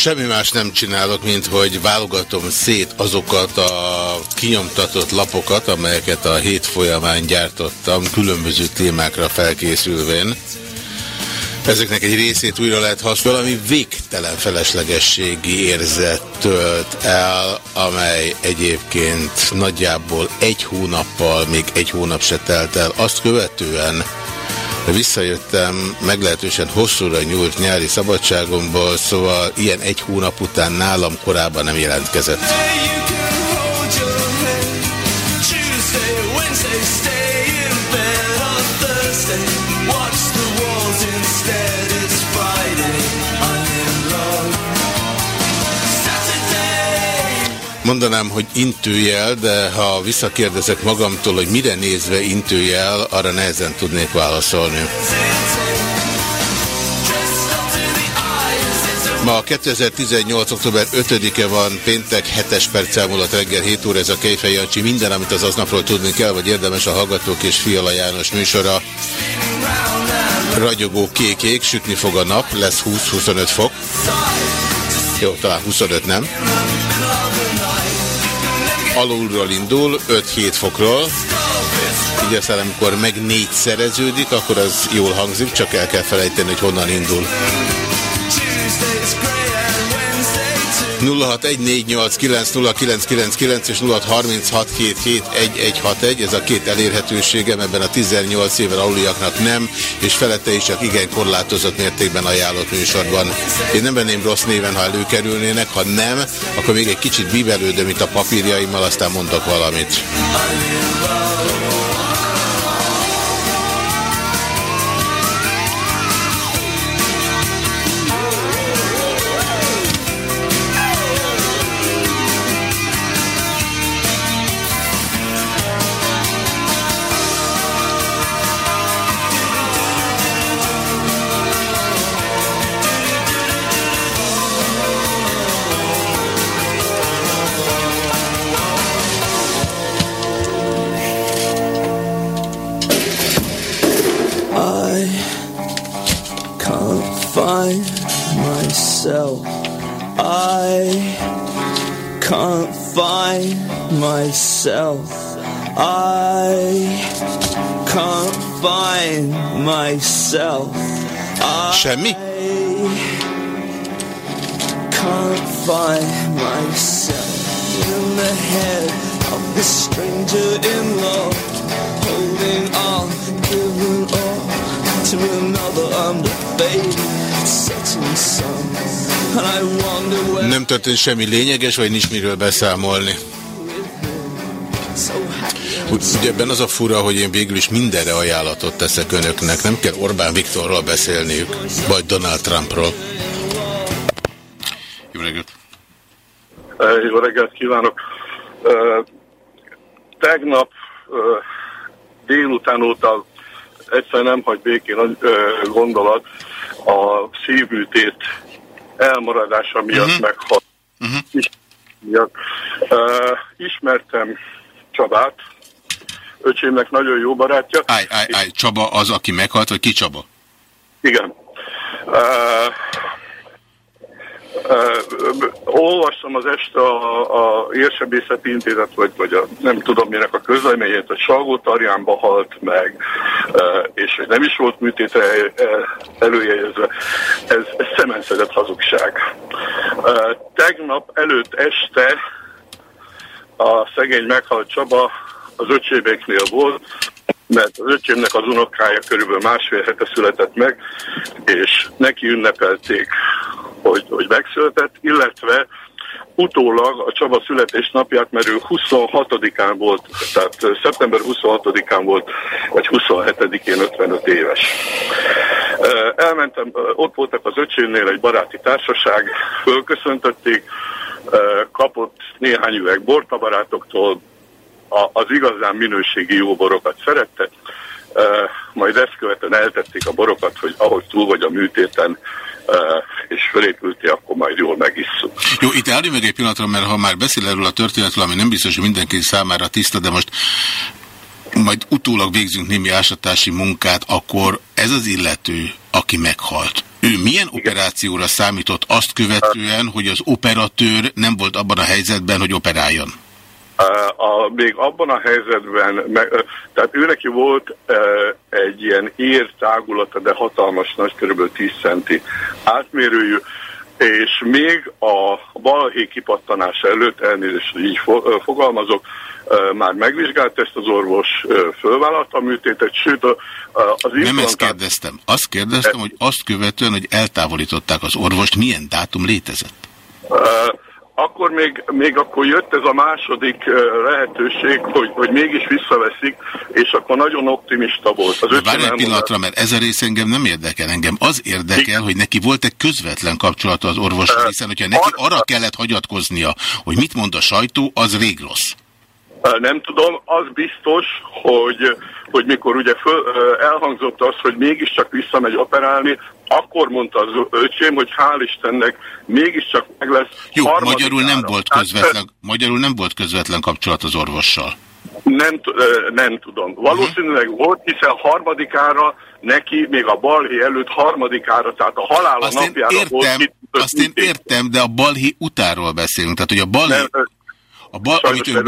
Semmi más nem csinálok, mint hogy válogatom szét azokat a kinyomtatott lapokat, amelyeket a hét folyamán gyártottam, különböző témákra felkészülvén. Ezeknek egy részét újra lehet használni, valami végtelen feleslegességi érzet tölt el, amely egyébként nagyjából egy hónappal, még egy hónap se telt el. Azt követően visszajöttem meglehetősen hosszúra nyúlt nyári szabadságomból, szóval ilyen egy hónap után nálam korábban nem jelentkezett. Mondanám, hogy intőjel, de ha visszakérdezek magamtól, hogy mire nézve intőjel, arra nehezen tudnék válaszolni. Ma 2018. október 5-e van, péntek 7-es perc múlott reggel 7 óra, ez a Kejfej Jancsi. Minden, amit az aznapról tudni kell, vagy érdemes a Hallgatók és Fiala János műsora. Ragyogó kék sütni fog a nap, lesz 20-25 fok. Jó, talán 25 nem alulról indul, 5-7 fokról. Így aztán amikor meg négyszereződik, akkor az jól hangzik, csak el kell felejteni, hogy honnan indul. 0614890999 és 0636771161, ez a két elérhetőségem ebben a 18 éven aluliaknak nem, és felette is csak igen korlátozott mértékben ajánlott műsorban. Én nem venném rossz néven, ha előkerülnének, ha nem, akkor még egy kicsit bíbelődöm itt a papírjaimmal, aztán mondok valamit. Baby. Nem történt semmi lényeges, vagy nincs miről beszámolni? Ugye ebben az a fura, hogy én végül is mindenre ajánlatot teszek önöknek. Nem kell Orbán Viktorról beszélniük, vagy Donald Trumpról. Jó reggelt! Jó reggelt kívánok! Tegnap délután óta egyszer nem hagy békén a gondolat, a szívműtét elmaradása miatt uh-huh. meghalt. Uh-huh. Miatt. Uh, ismertem Csabát, öcsémnek nagyon jó barátja. Állj, állj, állj, Csaba az, aki meghalt, vagy ki Csaba? Igen. Uh, Uh, olvastam az este a, a Érsebészeti Intézet, vagy, vagy a, nem tudom minek a közleményét, hogy Salgó Tarjánba halt meg, uh, és hogy nem is volt műtét el, előjegyezve. Ez, ez szemenszedett hazugság. Uh, tegnap előtt este a szegény meghalt Csaba az öcsébéknél volt, mert az öcsémnek az unokája körülbelül másfél hete született meg, és neki ünnepelték, hogy, hogy megszületett, illetve utólag a Csaba születésnapját, mert ő 26-án volt, tehát szeptember 26-án volt, vagy 27-én 55 éves. Elmentem, ott voltak az öcsémnél egy baráti társaság, fölköszöntötték, kapott néhány üveg bort a barátoktól, az igazán minőségi jó borokat szerette, majd ezt követően eltették a borokat, hogy ahogy túl vagy a műtéten, és fölépülti, akkor majd jól megisszuk. Jó, itt álljunk meg egy pillanatra, mert ha már beszél erről a történetről, ami nem biztos, hogy mindenki számára tiszta, de most majd utólag végzünk némi ásatási munkát, akkor ez az illető, aki meghalt, ő milyen Igen. operációra számított azt követően, hogy az operatőr nem volt abban a helyzetben, hogy operáljon? A, még abban a helyzetben, meg, tehát ő neki volt e, egy ilyen ér tágulata, de hatalmas nagy, kb. 10 centi átmérőjű, és még a balhé kipattanás előtt, elnézést, hogy így fogalmazok, már megvizsgált ezt az orvos, fölvállalta a műtétet, sőt az Nem ezt kérdeztem. Azt kérdeztem, hogy azt követően, hogy eltávolították az orvost, milyen dátum létezett? Akkor még, még akkor jött ez a második lehetőség, hogy, hogy mégis visszaveszik, és akkor nagyon optimista volt. Az Várj egy pillanatra, mert ez a rész engem nem érdekel. Engem az érdekel, hogy neki volt egy közvetlen kapcsolata az orvossal, hiszen hogyha neki arra kellett hagyatkoznia, hogy mit mond a sajtó, az rég rossz. Nem tudom, az biztos, hogy, hogy mikor ugye föl, elhangzott az, hogy mégiscsak visszamegy operálni, akkor mondta az öcsém, hogy hál' Istennek mégiscsak meg lesz. Jó, magyarul nem, volt közvetlen, magyarul nem volt közvetlen kapcsolat az orvossal. Nem, nem tudom. Valószínűleg -huh. volt, hiszen harmadikára neki még a balhé előtt harmadikára, tehát a halála azt napjára értem, volt. Azt én értem, de a balhé utáról beszélünk. Tehát, hogy a balhé... Nem, a bal, amit ő.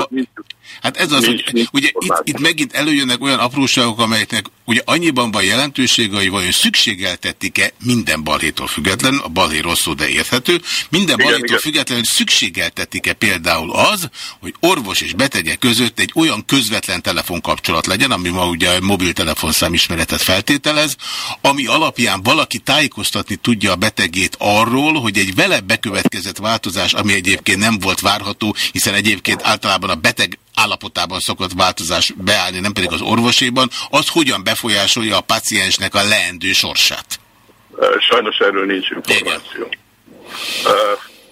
Hát ez az, hogy nincs ugye itt, itt megint előjönnek olyan apróságok, amelyeknek ugye annyiban van jelentősége, hogy vajon szükségeltetik-e minden balhétól független, a balhé rosszul, de érthető, minden igen, balhétól igen. függetlenül szükségeltetik-e például az, hogy orvos és betege között egy olyan közvetlen telefonkapcsolat legyen, ami ma ugye mobiltelefonszám ismeretet feltételez, ami alapján valaki tájékoztatni tudja a betegét arról, hogy egy vele bekövetkezett változás, ami egyébként nem volt várható, hiszen egyébként általában a beteg állapotában szokott változás beállni, nem pedig az orvoséban, az hogyan befolyásolja a paciensnek a leendő sorsát? Sajnos erről nincs információ. Igen.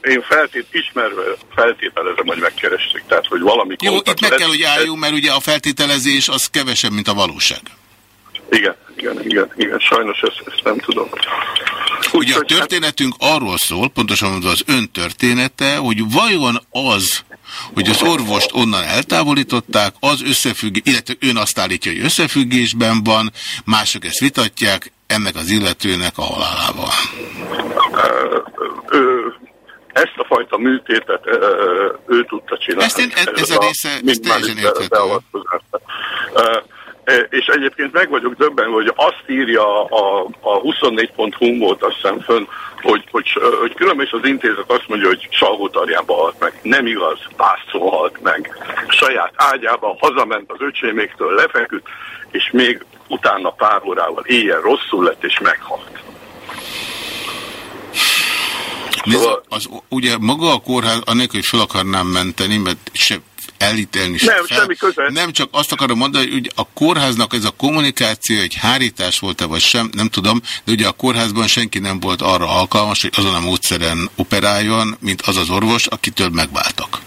Én feltét, ismerve feltételezem, hogy megkeresték, tehát hogy valami... Jó, itt meg kell, hogy álljunk, mert ugye a feltételezés az kevesebb, mint a valóság. Igen, igen, igen, igen. sajnos ezt, ezt nem tudom. Úgy, ugye a történetünk arról szól, pontosan mondva az ön története, hogy vajon az, hogy az orvost onnan eltávolították, az összefügg, illetve ön azt állítja, hogy összefüggésben van, mások ezt vitatják, ennek az illetőnek a halálával. ezt a fajta műtétet ő tudta csinálni. Ezt én, ez, ez a része, ez teljesen érthető. És egyébként meg vagyok döbben, hogy azt írja a, a 24.hu volt azt hiszem fönn, hogy, hogy, hogy különben is az intézet azt mondja, hogy Salgótarjánban halt meg. Nem igaz, Pászol halt meg. Saját ágyába hazament az öcséméktől, lefeküdt, és még utána pár órával éjjel rosszul lett, és meghalt. Szóval... az, ugye maga a kórház, anélkül, hogy fel akarnám menteni, mert se elítelni Nem, fel. semmi köze. Nem, csak azt akarom mondani, hogy a kórháznak ez a kommunikáció egy hárítás volt-e vagy sem, nem tudom, de ugye a kórházban senki nem volt arra alkalmas, hogy azon a módszeren operáljon, mint az az orvos, akitől megváltak.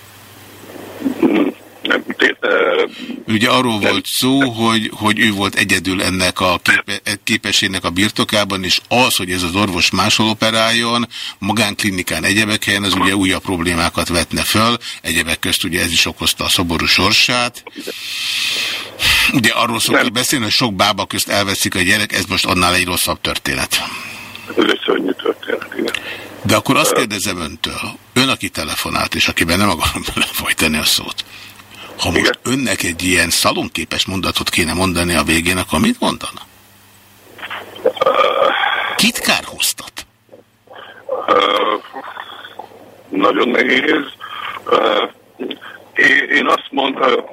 Ugye arról nem. volt szó, hogy, hogy ő volt egyedül ennek a képe, képességnek a birtokában, és az, hogy ez az orvos máshol operáljon, magánklinikán egyebek helyen, az ugye újabb problémákat vetne föl, egyebek közt ugye ez is okozta a szoború sorsát. Ugye arról szoktak beszélni, hogy sok bába közt elveszik a gyerek, ez most annál egy rosszabb történet. Ez egy szörnyű történet, igen. De akkor azt kérdezem öntől, ön, aki telefonált, és akiben nem akarom belefolytani a szót, ha most Igen. önnek egy ilyen szalonképes mondatot kéne mondani a végén, akkor mit mondana? Kit kárhoztat? Nagyon nehéz. Én azt mondom,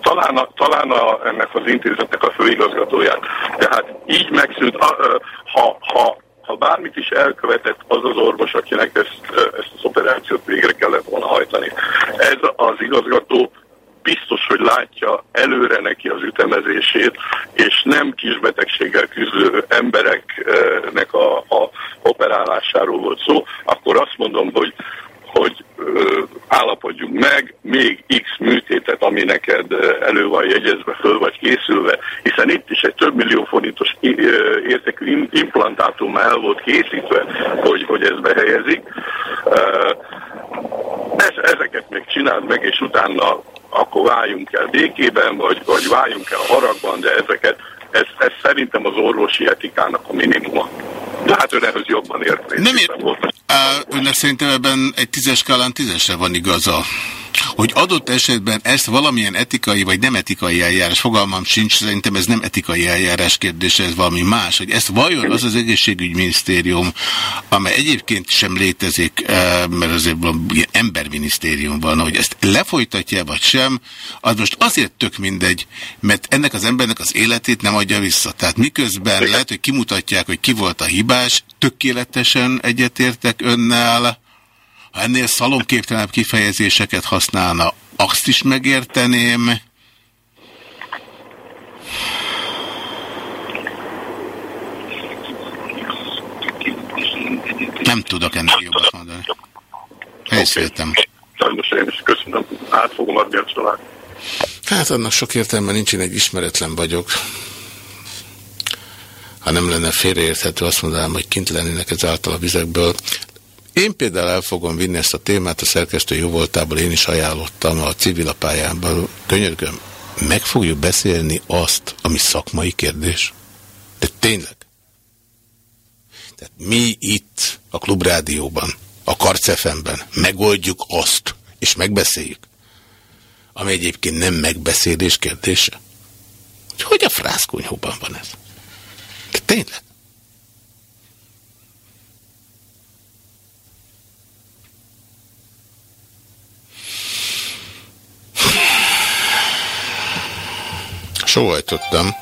talán, a, talán a, ennek az intézetnek a főigazgatóját. Tehát így megszűnt, ha, ha, ha bármit is elkövetett az az orvos, akinek ezt, ezt az operációt végre kellett volna hajtani. Ez az igazgató biztos, hogy látja előre neki az ütemezését, és nem kisbetegséggel küzdő embereknek a, a operálásáról volt szó, akkor azt mondom, hogy hogy állapodjunk meg, még X műtétet, ami neked elő van jegyezve, föl vagy készülve, hiszen itt is egy több millió forintos értékű implantátum el volt készítve, hogy, hogy ez behelyezik. Ez, ezeket még csináld meg, és utána akkor váljunk el békében, vagy, vagy váljunk el haragban, de ezeket, ez, ez szerintem az orvosi etikának a minimuma. De hát ön ehhez jobban ért. Nem ér... Önnek szerintem ebben egy tízes skálán tízesre van igaza hogy adott esetben ezt valamilyen etikai vagy nem etikai eljárás, fogalmam sincs, szerintem ez nem etikai eljárás kérdése, ez valami más, hogy ezt vajon az az egészségügyminisztérium, amely egyébként sem létezik, eh, mert azért van emberminisztérium van, hogy ezt lefolytatja vagy sem, az most azért tök mindegy, mert ennek az embernek az életét nem adja vissza. Tehát miközben lehet, hogy kimutatják, hogy ki volt a hibás, tökéletesen egyetértek önnel, ha ennél szalonképtelenebb kifejezéseket használna, azt is megérteném. Nem tudok ennél jobbat mondani. Helyszéltem. Sajnos én is köszönöm. Át fogom adni a család. Hát annak sok értelme nincs, én egy ismeretlen vagyok. Ha nem lenne félreérthető, azt mondanám, hogy kint lennének ezáltal a vizekből. Én például el fogom vinni ezt a témát, a szerkesztő jó voltából én is ajánlottam a civil pályámban. Könyörgöm, meg fogjuk beszélni azt, ami szakmai kérdés. De tényleg. Tehát mi itt a Klubrádióban, a Karcefemben megoldjuk azt, és megbeszéljük, ami egyébként nem megbeszélés kérdése. Hogy, a frászkonyhóban van ez? Tényleg. Sóhajtottam.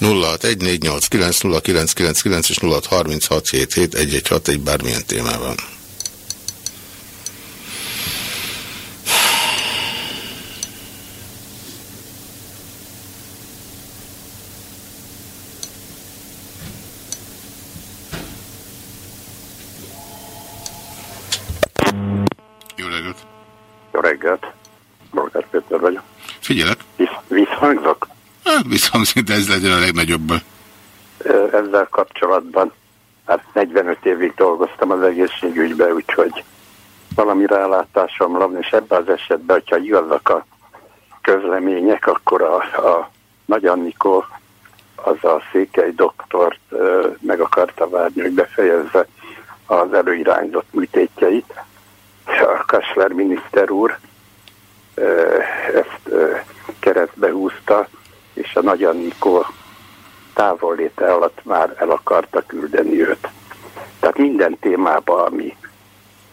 0614890999 és 0636771161 bármilyen témában. Jó reggelt! Jó reggelt! Bolgár Péter vagyok. Figyelek! Visz, visszhangzok? De ez legyen a legnagyobb. Ezzel kapcsolatban, hát 45 évig dolgoztam az egészségügyben, úgyhogy valami rálátásom van, és ebben az esetben, hogyha igazak a közlemények, akkor a, a Nagy Annikó az a székely doktort meg akarta várni, hogy befejezze az előirányzott műtétjeit. A Kassler miniszter úr ezt keresztbe húzta, és a Nagy Annikó távolléte alatt már el akarta küldeni őt. Tehát minden témában, ami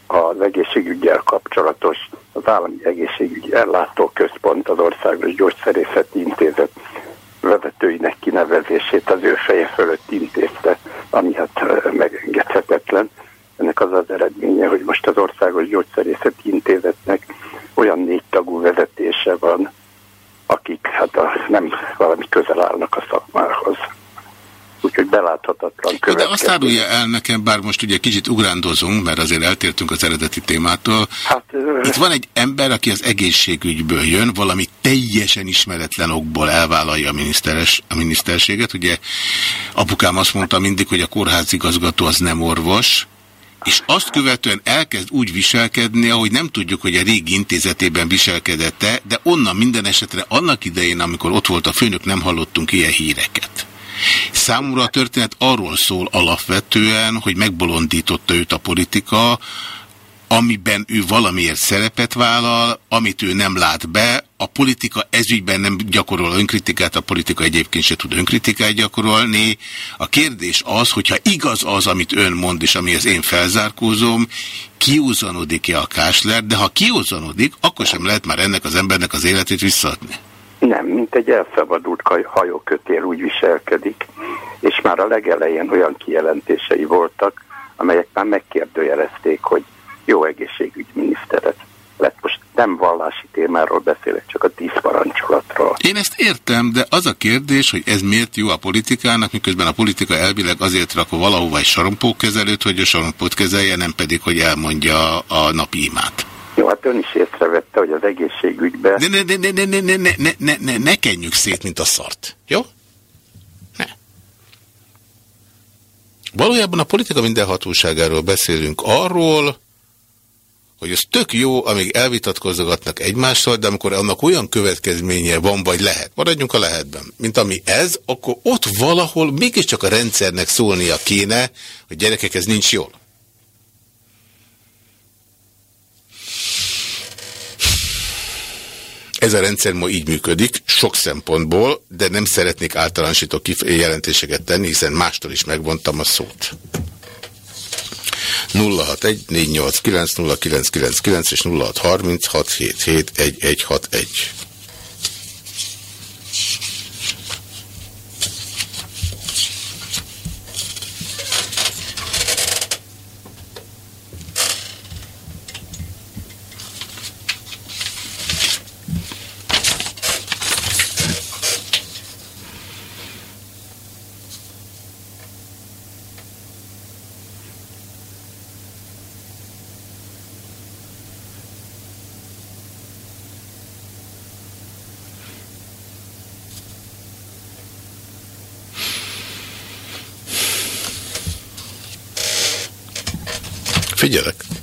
az egészségügyel kapcsolatos, az Állami Egészségügyi Ellátó Központ, az Országos Gyógyszerészeti Intézet vezetőinek kinevezését az ő feje fölött intézte, ami hát megengedhetetlen. Ennek az az eredménye, hogy most az Országos Gyógyszerészeti Intézetnek olyan négy tagú vezetése van, akik hát a, nem valami közel állnak a szakmához. Úgyhogy beláthatatlan De azt árulja el nekem, bár most ugye kicsit ugrándozunk, mert azért eltértünk az eredeti témától. Hát, Itt van egy ember, aki az egészségügyből jön, valami teljesen ismeretlen okból elvállalja a, miniszteres, a miniszterséget. Ugye apukám azt mondta mindig, hogy a kórházigazgató az nem orvos, és azt követően elkezd úgy viselkedni, ahogy nem tudjuk, hogy a régi intézetében viselkedette, de onnan minden esetre annak idején, amikor ott volt a főnök, nem hallottunk ilyen híreket. Számomra a történet arról szól alapvetően, hogy megbolondította őt a politika, amiben ő valamiért szerepet vállal, amit ő nem lát be, a politika ezügyben nem gyakorol önkritikát, a politika egyébként se tud önkritikát gyakorolni. A kérdés az, hogyha igaz az, amit ön mond, és amihez én felzárkózom, kiúzanodik-e a kásler, de ha kiúzanodik, akkor sem lehet már ennek az embernek az életét visszaadni. Nem, mint egy elszabadult hajókötél úgy viselkedik, és már a legelején olyan kijelentései voltak, amelyek már megkérdőjelezték, hogy jó egészségügyminiszteret lett. Most nem vallási témáról beszélek, csak a tíz parancsolatról. Én ezt értem, de az a kérdés, hogy ez miért jó a politikának, miközben a politika elvileg azért rakva valahova egy sorompókezelőt, hogy a sorompót kezelje, nem pedig, hogy elmondja a napi imát. Jó, hát ön is észrevette, hogy az egészségügyben... Ne, ne, ne, ne, ne, ne, ne, ne, ne, ne, ne kenjük szét, mint a szart. Jó? Ne. Valójában a politika minden hatóságáról beszélünk arról, hogy ez tök jó, amíg elvitatkozgatnak egymással, de amikor annak olyan következménye van, vagy lehet, maradjunk a lehetben, mint ami ez, akkor ott valahol mégiscsak a rendszernek szólnia kéne, hogy gyerekek, ez nincs jól. Ez a rendszer ma így működik, sok szempontból, de nem szeretnék általánosító jelentéseket tenni, hiszen mástól is megvontam a szót. 061 és 0636771161. Figyelek.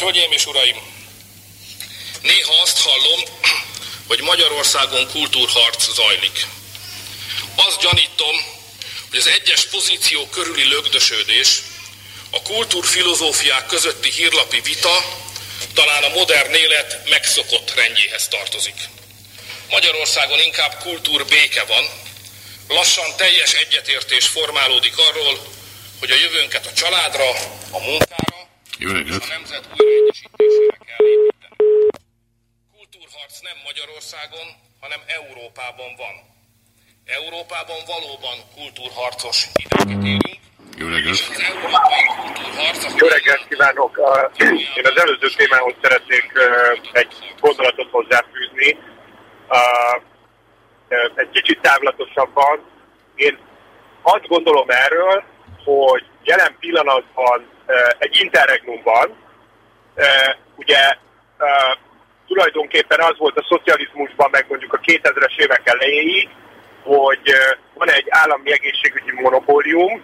Tisztelt Hölgyeim és Uraim! Néha azt hallom, hogy Magyarországon kultúrharc zajlik. Azt gyanítom, hogy az egyes pozíció körüli lögdösödés, a kultúrfilozófiák közötti hírlapi vita talán a modern élet megszokott rendjéhez tartozik. Magyarországon inkább kultúrbéke van, lassan teljes egyetértés formálódik arról, hogy a jövőnket a családra, a munkára, jó reggelt! A nemzet újraegyesítésére kell építeni. Kultúrharc nem Magyarországon, hanem Európában van. Európában valóban kultúrharcos időket élünk. Jó reggelt! Az európai kultúrharc... Jó reggelt kívánok! Én az előző témához szeretnék egy gondolatot hozzáfűzni. Egy kicsit távlatosabban. Én azt gondolom erről, hogy jelen pillanatban egy interregnumban, ugye tulajdonképpen az volt a szocializmusban, meg mondjuk a 2000-es évek elejéig, hogy van egy állami egészségügyi monopólium,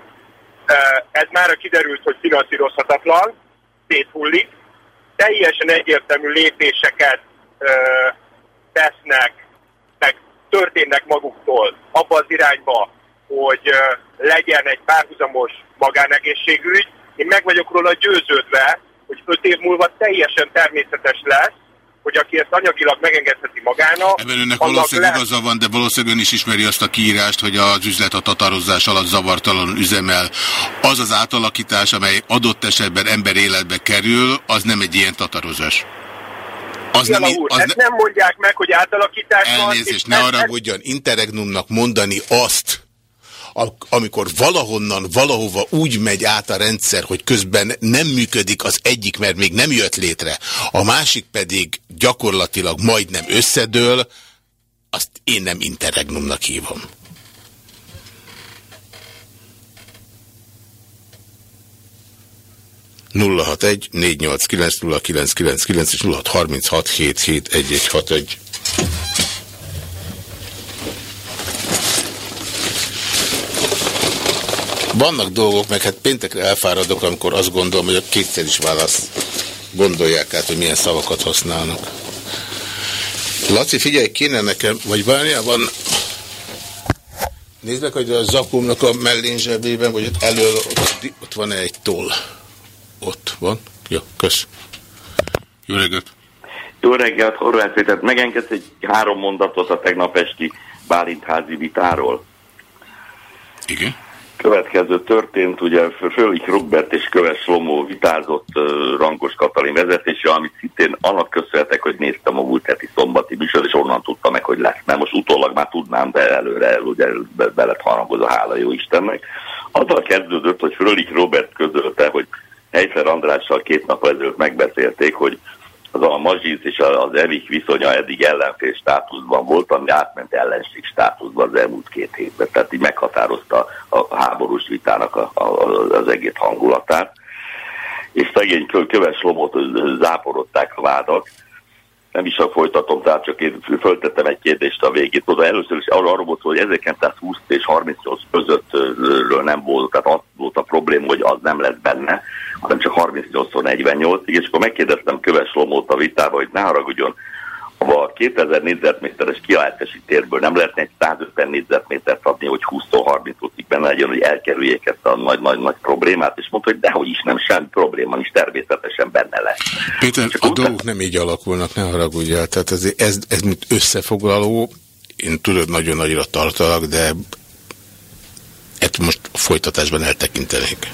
ez már kiderült, hogy finanszírozhatatlan, széthullik, teljesen egyértelmű lépéseket tesznek, meg történnek maguktól abba az irányba, hogy legyen egy párhuzamos magánegészségügy, én meg vagyok róla győződve, hogy öt év múlva teljesen természetes lesz, hogy aki ezt anyagilag megengedheti magának... Ebben önnek valószínűleg lesz... igaza van, de valószínűleg ön is ismeri azt a kiírást, hogy az üzlet a tatarozás alatt zavartalan üzemel. Az az átalakítás, amely adott esetben ember életbe kerül, az nem egy ilyen tatarozás. Az nem, úr, az ezt ne... nem mondják meg, hogy átalakítás Elnézést, van. Ne arra ez... interregnumnak mondani azt, amikor valahonnan, valahova úgy megy át a rendszer, hogy közben nem működik az egyik, mert még nem jött létre, a másik pedig gyakorlatilag majdnem összedől, azt én nem interregnumnak hívom. 061 489 0999 és 0636 771161. Vannak dolgok, meg hát péntekre elfáradok, amikor azt gondolom, hogy a kétszer is válasz gondolják át, hogy milyen szavakat használnak. Laci, figyelj, kéne nekem, vagy van. Nézd meg, hogy a zakumnak a mellén zsebében, vagy ott elől, ott, ott van-e egy toll. Ott van. Jó, kösz. Jó reggelt. Jó reggelt, Horváth Péter. Megengedsz egy három mondatot a tegnap esti Bálintházi vitáról? Igen. Következő történt, ugye Fölik Robert és Köves Lomó vitázott uh, Rangos Katalin vezetése, amit szintén annak köszönhetek, hogy néztem a múlt heti szombati műsor, és onnan tudtam meg, hogy lesz. Mert most utólag már tudnám, de előre ugye be, be lett harangozva, hála jó Istennek. Azzal kezdődött, hogy Fölik Robert közölte, hogy Heyszer Andrással két nap ezelőtt megbeszélték, hogy az a Mazsiz és az Evik viszonya eddig ellenfél státuszban volt, ami átment ellenség státuszban az elmúlt két hétben. Tehát így meghatározta a háborús vitának a, a, az egész hangulatát. És szegény köves lomot záporodták a vádak, nem is folytatom, tehát csak én föltettem egy kérdést a végét. Tudod, először is arra, arra volt, hogy 1920 és 38 közöttről nem volt, tehát az volt a probléma, hogy az nem lesz benne, hanem csak 38-48-ig, és akkor megkérdeztem Köves Lomót a vitába, hogy ne haragudjon, a 2000 négyzetméteres kiállítási térből nem lehetne egy 150 négyzetmétert adni, hogy 20-30-ig benne legyen, hogy elkerüljék ezt a nagy-nagy-nagy problémát, és mondta, hogy dehogy is nem, semmi probléma is természetesen benne lesz. Péter, Csak a dolgok nem így alakulnak, ne haragudjál. Tehát ez, ez, ez mint összefoglaló, én tudod, nagyon nagyra tartalak, de ezt most folytatásban eltekintenék.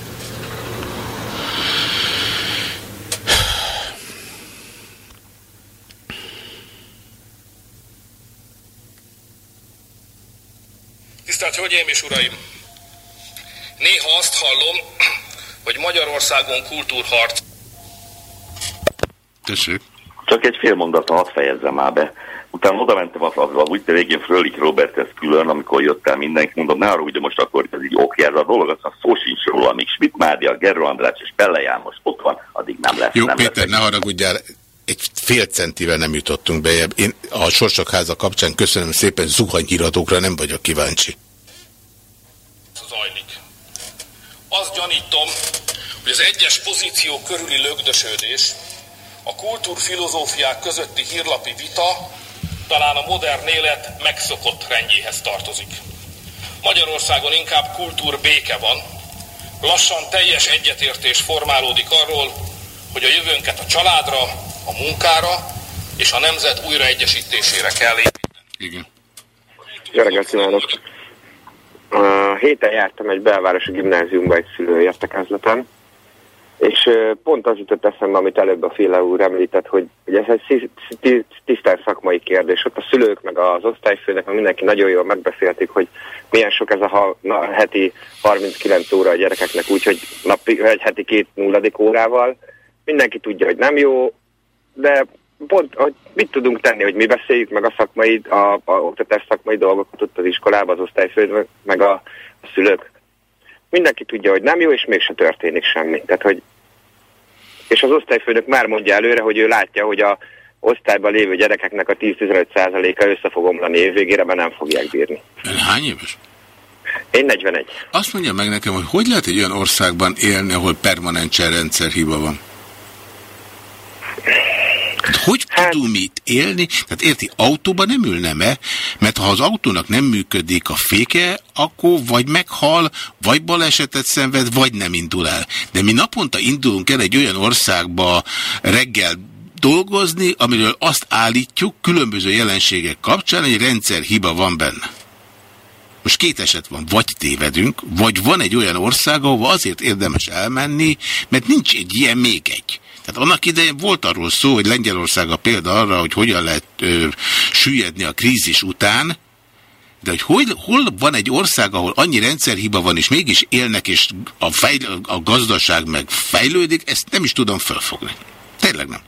Tisztelt Hölgyeim és Uraim! Néha azt hallom, hogy Magyarországon kultúrharc. Tessék. Csak egy fél mondata, hadd fejezzem már be. Utána oda mentem az, az, az úgy végén Frölik ez külön, amikor jött el mindenki, mondom, ne arra, hogy most akkor ez így oké, ez a dolog, aztán szó sincs róla, amíg Schmidt Mária, Gerro András és Pelle János ott van, addig nem lesz. Jó, nem Péter, lesz ne haragudjál, egy fél centivel nem jutottunk be. Én a Sorsok háza kapcsán köszönöm szépen, zuhanyhíradókra nem vagyok kíváncsi. Zajlik. Azt gyanítom, hogy az egyes pozíció körüli lögdösödés, a kultúrfilozófiák közötti hírlapi vita talán a modern élet megszokott rendjéhez tartozik. Magyarországon inkább kultúrbéke van, lassan teljes egyetértés formálódik arról, hogy a jövőnket a családra, a munkára és a nemzet újraegyesítésére kell építeni. Igen. Jó reggelt kívánok! Uh, héten jártam egy belvárosi gimnáziumba egy szülő értekezleten, és pont az jutott eszembe, amit előbb a Féle úr említett, hogy, hogy ez egy tisztán szakmai kérdés. Ott a szülők, meg az osztályfőnek, meg mindenki nagyon jól megbeszélték, hogy milyen sok ez a ha, na, heti 39 óra a gyerekeknek, úgyhogy napi, egy heti két nulladik órával. Mindenki tudja, hogy nem jó, de pont, hogy mit tudunk tenni, hogy mi beszéljük meg a szakmai, a, a oktatás szakmai dolgokat ott az iskolában, az osztályfő, meg a, a szülők. Mindenki tudja, hogy nem jó, és mégse történik semmi. Tehát, hogy és az osztályfőnök már mondja előre, hogy ő látja, hogy a osztályban lévő gyerekeknek a 10-15%-a össze fog omlani évvégére, mert nem fogják bírni. Ön hány éves? Én 41. Azt mondja meg nekem, hogy hogy lehet egy olyan országban élni, ahol permanent rendszerhiba van? Hát hogy hát... tudunk itt élni? Tehát érti, autóban nem ülnem-e? Mert ha az autónak nem működik a féke, akkor vagy meghal, vagy balesetet szenved, vagy nem indul el. De mi naponta indulunk el egy olyan országba reggel dolgozni, amiről azt állítjuk különböző jelenségek kapcsán, egy rendszerhiba van benne. Most két eset van, vagy tévedünk, vagy van egy olyan ország, ahova azért érdemes elmenni, mert nincs egy ilyen még egy. Tehát annak idején volt arról szó, hogy Lengyelország a példa arra, hogy hogyan lehet ö, süllyedni a krízis után, de hogy hol, hol van egy ország, ahol annyi rendszerhiba van, és mégis élnek, és a, fejl, a gazdaság meg fejlődik, ezt nem is tudom felfogni. Tényleg nem.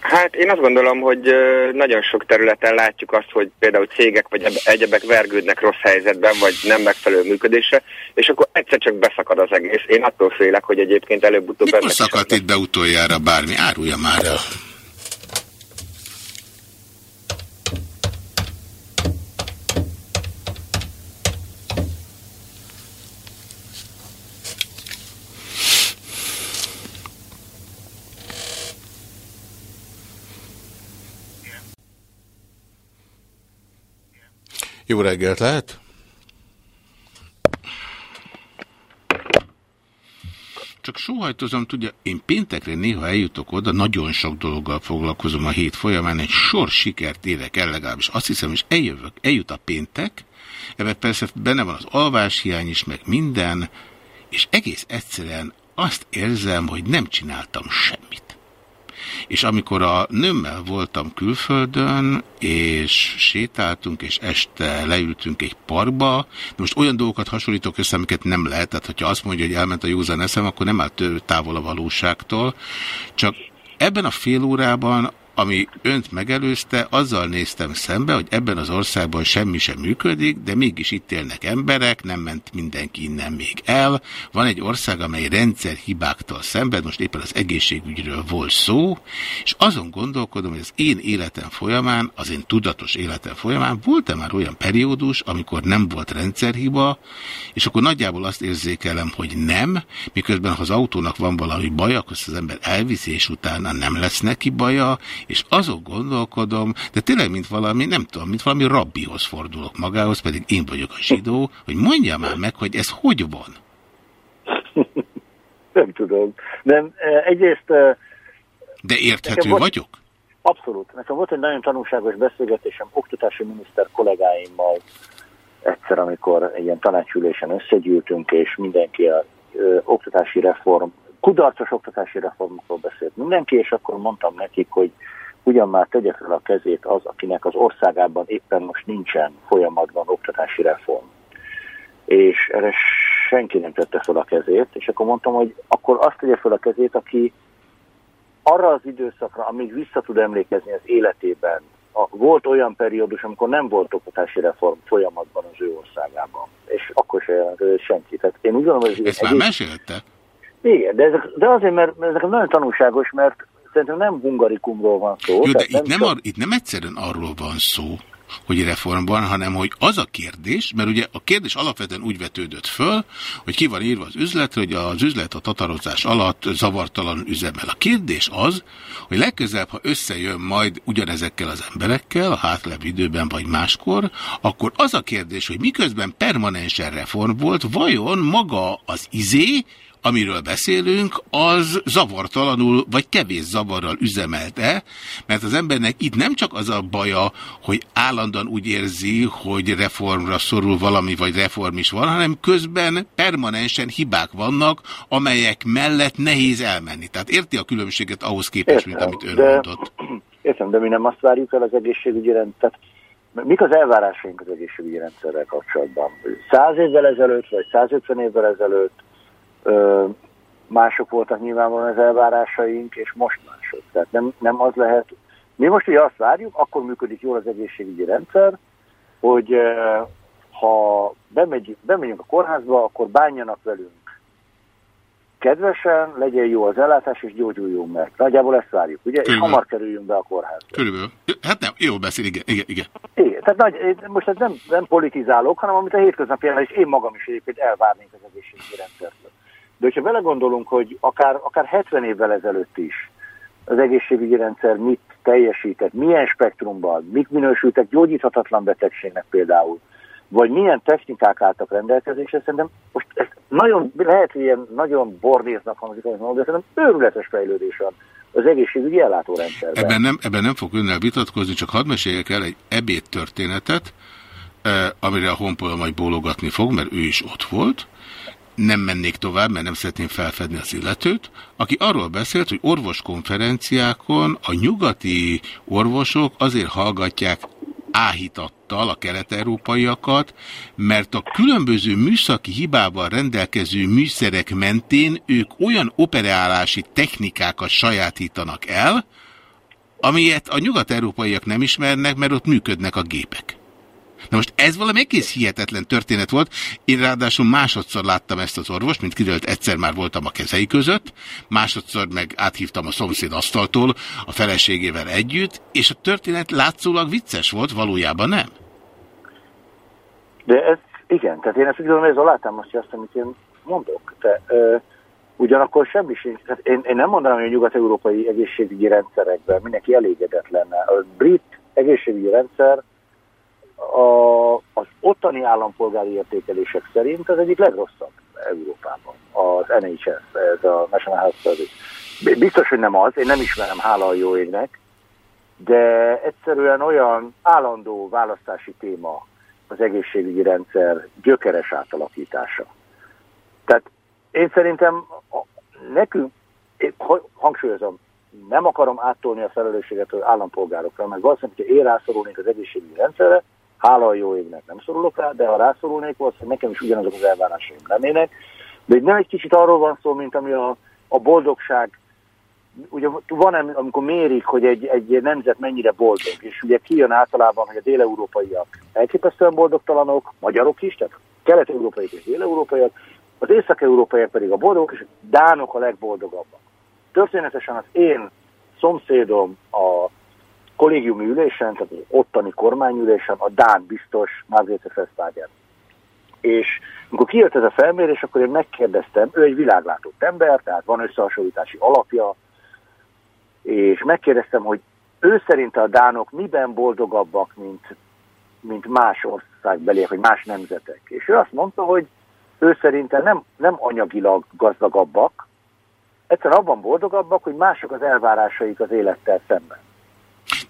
Hát én azt gondolom, hogy nagyon sok területen látjuk azt, hogy például cégek vagy eb- egyebek vergődnek rossz helyzetben, vagy nem megfelelő működésre, és akkor egyszer csak beszakad az egész. Én attól félek, hogy egyébként előbb-utóbb Mikor szakadt itt be utoljára bármi? Árulja már el. Jó reggelt lehet? Csak sóhajtozom, tudja, én péntekre néha eljutok oda, nagyon sok dologgal foglalkozom a hét folyamán, egy sor sikert érek el legalábbis. Azt hiszem, és eljövök, eljut a péntek, ebben persze benne van az alváshiány is, meg minden, és egész egyszerűen azt érzem, hogy nem csináltam semmit. És amikor a nőmmel voltam külföldön, és sétáltunk, és este leültünk egy parkba, de most olyan dolgokat hasonlítok össze, amiket nem lehet, tehát hogyha azt mondja, hogy elment a józan eszem, akkor nem áll távol a valóságtól. Csak ebben a fél órában ami önt megelőzte, azzal néztem szembe, hogy ebben az országban semmi sem működik, de mégis itt élnek emberek, nem ment mindenki innen még el. Van egy ország, amely rendszerhibáktól szenved, most éppen az egészségügyről volt szó, és azon gondolkodom, hogy az én életem folyamán, az én tudatos életem folyamán volt-e már olyan periódus, amikor nem volt rendszerhiba, és akkor nagyjából azt érzékelem, hogy nem, miközben ha az autónak van valami baj, akkor az ember elviszi, és utána nem lesz neki baja, és azon gondolkodom, de tényleg, mint valami, nem tudom, mint valami rabbihoz fordulok magához, pedig én vagyok a zsidó, hogy mondja már meg, hogy ez hogy van. Nem tudom. Nem, eh, egyrészt... eh, De érthető volt- vagyok? Abszolút. Nekem volt egy nagyon tanulságos beszélgetésem oktatási miniszter kollégáimmal egyszer, amikor egy ilyen tanácsülésen összegyűltünk, és mindenki a ö, oktatási reform, kudarcos oktatási reformokról beszélt mindenki, és akkor mondtam nekik, hogy ugyan már tegye fel a kezét az, akinek az országában éppen most nincsen folyamatban oktatási reform. És erre senki nem tette fel a kezét, és akkor mondtam, hogy akkor azt tegye fel a kezét, aki arra az időszakra, amíg vissza tud emlékezni az életében, a, volt olyan periódus, amikor nem volt oktatási reform folyamatban az ő országában, és akkor se jelent senki. Tehát én úgy gondolom, hogy ez Ezt már egész- mesélte? igen, de, ezek, de azért, mert, mert ezek nagyon tanulságos, mert szerintem nem hungarikumról van szó. Jó, de itt nem, ar, itt nem egyszerűen arról van szó, hogy reformban, hanem hogy az a kérdés, mert ugye a kérdés alapvetően úgy vetődött föl, hogy ki van írva az üzletre, hogy az üzlet a tatarozás alatt zavartalan üzemel. A kérdés az, hogy legközelebb, ha összejön majd ugyanezekkel az emberekkel, a hátlevő időben vagy máskor, akkor az a kérdés, hogy miközben permanensen reform volt, vajon maga az izé, amiről beszélünk, az zavartalanul, vagy kevés zavarral üzemelt-e, mert az embernek itt nem csak az a baja, hogy állandóan úgy érzi, hogy reformra szorul valami, vagy reform is van, hanem közben permanensen hibák vannak, amelyek mellett nehéz elmenni. Tehát érti a különbséget ahhoz képest, mint amit ön de, mondott. Értem, de mi nem azt várjuk el az egészségügyi rendszer. Mik az elvárásaink az egészségügyi rendszerrel kapcsolatban? Száz évvel ezelőtt, vagy 150 évvel ezelőtt mások voltak nyilvánvalóan az elvárásaink, és most mások. Tehát nem, nem az lehet, mi most ugye azt várjuk, akkor működik jól az egészségügyi rendszer, hogy ha bemegy, bemegyünk a kórházba, akkor bánjanak velünk kedvesen, legyen jó az ellátás, és gyógyuljunk meg. Nagyjából ezt várjuk, ugye? És Körülbelül. hamar kerüljünk be a kórházba. Körülbelül. Hát nem, jól beszél, igen, igen, igen. Igen, tehát nagy, most ez nem, nem politizálok, hanem amit a hétköznapi jelen, és én magam is egyébként elvárnék az egészségügyi rendszertől. De hogyha belegondolunk, hogy akár, akár 70 évvel ezelőtt is az egészségügyi rendszer mit teljesített, milyen spektrumban, mik minősültek gyógyíthatatlan betegségnek például, vagy milyen technikák álltak rendelkezésre, szerintem most ez nagyon, lehet, hogy ilyen nagyon bornéznak hangzik, amit mondom, de szerintem őrületes fejlődés van az egészségügyi ellátórendszerben. Ebben nem, ebben nem fog önnel vitatkozni, csak hadd meséljek el egy ebéd történetet, eh, amire a honpola majd bólogatni fog, mert ő is ott volt. Nem mennék tovább, mert nem szeretném felfedni az illetőt, aki arról beszélt, hogy orvoskonferenciákon a nyugati orvosok azért hallgatják áhítattal a kelet-európaiakat, mert a különböző műszaki hibával rendelkező műszerek mentén ők olyan operálási technikákat sajátítanak el, amilyet a nyugat-európaiak nem ismernek, mert ott működnek a gépek. Na most ez valami egész hihetetlen történet volt. Én ráadásul másodszor láttam ezt az orvost, mint kiderült, egyszer már voltam a kezei között, másodszor meg áthívtam a szomszéd asztaltól a feleségével együtt, és a történet látszólag vicces volt, valójában nem. De ez, igen, tehát én ezt úgy gondolom, ez alátámasztja azt, amit én mondok. Te, ö, ugyanakkor semmi sincs. Tehát én, én nem mondanám, hogy a nyugat-európai egészségügyi rendszerekben mindenki elégedett lenne. A brit egészségügyi rendszer a, az ottani állampolgári értékelések szerint az egyik legrosszabb Európában, az NHS, ez a National Health Service. Biztos, hogy nem az, én nem ismerem, hála a jó égnek, de egyszerűen olyan állandó választási téma az egészségügyi rendszer gyökeres átalakítása. Tehát én szerintem nekünk, én hangsúlyozom, nem akarom áttolni a felelősséget az állampolgárokra, mert valószínűleg, hogyha én rászorulnék az egészségügyi rendszerre, hála a jó égnek nem szorulok rá, de ha rászorulnék, valószínűleg nekem is ugyanazok az elvárásaim lennének. De nem egy kicsit arról van szó, mint ami a, a boldogság, ugye van, amikor mérik, hogy egy, egy nemzet mennyire boldog, és ugye kijön általában, hogy a déleurópaiak elképesztően boldogtalanok, magyarok is, tehát kelet-európaiak és déleurópaiak, az észak-európaiak pedig a boldogok, és a dánok a legboldogabbak. Történetesen az én szomszédom a kollégiumi ülésen, tehát az ottani kormányülésen a Dán biztos Margrethe Vestager. És amikor kijött ez a felmérés, akkor én megkérdeztem, ő egy világlátott ember, tehát van összehasonlítási alapja, és megkérdeztem, hogy ő szerint a dánok miben boldogabbak, mint, mint más országbeliek, vagy más nemzetek. És ő azt mondta, hogy ő szerintem nem, nem anyagilag gazdagabbak, egyszerűen abban boldogabbak, hogy mások az elvárásaik az élettel szemben.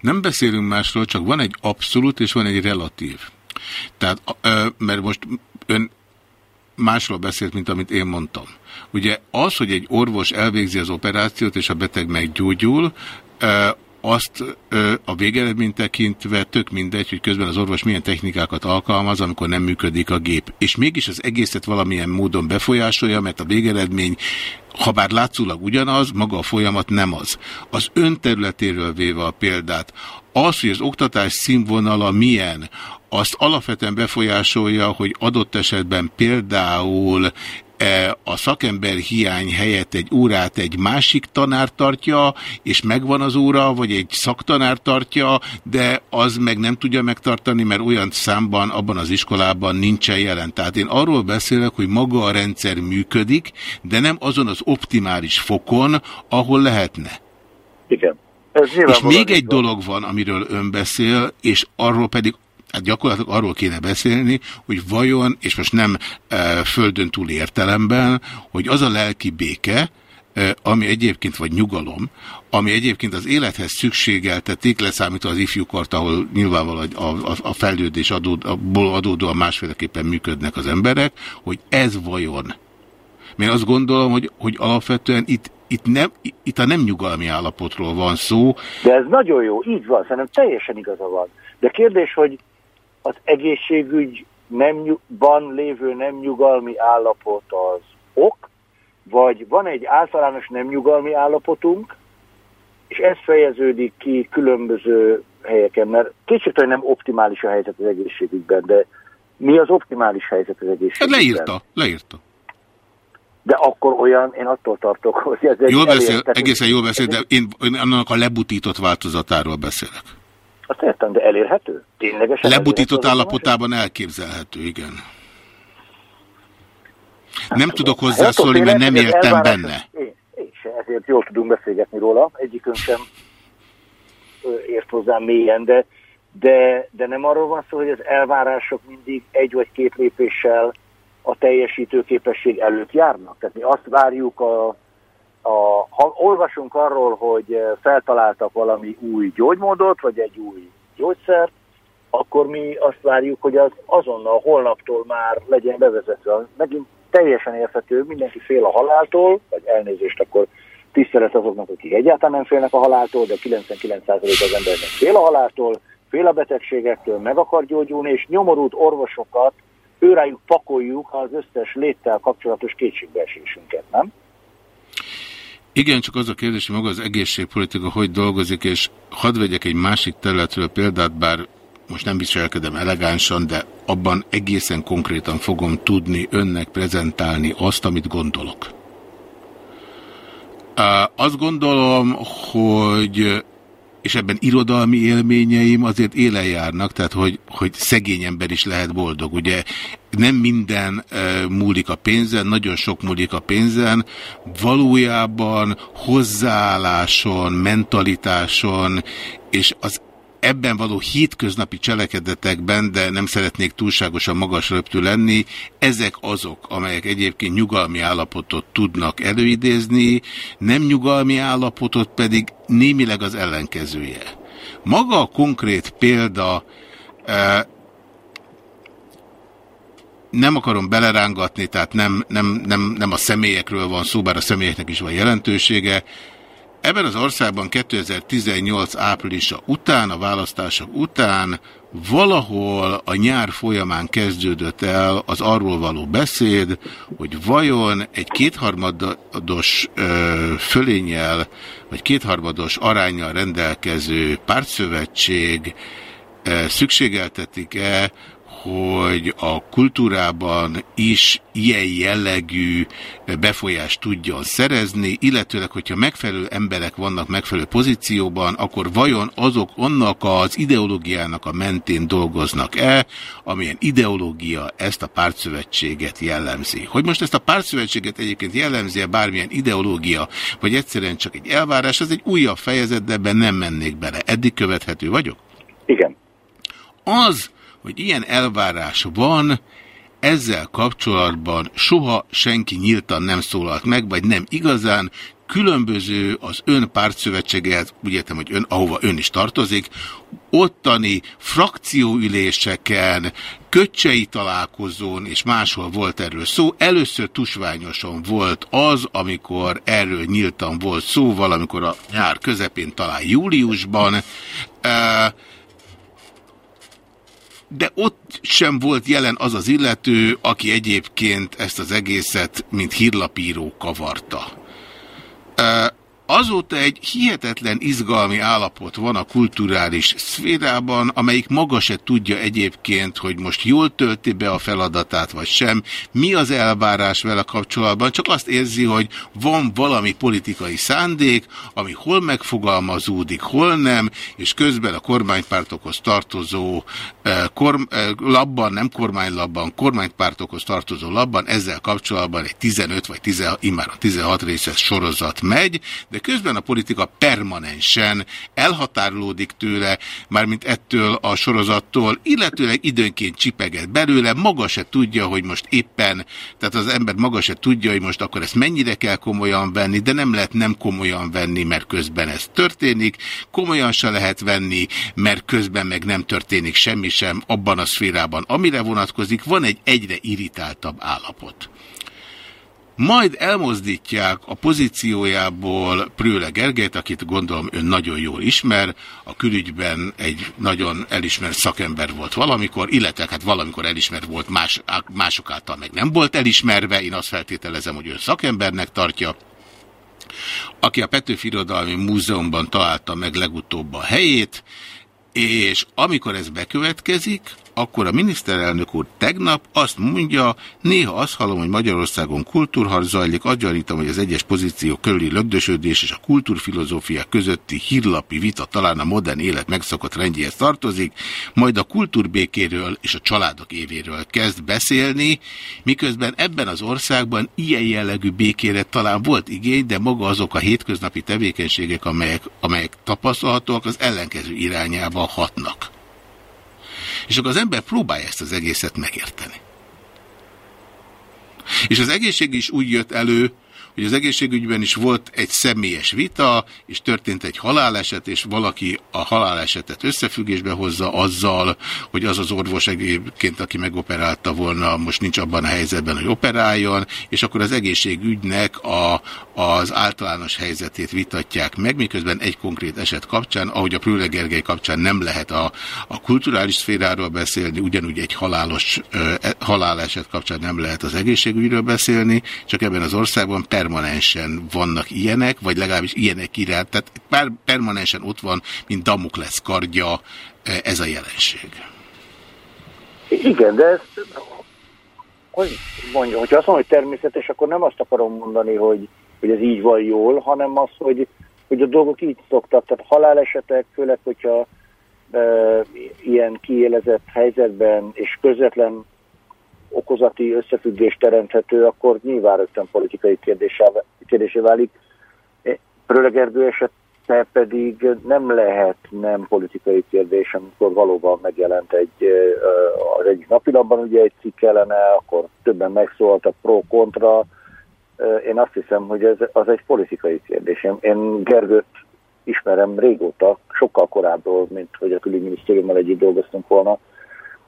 Nem beszélünk másról, csak van egy abszolút és van egy relatív. Tehát, mert most ön másról beszélt, mint amit én mondtam. Ugye az, hogy egy orvos elvégzi az operációt, és a beteg meggyógyul, azt a végeredményt tekintve tök mindegy, hogy közben az orvos milyen technikákat alkalmaz, amikor nem működik a gép. És mégis az egészet valamilyen módon befolyásolja, mert a végeredmény, ha bár látszólag ugyanaz, maga a folyamat nem az. Az ön területéről véve a példát, az, hogy az oktatás színvonala milyen, azt alapvetően befolyásolja, hogy adott esetben például a szakember hiány helyett egy órát egy másik tanár tartja, és megvan az óra, vagy egy szaktanár tartja, de az meg nem tudja megtartani, mert olyan számban abban az iskolában nincsen jelen. Tehát én arról beszélek, hogy maga a rendszer működik, de nem azon az optimális fokon, ahol lehetne. Igen. Ez és még egy dolog van, amiről ön beszél, és arról pedig Hát gyakorlatilag arról kéne beszélni, hogy vajon, és most nem e, földön túl értelemben, hogy az a lelki béke, e, ami egyébként, vagy nyugalom, ami egyébként az élethez szükségeltetik, leszámítva az ifjúkort, ahol nyilvánvalóan a, a, a fejlődés adód, adódóan másféleképpen működnek az emberek, hogy ez vajon. Mert azt gondolom, hogy, hogy alapvetően itt, itt, nem, itt a nem nyugalmi állapotról van szó. De ez nagyon jó, így van, szerintem teljesen igaza van. De kérdés, hogy az egészségügyban lévő nem nyugalmi állapot az ok, vagy van egy általános nem nyugalmi állapotunk, és ez fejeződik ki különböző helyeken, mert kétségtelen nem optimális a helyzet az egészségügyben, de mi az optimális helyzet az egészségügyben? Leírta, leírta. De akkor olyan, én attól tartok, hogy ez egy Jól beszél, egészen jól beszél, de én, én annak a lebutított változatáról beszélek. Azt értem, de elérhető? Ténylegesen Lebutított állapotában elképzelhető, igen. Nem tudom. tudok hozzászólni, mert nem éltem benne. Én, én se, ezért jól tudunk beszélgetni róla. Egyikünk sem ért hozzá mélyen, de, de, de nem arról van szó, hogy az elvárások mindig egy vagy két lépéssel a teljesítőképesség előtt járnak. Tehát mi azt várjuk a a, ha olvasunk arról, hogy eh, feltaláltak valami új gyógymódot, vagy egy új gyógyszert, akkor mi azt várjuk, hogy az azonnal, holnaptól már legyen bevezetve. Megint teljesen érthető, mindenki fél a haláltól, vagy elnézést, akkor tisztelet azoknak, akik egyáltalán nem félnek a haláltól, de 99% az embernek fél a haláltól, fél a betegségektől, meg akar gyógyulni, és nyomorult orvosokat őrájuk pakoljuk az összes léttel kapcsolatos kétségbeesésünket, nem? Igen, csak az a kérdés, hogy maga az egészségpolitika hogy dolgozik, és hadd vegyek egy másik területről példát, bár most nem viselkedem elegánsan, de abban egészen konkrétan fogom tudni önnek prezentálni azt, amit gondolok. Azt gondolom, hogy és ebben irodalmi élményeim azért élen járnak, tehát hogy, hogy szegény ember is lehet boldog. Ugye nem minden e, múlik a pénzen, nagyon sok múlik a pénzen, valójában hozzáálláson, mentalitáson és az ebben való hétköznapi cselekedetekben, de nem szeretnék túlságosan magas röptű lenni, ezek azok, amelyek egyébként nyugalmi állapotot tudnak előidézni, nem nyugalmi állapotot pedig némileg az ellenkezője. Maga a konkrét példa, e, nem akarom belerángatni, tehát nem, nem, nem, nem a személyekről van szó, bár a személyeknek is van jelentősége, Ebben az országban 2018 áprilisa után, a választások után valahol a nyár folyamán kezdődött el az arról való beszéd, hogy vajon egy kétharmados ö, fölényel, vagy kétharmados arányjal rendelkező pártszövetség szükségeltetik-e hogy a kultúrában is ilyen jellegű befolyást tudjon szerezni, illetőleg, hogyha megfelelő emberek vannak megfelelő pozícióban, akkor vajon azok annak az ideológiának a mentén dolgoznak-e, amilyen ideológia ezt a pártszövetséget jellemzi. Hogy most ezt a pártszövetséget egyébként jellemzi-e bármilyen ideológia, vagy egyszerűen csak egy elvárás, az egy újabb fejezet, de ebben nem mennék bele. Eddig követhető vagyok? Igen. Az, hogy ilyen elvárás van, ezzel kapcsolatban soha senki nyíltan nem szólalt meg, vagy nem igazán, különböző az ön pártszövetségehez, úgy értem, hogy ön, ahova ön is tartozik, ottani frakcióüléseken, köcsei találkozón és máshol volt erről szó. Először tusványosan volt az, amikor erről nyíltan volt szó, valamikor a nyár közepén, talán júliusban. Uh, de ott sem volt jelen az az illető, aki egyébként ezt az egészet, mint hírlapíró kavarta. Azóta egy hihetetlen izgalmi állapot van a kulturális szférában, amelyik maga se tudja egyébként, hogy most jól tölti be a feladatát, vagy sem. Mi az elvárás vele kapcsolatban? Csak azt érzi, hogy van valami politikai szándék, ami hol megfogalmazódik, hol nem, és közben a kormánypártokhoz tartozó eh, korm, eh, labban, nem kormánylabban, kormánypártokhoz tartozó labban ezzel kapcsolatban egy 15 vagy 10, immár 16 részes sorozat megy, de közben a politika permanensen elhatárolódik tőle, mármint ettől a sorozattól, illetőleg időnként csipeget belőle, maga se tudja, hogy most éppen, tehát az ember maga se tudja, hogy most akkor ezt mennyire kell komolyan venni, de nem lehet nem komolyan venni, mert közben ez történik, komolyan se lehet venni, mert közben meg nem történik semmi sem abban a szférában, amire vonatkozik, van egy egyre irritáltabb állapot majd elmozdítják a pozíciójából Prőle Gergelyt, akit gondolom ön nagyon jól ismer, a külügyben egy nagyon elismert szakember volt valamikor, illetve hát valamikor elismert volt, más, mások által meg nem volt elismerve, én azt feltételezem, hogy ön szakembernek tartja, aki a Petőfi Irodalmi Múzeumban találta meg legutóbb a helyét, és amikor ez bekövetkezik, akkor a miniszterelnök úr tegnap azt mondja, néha azt hallom, hogy Magyarországon kultúrharc zajlik, azt gyanítom, hogy az egyes pozíció körüli lögdösödés és a kultúrfilozófia közötti hírlapi vita talán a modern élet megszokott rendjéhez tartozik, majd a kultúrbékéről és a családok évéről kezd beszélni, miközben ebben az országban ilyen jellegű békére talán volt igény, de maga azok a hétköznapi tevékenységek, amelyek, amelyek tapasztalhatóak, az ellenkező irányába hatnak. És akkor az ember próbálja ezt az egészet megérteni. És az egészség is úgy jött elő, hogy az egészségügyben is volt egy személyes vita, és történt egy haláleset, és valaki a halálesetet összefüggésbe hozza azzal, hogy az az orvos egyébként, aki megoperálta volna, most nincs abban a helyzetben, hogy operáljon, és akkor az egészségügynek a, az általános helyzetét vitatják meg, miközben egy konkrét eset kapcsán, ahogy a Prőle Gergely kapcsán nem lehet a, a kulturális szféráról beszélni, ugyanúgy egy halálos, e, haláleset kapcsán nem lehet az egészségügyről beszélni, csak ebben az országban per permanensen vannak ilyenek, vagy legalábbis ilyenek iránt, tehát már permanensen ott van, mint Damoklesz kardja ez a jelenség. Igen, de ez, hogy mondja, hogyha azt mondom, hogy természetes, akkor nem azt akarom mondani, hogy, hogy ez így van jól, hanem az, hogy, hogy a dolgok így szoktak. Tehát halálesetek, főleg, hogyha e, ilyen kiélezett helyzetben és közvetlen okozati összefüggés teremthető, akkor nyilván rögtön politikai kérdésé válik. Prölegergő eset te pedig nem lehet nem politikai kérdés, amikor valóban megjelent egy, az egyik napilapban ugye egy cikk ellene, akkor többen megszólaltak pro-kontra. Én azt hiszem, hogy ez az egy politikai kérdés. Én Gergőt ismerem régóta, sokkal korábbról, mint hogy a külügyminisztériummal együtt dolgoztunk volna.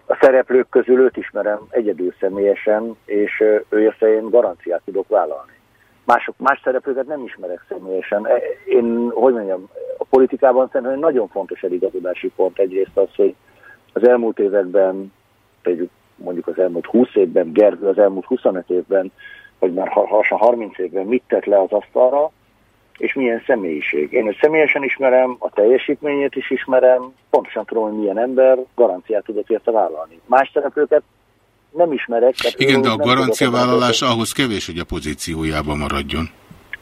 A szereplők közül őt ismerem egyedül személyesen, és ő én garanciát tudok vállalni mások, más szereplőket nem ismerek személyesen. E, én, hogy mondjam, a politikában szerintem nagyon fontos eligazodási pont egyrészt az, hogy az elmúlt években, mondjuk az elmúlt 20 évben, Gergő az elmúlt 25 évben, vagy már hasan 30 évben mit tett le az asztalra, és milyen személyiség. Én őt személyesen ismerem, a teljesítményét is ismerem, pontosan tudom, hogy milyen ember, garanciát tudok érte vállalni. Más szereplőket nem ismerek. Igen, de a garanciavállalás ahhoz kevés, hogy a pozíciójában maradjon.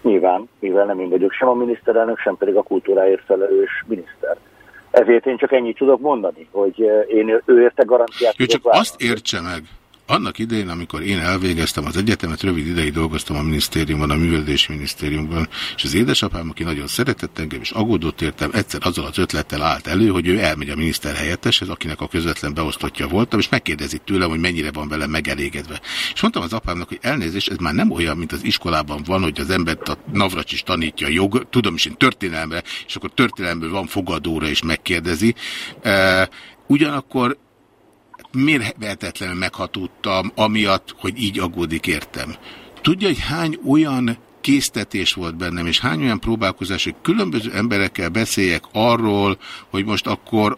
Nyilván, mivel nem én vagyok sem a miniszterelnök, sem pedig a kultúráért felelős miniszter. Ezért én csak ennyit tudok mondani, hogy eh, én ő érte garanciát Ő csak vállalni. azt értse meg, annak idején, amikor én elvégeztem az egyetemet, rövid ideig dolgoztam a minisztériumban, a művelési minisztériumban, és az édesapám, aki nagyon szeretett engem, és aggódott értem, egyszer azzal az ötlettel állt elő, hogy ő elmegy a miniszter helyettes, ez akinek a közvetlen beosztottja voltam, és megkérdezi tőlem, hogy mennyire van vele megelégedve. És mondtam az apámnak, hogy elnézést, ez már nem olyan, mint az iskolában van, hogy az ember a Navracs is tanítja jog, tudom is én történelemre, és akkor történelemből van fogadóra és megkérdezi. E, ugyanakkor mérhetetlenül meghatudtam, amiatt, hogy így aggódik értem. Tudja, hogy hány olyan késztetés volt bennem, és hány olyan próbálkozás, hogy különböző emberekkel beszéljek arról, hogy most akkor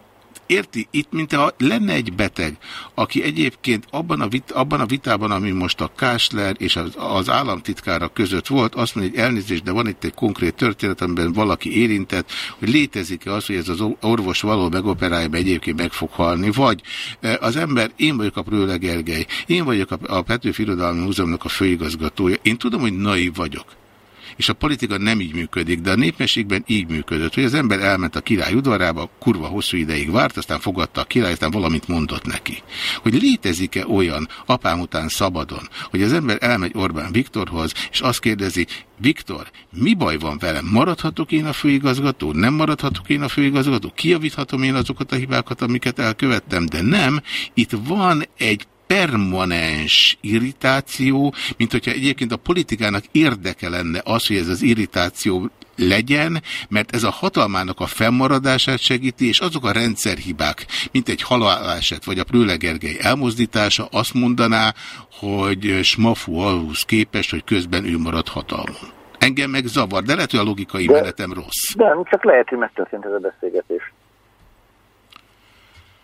érti, itt mintha lenne egy beteg, aki egyébként abban a, vit, abban a vitában, ami most a Kásler és az, az államtitkára között volt, azt mondja, hogy elnézést, de van itt egy konkrét történet, amiben valaki érintett, hogy létezik-e az, hogy ez az orvos való megoperálja, egyébként meg fog halni, vagy e, az ember, én vagyok a Prőle Gergely, én vagyok a, a Petőfi Irodalmi Múzeumnak a főigazgatója, én tudom, hogy naív vagyok és a politika nem így működik, de a népességben így működött, hogy az ember elment a király udvarába, kurva hosszú ideig várt, aztán fogadta a király, aztán valamit mondott neki. Hogy létezik-e olyan apám után szabadon, hogy az ember elmegy Orbán Viktorhoz, és azt kérdezi, Viktor, mi baj van velem? Maradhatok én a főigazgató? Nem maradhatok én a főigazgató? Kijavíthatom én azokat a hibákat, amiket elkövettem? De nem, itt van egy permanens irritáció, mint hogyha egyébként a politikának érdeke lenne az, hogy ez az irritáció legyen, mert ez a hatalmának a fennmaradását segíti, és azok a rendszerhibák, mint egy haláleset, vagy a Prőle Gergely elmozdítása azt mondaná, hogy smafu alhoz képest, hogy közben ő marad hatalmon. Engem meg zavar, de lehet, hogy a logikai de, menetem rossz. Nem, csak lehet, hogy megtörtént ez a beszélgetés.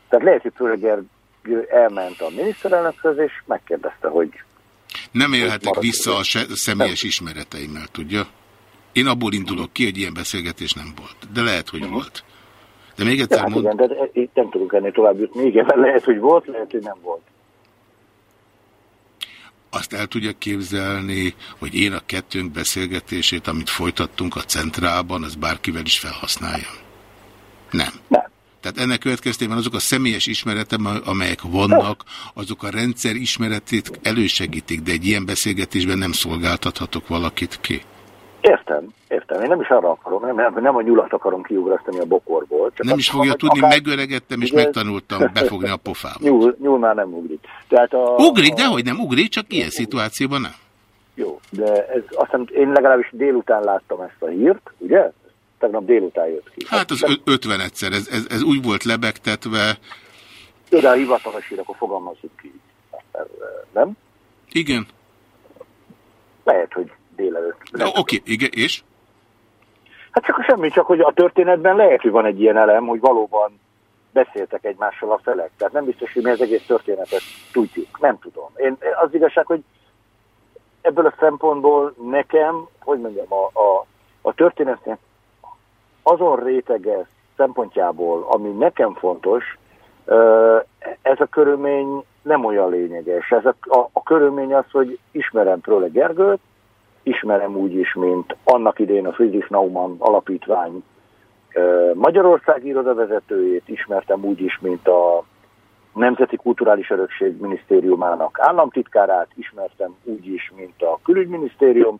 Tehát lehet, hogy Prőle elment a miniszterelnökhöz, és megkérdezte, hogy... Nem élhetek vissza a személyes nem. ismereteimmel, tudja? Én abból indulok ki, hogy ilyen beszélgetés nem volt. De lehet, hogy uh mhm. -huh. volt. De még egyszer hát mond... igen, de itt nem tudunk ennél tovább jutni. Igen, lehet, hogy volt, lehet, hogy nem volt. Azt el tudja képzelni, hogy én a kettőnk beszélgetését, amit folytattunk a centrálban, az bárkivel is felhasználjam? Nem. Nem. Tehát ennek következtében azok a személyes ismeretem, amelyek vannak, azok a rendszer ismeretét elősegítik, de egy ilyen beszélgetésben nem szolgáltathatok valakit ki. Értem, értem. Én nem is arra akarom, nem, nem, nem a nyulat akarom kiugrasztani a bokorból. Csak nem is fogja tudni, akár... megöregedtem és megtanultam befogni a pofámat. Nyúl, nyúl már nem ugrik. Tehát a, ugrik, dehogy nem ugrik, csak ilyen szituációban nem. Jó, de ez, azt hiszem, én legalábbis délután láttam ezt a hírt, ugye? Tegnap délután jött ki. Hát az 50 egyszer, ez, ez, ez úgy volt lebegtetve. De a hivatalos hír, akkor fogalmazzuk ki. Nem? Igen. Lehet, hogy délelőtt. Oké, okay, igen, és? Hát csak semmi, csak hogy a történetben lehet, hogy van egy ilyen elem, hogy valóban beszéltek egymással a felek. Tehát nem biztos, hogy mi az egész történetet tudjuk. Nem tudom. Én, az igazság, hogy ebből a szempontból nekem, hogy mondjam, a, a, a történetnek azon rétege szempontjából, ami nekem fontos, ez a körülmény nem olyan lényeges. Ez a, a, a körülmény az, hogy ismerem Pröle Gergőt, ismerem úgy is, mint annak idén a Friedrich Naumann alapítvány Magyarország irodavezetőjét, ismertem úgy is, mint a Nemzeti Kulturális Örökség Minisztériumának államtitkárát, ismertem úgy is, mint a Külügyminisztérium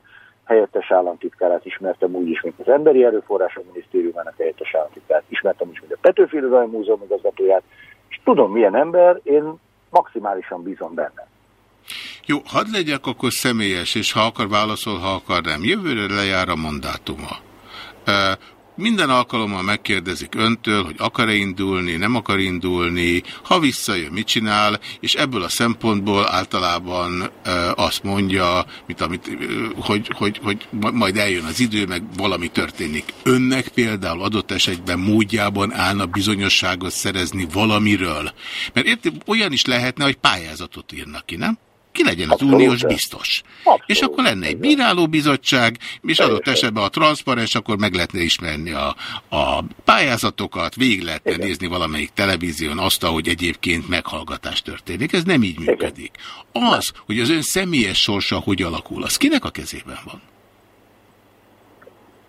helyettes államtitkárát, ismertem úgy is, mint az Emberi Erőforrások Minisztériumának helyettes államtitkárát, ismertem úgy, mint a Petőfi Irodalmi Múzeum igazgatóját, és tudom, milyen ember, én maximálisan bízom benne. Jó, hadd legyek akkor személyes, és ha akar válaszol, ha akar nem. Jövőre lejár a mandátuma. Minden alkalommal megkérdezik öntől, hogy akar-e indulni, nem akar indulni, ha visszajön, mit csinál, és ebből a szempontból általában e, azt mondja, mint amit, hogy, hogy, hogy majd eljön az idő, meg valami történik. Önnek például adott esetben módjában állna bizonyosságot szerezni valamiről. Mert érti, olyan is lehetne, hogy pályázatot írnak ki, nem? Ki legyen az Abszolút, uniós biztos. Abszolút, és akkor lenne egy bírálóbizottság, és adott esetben a transzparens, akkor meg lehetne ismerni a, a pályázatokat, végig lehetne Igen. nézni valamelyik televízión azt, hogy egyébként meghallgatás történik. Ez nem így működik. Az, hogy az ön személyes sorsa hogy alakul, az kinek a kezében van?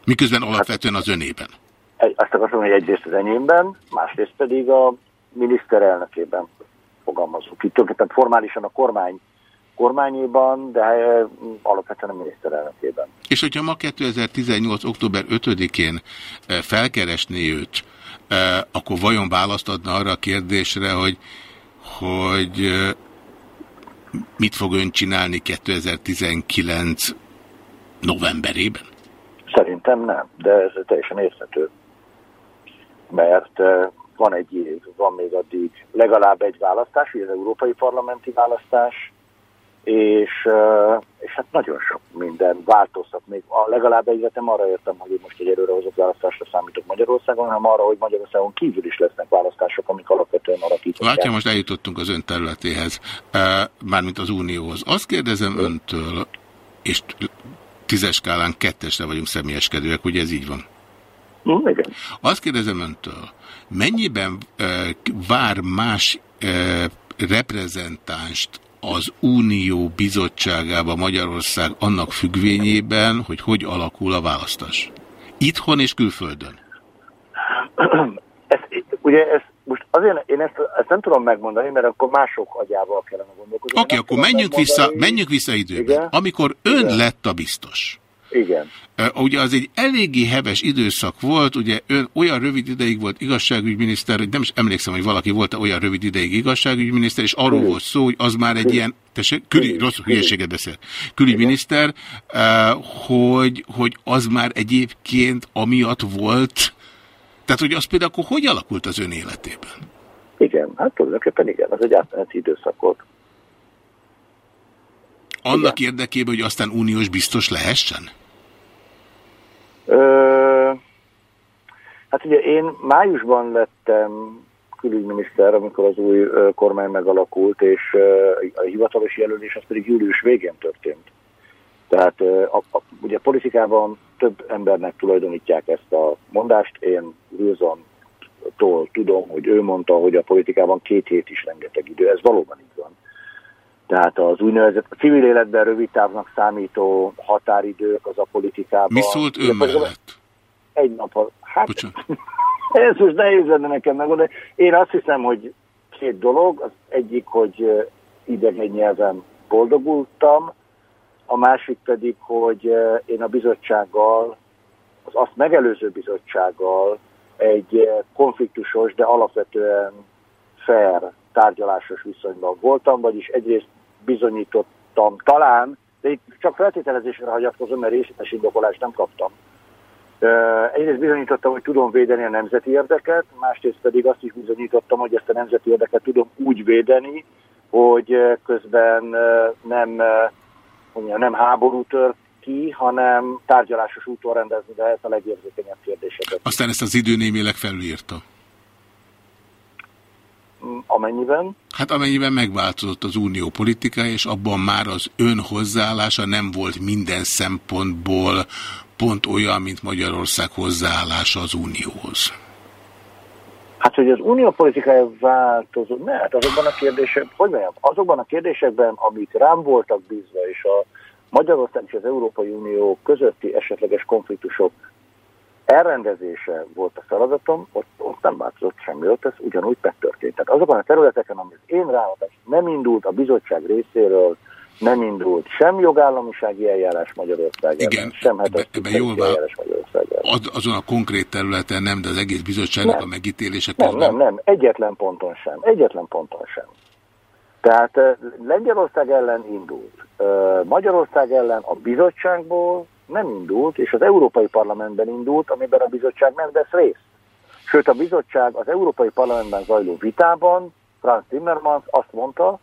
Miközben alapvetően az önében. Azt akarom, hogy egyrészt az enyémben, másrészt pedig a miniszterelnökében fogalmazunk. Itt tulajdonképpen formálisan a kormány kormányéban, de eh, alapvetően a miniszterelnökében. És hogyha ma 2018. október 5-én eh, felkeresné őt, eh, akkor vajon választ adna arra a kérdésre, hogy, hogy mit fog ön csinálni 2019 novemberében? Szerintem nem, de ez teljesen érthető. Mert van egy év, van még addig legalább egy választás, ugye az európai parlamenti választás, és, és hát nagyon sok minden változtat. Még a legalább egyre nem arra értem, hogy most egy előrehozott választásra számítok Magyarországon, hanem arra, hogy Magyarországon kívül is lesznek választások, amik alapvetően alakítják. Látja, most eljutottunk az ön területéhez, mármint az Unióhoz. Azt kérdezem öntől, és tízes skálán kettesre vagyunk személyeskedőek, ugye ez így van? Mm, igen. Azt kérdezem öntől, mennyiben vár más reprezentánst az Unió bizottságába Magyarország annak függvényében, hogy hogy alakul a választás? Itthon és külföldön? Ez, ugye ez most azért én ezt, ezt nem tudom megmondani, mert akkor mások agyával kellene gondolkozni. Oké, okay, akkor menjünk vissza, menjünk vissza időben. Igen? Amikor ön Igen? lett a biztos, igen. Ugye az egy eléggé heves időszak volt, ugye ön olyan rövid ideig volt igazságügyminiszter, hogy nem is emlékszem, hogy valaki volt -e olyan rövid ideig igazságügyminiszter, és arról volt szó, hogy az már egy ilyen, tessék, küli, rossz hülyeséget beszél, külügyminiszter, hogy, hogy az már egyébként amiatt volt, tehát hogy az például akkor hogy alakult az ön életében? Igen, hát tulajdonképpen igen, az egy átmeneti időszak volt. Annak igen. érdekében, hogy aztán uniós biztos lehessen? Hát ugye én májusban lettem külügyminiszter, amikor az új kormány megalakult, és a hivatalos jelölés az pedig július végén történt. Tehát a, a, ugye politikában több embernek tulajdonítják ezt a mondást. Én Wilson-tól tudom, hogy ő mondta, hogy a politikában két hét is rengeteg idő. Ez valóban így van. Tehát az úgynevezett a civil életben rövid távnak számító határidők az a politikában. Mi szólt ön mellett? Egy nap. Hát, ez most nehéz lenne nekem megmondani. Én azt hiszem, hogy két dolog. Az egyik, hogy idegen nyelven boldogultam, a másik pedig, hogy én a bizottsággal, az azt megelőző bizottsággal egy konfliktusos, de alapvetően fair tárgyalásos viszonyban voltam, vagyis egyrészt bizonyítottam talán, de itt csak feltételezésre hagyatkozom, mert részletes indokolást nem kaptam. Egyrészt bizonyítottam, hogy tudom védeni a nemzeti érdeket, másrészt pedig azt is bizonyítottam, hogy ezt a nemzeti érdeket tudom úgy védeni, hogy közben nem, nem háború tör ki, hanem tárgyalásos úton rendezni lehet a legérzékenyebb kérdéseket. Aztán ezt az idő némileg felülírta. Amennyi mennyiben? Hát amennyiben megváltozott az unió politika, és abban már az ön hozzáállása nem volt minden szempontból pont olyan, mint Magyarország hozzáállása az unióhoz. Hát, hogy az unió politikája változott, ne, hát azokban a kérdések, hogy mondjam, azokban a kérdésekben, amik rám voltak bízva, és a Magyarország és az Európai Unió közötti esetleges konfliktusok elrendezése volt a feladatom, ott, ott nem változott semmi, ott ez ugyanúgy megtörtént. Tehát azokon a területeken, amit én ráhatás nem indult a bizottság részéről, nem indult sem jogállamisági eljárás Magyarország Igen, sem ebbe, ebbe jól eljárás Magyarország az, azon a konkrét területen nem, de az egész bizottságnak nem, a megítélése közben... Nem, nem, nem, egyetlen ponton sem, egyetlen ponton sem. Tehát Lengyelország ellen indult, Magyarország ellen a bizottságból nem indult, és az Európai Parlamentben indult, amiben a bizottság nem vesz részt. Sőt, a bizottság az Európai Parlamentben zajló vitában, Franz Timmermans azt mondta,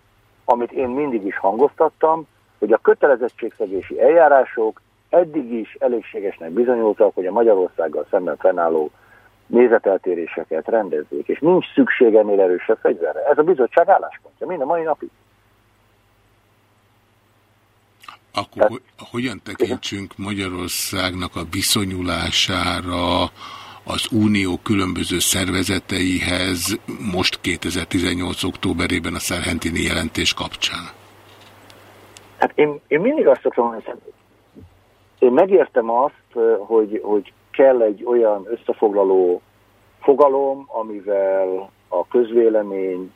amit én mindig is hangoztattam, hogy a kötelezettségszegési eljárások eddig is elégségesnek bizonyultak, hogy a Magyarországgal szemben fennálló nézeteltéréseket rendezzék, és nincs szükség ennél erősebb fegyverre. Ez a bizottság álláspontja, mind a mai napig. Akkor Tehát, hogyan tekintsünk Magyarországnak a viszonyulására az Unió különböző szervezeteihez most 2018. októberében a Szerhentini jelentés kapcsán? Hát én, én mindig azt szoktam mondani, én megértem azt, hogy, hogy kell egy olyan összefoglaló fogalom, amivel a közvélemény,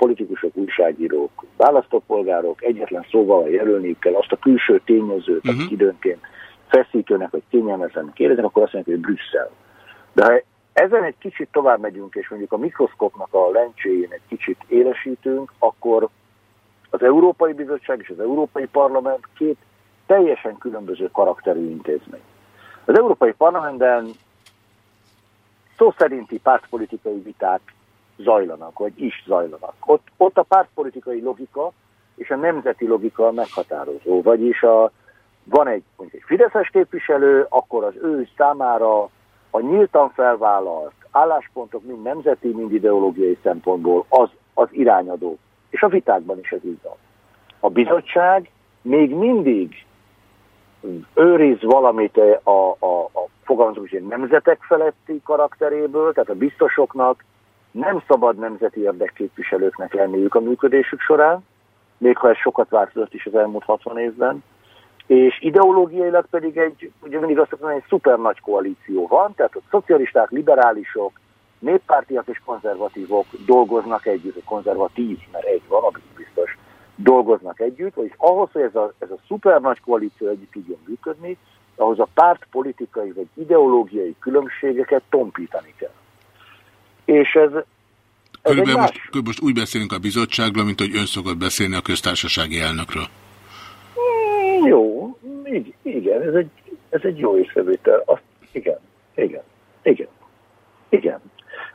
politikusok, újságírók, választópolgárok egyetlen szóval jelölniük kell azt a külső tényezőt, uh -huh. akik időnként feszítőnek vagy kényelmetlenek éreznek, akkor azt mondják, hogy Brüsszel. De ha ezen egy kicsit tovább megyünk, és mondjuk a mikroszkopnak a lencséjén egy kicsit élesítünk, akkor az Európai Bizottság és az Európai Parlament két teljesen különböző karakterű intézmény. Az Európai Parlamentben szó szerinti pártpolitikai viták zajlanak, vagy is zajlanak. Ott, ott a pártpolitikai logika és a nemzeti logika meghatározó, vagyis a, van egy, mondjuk egy Fideszes képviselő, akkor az ő számára a nyíltan felvállalt álláspontok mind nemzeti, mind ideológiai szempontból az, az irányadó. És a vitákban is ez így van. A bizottság még mindig őriz valamit a, a, a fogalmazunk, nemzetek feletti karakteréből, tehát a biztosoknak nem szabad nemzeti érdekképviselőknek lenniük a működésük során, még ha ez sokat változott is az elmúlt 60 évben, és ideológiailag pedig egy, ugye mindig azt mondom, egy szuper nagy koalíció van, tehát a szocialisták, liberálisok, néppártiak és konzervatívok dolgoznak együtt, konzervatív, mert egy van, ami biztos, dolgoznak együtt, vagyis ahhoz, hogy ez a, ez a szuper nagy koalíció együtt tudjon működni, ahhoz a pártpolitikai vagy ideológiai különbségeket tompítani kell. És ez, ez Körülbelül most, más... most úgy beszélünk a bizottságról, mint hogy ön szokott beszélni a köztársasági elnökről. Mm, jó, igen, ez egy, ez egy jó észrevétel. Azt, igen, igen, igen, igen.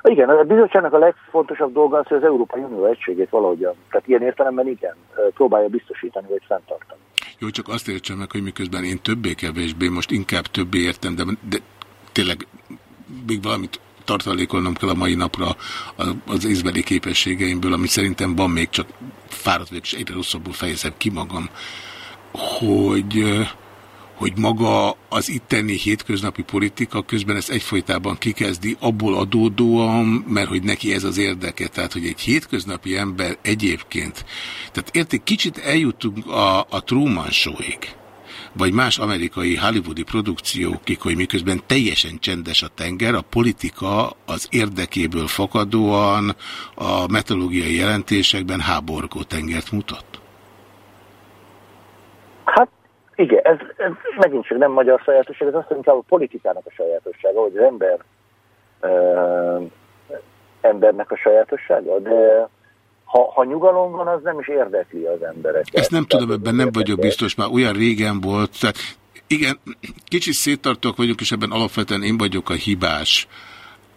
Igen, a bizottságnak a legfontosabb dolga az, hogy az Európai Unió egységét valahogyan, tehát ilyen értelemben igen, próbálja biztosítani vagy fenntartani. Jó, csak azt értsem meg, hogy miközben én többé-kevésbé, most inkább többé értem, de, de tényleg még valamit tartalékolnom kell a mai napra az észbeli képességeimből, ami szerintem van még, csak fáradt vagyok, és egyre rosszabbul fejezem ki magam, hogy hogy maga az itteni hétköznapi politika közben ezt egyfolytában kikezdi abból adódóan, mert hogy neki ez az érdeke. Tehát, hogy egy hétköznapi ember egyébként, tehát érték, kicsit eljutunk a, a Truman Show-ig vagy más amerikai hollywoodi produkciókig, hogy miközben teljesen csendes a tenger, a politika az érdekéből fakadóan a metodológiai jelentésekben háborgó tengert mutat? Hát igen, ez, ez megint csak nem magyar sajátosság, ez azt inkább a politikának a sajátossága, hogy az ember ö, embernek a sajátossága, de ha, ha nyugalom van, az nem is érdekli az embereket. Ezt nem tudom, ebben nem vagyok biztos, már olyan régen volt. Tehát igen, kicsit széttartók vagyunk, és ebben alapvetően én vagyok a hibás.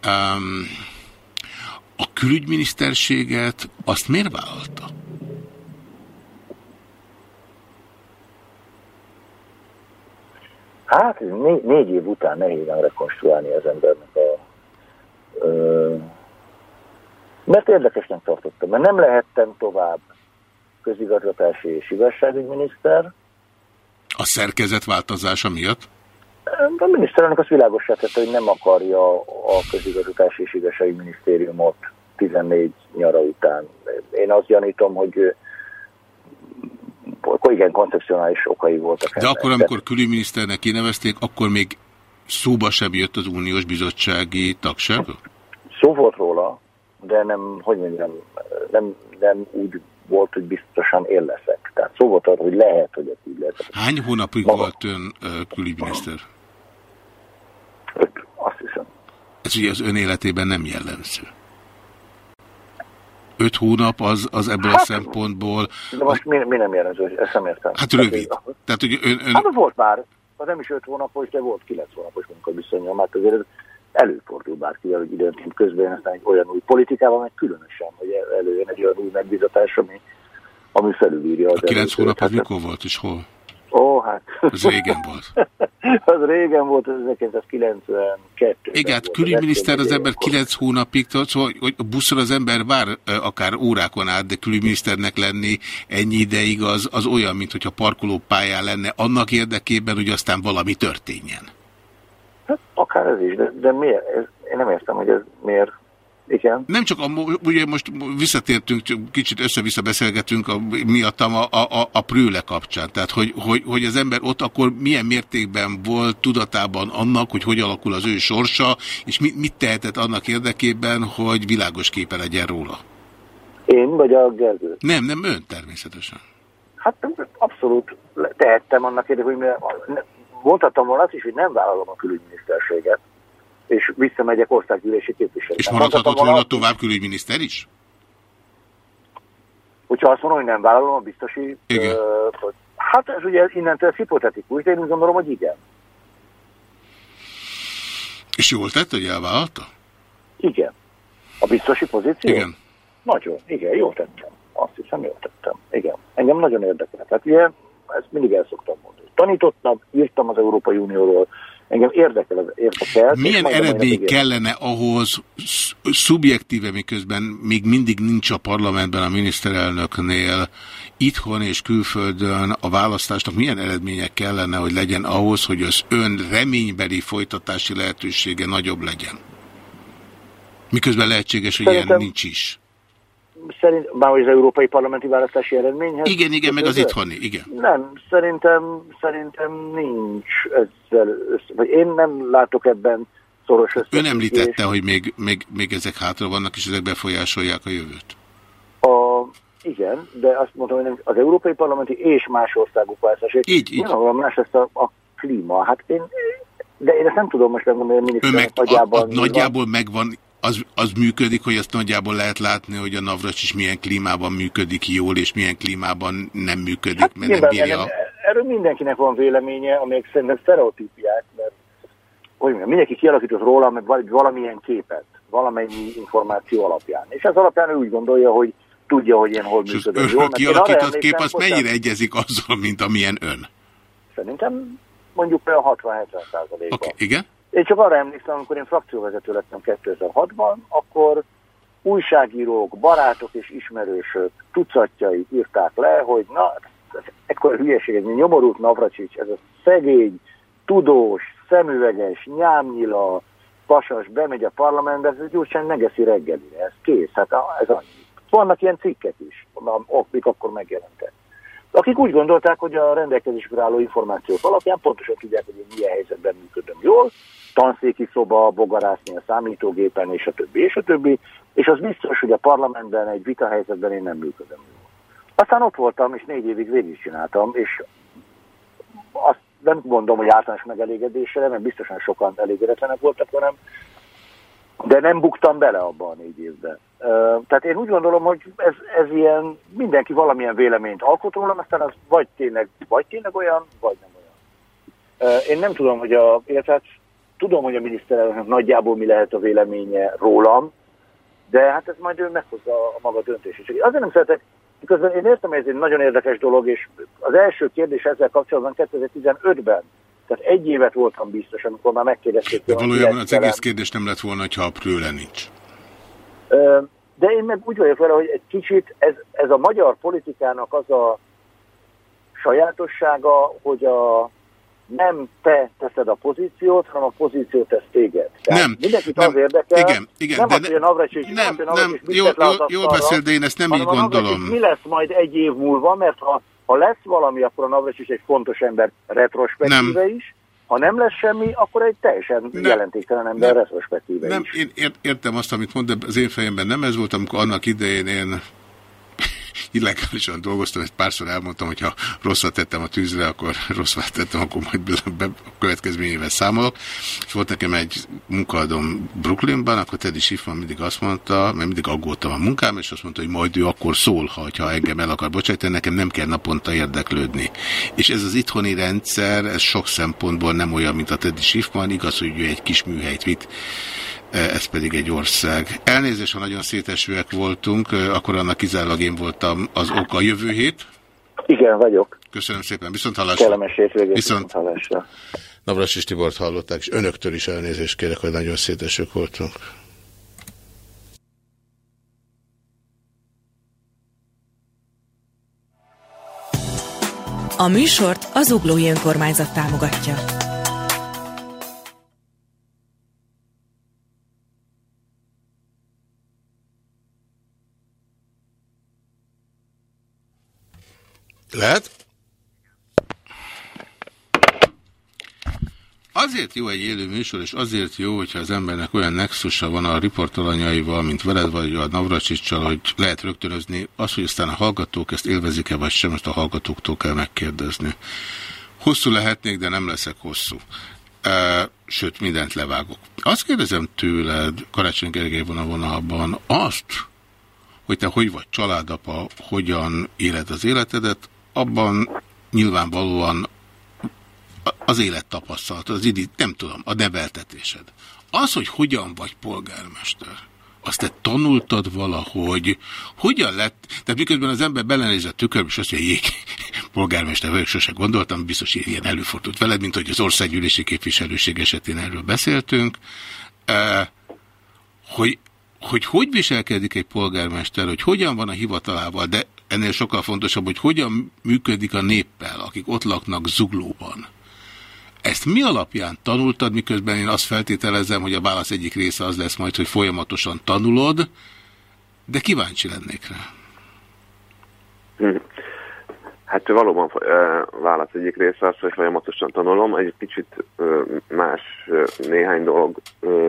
Um, a külügyminiszterséget azt miért vállalta? Hát négy, négy év után nehéz rekonstruálni az embernek a... Ö, mert érdekesnek tartottam. Mert nem lehettem tovább közigazgatási és igazságügyminiszter. A szerkezet változása miatt? A miniszterelnök azt világosá tette, hogy nem akarja a közigazgatási és igazságügyminisztériumot 14 nyara után. Én azt gyanítom, hogy igen, koncepcionális okai voltak. De akkor, amikor külügyminiszternek kinevezték, akkor még szóba sem jött az uniós bizottsági tagság? Szó volt de nem, hogy mondjam, nem, nem úgy volt, hogy biztosan én leszek. Tehát szó volt arra, hogy lehet, hogy ez így lehet. Hány hónapig Maga? volt ön külügyminiszter? Öt, azt hiszem. Ez ugye az ön életében nem jellemző. Öt hónap az, az ebből hát, a szempontból... De most mi, mi nem jellemző, ezt nem értem. Hát rövid. Tehát, hogy ön, ön... Hát volt már, az nem is öt hónapos, de volt kilenc hónapos munkaviszonyom. Hát azért előfordul bárkivel, hogy időnként közben aztán egy olyan új politikával, meg különösen, hogy előjön egy olyan új megbízatás, ami, ami felülírja. Az a kilenc hónap az mikor volt és hol? Ó, hát. Az régen volt. az régen volt, az 1992. Igen, hát külügyminiszter az ember kilenc hónapig, szóval hogy a buszon az ember vár akár órákon át, de külügyminiszternek lenni ennyi ideig az, az olyan, mint hogyha parkolópályán lenne annak érdekében, hogy aztán valami történjen. Hát, akár ez is, de, de miért? Ez, én nem értem, hogy ez miért igen. Nem csak, a, ugye most visszatértünk, kicsit össze-vissza beszélgetünk a, miattam a, a, a prőle kapcsán. Tehát, hogy, hogy, hogy az ember ott akkor milyen mértékben volt tudatában annak, hogy hogy alakul az ő sorsa, és mit, mit tehetett annak érdekében, hogy világos képe legyen róla? Én vagy a Gergő? Nem, nem ön természetesen. Hát abszolút tehettem annak érdekében, hogy mondhatom volna azt is, hogy nem vállalom a külügyminiszterséget és visszamegyek országgyűlési képviselőre. És maradhatott volna tovább külügyminiszter is? Hogyha azt mondom, hogy nem vállalom a biztosi... Igen. Uh, hát ez ugye innentől hipotetikus, de én úgy gondolom, hogy igen. És jól tett, hogy elvállalta? Igen. A biztosi pozíció? Igen. Nagyon, igen, jól tettem. Azt hiszem, jól tettem. Igen. Engem nagyon érdekel. Tehát ugye, ezt mindig el szoktam mondani. Tanítottam, írtam az Európai Unióról, Engem érdekel, az érdekel. Milyen eredmény kellene ahhoz szubjektíve, miközben még mindig nincs a parlamentben a miniszterelnöknél, itthon és külföldön a választásnak milyen eredmények kellene, hogy legyen ahhoz, hogy az ön reménybeli folytatási lehetősége nagyobb legyen? Miközben lehetséges, hogy Szerintem... ilyen nincs is szerint, már az európai parlamenti választási eredményhez. Igen, igen, meg az itthoni, igen. Nem, szerintem, szerintem nincs ezzel, össze, vagy én nem látok ebben szoros összefüggést. Ön említette, hogy még, még, még ezek hátra vannak, és ezek befolyásolják a jövőt. A, igen, de azt mondom, hogy az európai parlamenti és más országok választási. Így, így. Nyilvánvalóan más lesz a, a klíma. Hát én, de én ezt nem tudom most megmondani, hogy a miniszter meg, nagyjából... A, a, nagyjából megvan az, az működik, hogy azt nagyjából lehet látni, hogy a Navracs is milyen klímában működik jól, és milyen klímában nem működik, hát mert nem bírja. Erről mindenkinek van véleménye, amelyek szerintem sztereotípiák, mert hogy mondjam, mindenki kialakított róla, meg valamilyen képet, valamennyi információ alapján. És ez alapján ő úgy gondolja, hogy tudja, hogy én hol működöm jól. És kialakított kép az mennyire egyezik azzal, mint amilyen ön? Szerintem mondjuk olyan 60-70 százalékban. Okay, igen? Én csak arra emlékszem, amikor én frakcióvezető lettem 2006-ban, akkor újságírók, barátok és ismerősök tucatjai írták le, hogy na, ekkor hülyeség, egy nyomorult Navracsics, ez a szegény, tudós, szemüveges, nyámnyila, pasas bemegy a parlamentbe, ez gyorsan megeszi reggelire, ez kész, hát ez annyi. Vannak ilyen cikkek is, amik akkor megjelentek. Akik úgy gondolták, hogy a rendelkezésükre álló információk alapján pontosan tudják, hogy én milyen helyzetben működöm jól, tanszéki szoba, bogarászni a számítógépen, és a többi, és a többi, és az biztos, hogy a parlamentben egy vita helyzetben én nem működöm jól. Aztán ott voltam, és négy évig végig csináltam, és azt nem mondom, hogy általános megelégedésre, mert biztosan sokan elégedetlenek voltak velem, de nem buktam bele abba a négy évben. Tehát én úgy gondolom, hogy ez, ez ilyen, mindenki valamilyen véleményt alkot rólam, aztán az vagy tényleg, vagy tényleg olyan, vagy nem olyan. Én nem tudom, hogy a, illetve hát tudom, hogy a miniszterelnök nagyjából mi lehet a véleménye rólam, de hát ez majd ő meghozza a maga döntését. Azért nem szeretek, miközben én értem, hogy ez egy nagyon érdekes dolog, és az első kérdés ezzel kapcsolatban 2015-ben, tehát egy évet voltam biztos, amikor már megkérdezték. De valójában az egész kérdés nem lett volna, ha a prőle nincs. de én meg úgy vagyok vele, hogy egy kicsit ez, ez a magyar politikának az a sajátossága, hogy a nem te teszed a pozíciót, hanem a pozíció tesz téged. Tehát nem. Mindenkit nem, az érdekel, igen, igen, nem de az, hogy a Navracsics, nem, nem, nem, nem, jó, jó, jól beszél, de én ezt nem így gondolom. Mi lesz majd egy év múlva, mert ha, ha lesz valami, akkor a Navracsics egy fontos ember retrospektíve Nem. is, ha nem lesz semmi, akkor egy teljesen Nem. jelentéktelen ember Nem. retrospektíve Nem, is. én ért, értem azt, amit mond, de az én fejemben nem ez volt, amikor annak idején én illegálisan dolgoztam, egy párszor elmondtam, hogy ha rosszat tettem a tűzre, akkor rosszat tettem, akkor majd be, a következményével számolok. És volt nekem egy munkaadom Brooklynban, akkor Teddy Schiffman mindig azt mondta, mert mindig aggódtam a munkám, és azt mondta, hogy majd ő akkor szól, ha, ha engem el akar bocsájtani, nekem nem kell naponta érdeklődni. És ez az itthoni rendszer, ez sok szempontból nem olyan, mint a Teddy Schiffman, igaz, hogy ő egy kis műhelyt vitt, ez pedig egy ország. Elnézést, ha nagyon szétesőek voltunk, akkor annak kizárólag én voltam az oka jövő hét. Igen, vagyok. Köszönöm szépen, viszont hallásra. Kellemes hétvégét, Viszont. viszont hallásra. Navras és Tibort hallották, és önöktől is elnézést kérek, hogy nagyon szétesők voltunk. A műsort az Zuglói Önkormányzat támogatja. Lehet? Azért jó egy élő műsor, és azért jó, hogyha az embernek olyan nexusa van a riportalanyaival, mint veled vagy a Navracsicsal, hogy lehet rögtönözni. Az, hogy aztán a hallgatók ezt élvezik-e vagy sem, ezt a hallgatóktól kell megkérdezni. Hosszú lehetnék, de nem leszek hosszú. E, sőt, mindent levágok. Azt kérdezem tőled, Karácsony Gergely van a vonalban, azt, hogy te hogy vagy családapa, hogyan éled az életedet, abban nyilvánvalóan az élettapasztalat, az idi, nem tudom, a neveltetésed. Az, hogy hogyan vagy polgármester, azt te tanultad valahogy, hogyan lett, tehát miközben az ember belenéz a tükörbe, és azt mondja, jég, polgármester vagyok, sose gondoltam, biztos ilyen előfordult veled, mint hogy az országgyűlési képviselőség esetén erről beszéltünk, hogy hogy hogy viselkedik egy polgármester, hogy hogyan van a hivatalával, de ennél sokkal fontosabb, hogy hogyan működik a néppel, akik ott laknak zuglóban. Ezt mi alapján tanultad, miközben én azt feltételezem, hogy a válasz egyik része az lesz majd, hogy folyamatosan tanulod, de kíváncsi lennék rá. Hm. Hát valóban ö, válasz egyik része az, hogy folyamatosan tanulom. Egy kicsit ö, más ö, néhány dolog,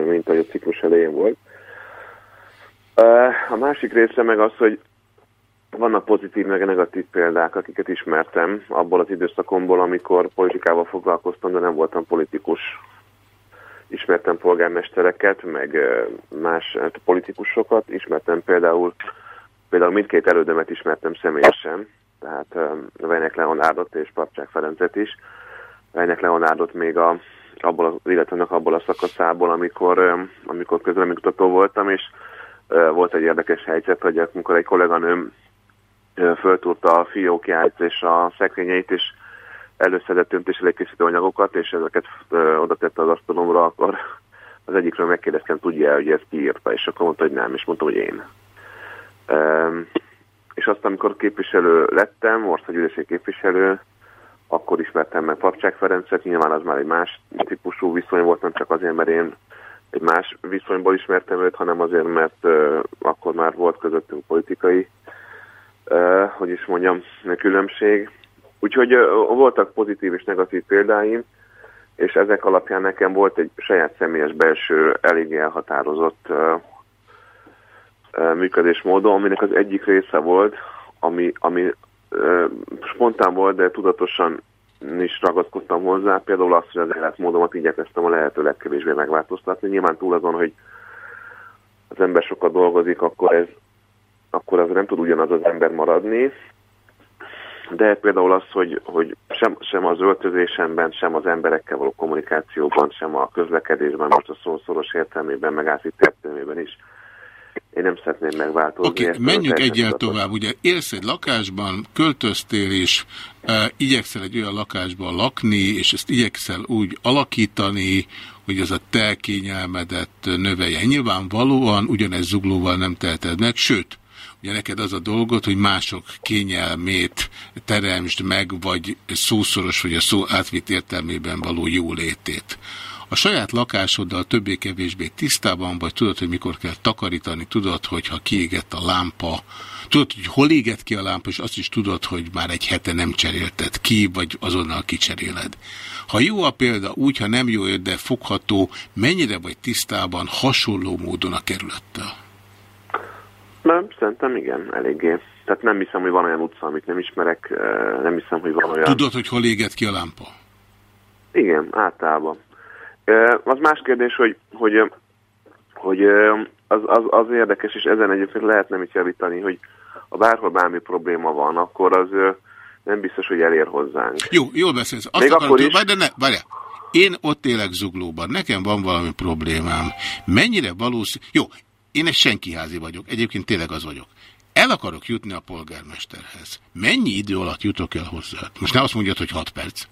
mint ahogy a ciklus elején volt. A másik része meg az, hogy vannak pozitív meg negatív példák, akiket ismertem abból az időszakomból, amikor politikával foglalkoztam, de nem voltam politikus. Ismertem polgármestereket, meg más hát, politikusokat. Ismertem például, például mindkét elődömet ismertem személyesen, tehát Vejnek Leonárdot és Papcsák Ferencet is. Vejnek Leonárdot még a, abból az életemnek abból a szakaszából, amikor, amikor közleménykutató voltam, és volt egy érdekes helyzet, hogy amikor egy kolléganőm föltúrta a fiókját és a szekrényeit, és előszedett öntés készítő anyagokat, és ezeket uh, oda tette az asztalomra, akkor az egyikről megkérdeztem, tudja hogy ez ki írta, és akkor mondta, hogy nem, és mondtam, hogy én. Um, és azt, amikor képviselő lettem, országgyűlési képviselő, akkor ismertem meg Papcsák Ferencet, nyilván az már egy más típusú viszony volt, nem csak azért, mert én egy más viszonyból ismertem őt, hanem azért, mert uh, akkor már volt közöttünk politikai, uh, hogy is mondjam, különbség. Úgyhogy voltak pozitív és negatív példáim, és ezek alapján nekem volt egy saját személyes belső, eléggé elhatározott működésmódon, aminek az egyik része volt, ami, ami spontán volt, de tudatosan is ragaszkodtam hozzá, például azt, hogy az életmódomat igyekeztem a lehető legkevésbé megváltoztatni. Nyilván túl azon, hogy az ember sokat dolgozik, akkor ez akkor az nem tud ugyanaz az ember maradni, de például az, hogy, hogy sem, sem az öltözésemben, sem az emberekkel való kommunikációban, sem a közlekedésben, most a szószoros értelmében, meg átvitt értelmében is én nem szeretném megváltozni. Oké, okay, menjünk egyel tovább. Ugye élsz egy lakásban, költöztél, és e, igyekszel egy olyan lakásban lakni, és ezt igyekszel úgy alakítani, hogy az a te kényelmedet növelje. Nyilvánvalóan ugyanez zuglóval nem teheted meg, sőt, ugye neked az a dolgot, hogy mások kényelmét teremtsd meg, vagy szószoros, vagy a szó átvitt értelmében való jólétét. A saját lakásoddal többé-kevésbé tisztában vagy, tudod, hogy mikor kell takarítani, tudod, hogy ha kiégett a lámpa, tudod, hogy hol égett ki a lámpa, és azt is tudod, hogy már egy hete nem cserélted ki, vagy azonnal kicseréled. Ha jó a példa, úgy, ha nem jó, de fogható, mennyire vagy tisztában hasonló módon a kerülettel? Nem, szerintem igen, eléggé. Tehát nem hiszem, hogy van olyan utca, amit nem ismerek, eh, nem hiszem, hogy van olyan... Tudod, hogy hol égett ki a lámpa? Igen, általában. Az más kérdés, hogy, hogy, hogy az, az, az érdekes, és ezen egyébként lehetne mit javítani, hogy ha bárhol bármi probléma van, akkor az nem biztos, hogy elér hozzánk. Jó, jól beszélsz. Azt Még akkor is... de ne, várjál. Én ott élek zuglóban, nekem van valami problémám. Mennyire valószínű... Jó, én egy senkiházi vagyok, egyébként tényleg az vagyok. El akarok jutni a polgármesterhez. Mennyi idő alatt jutok el hozzá? Most ne azt mondjad, hogy 6 perc.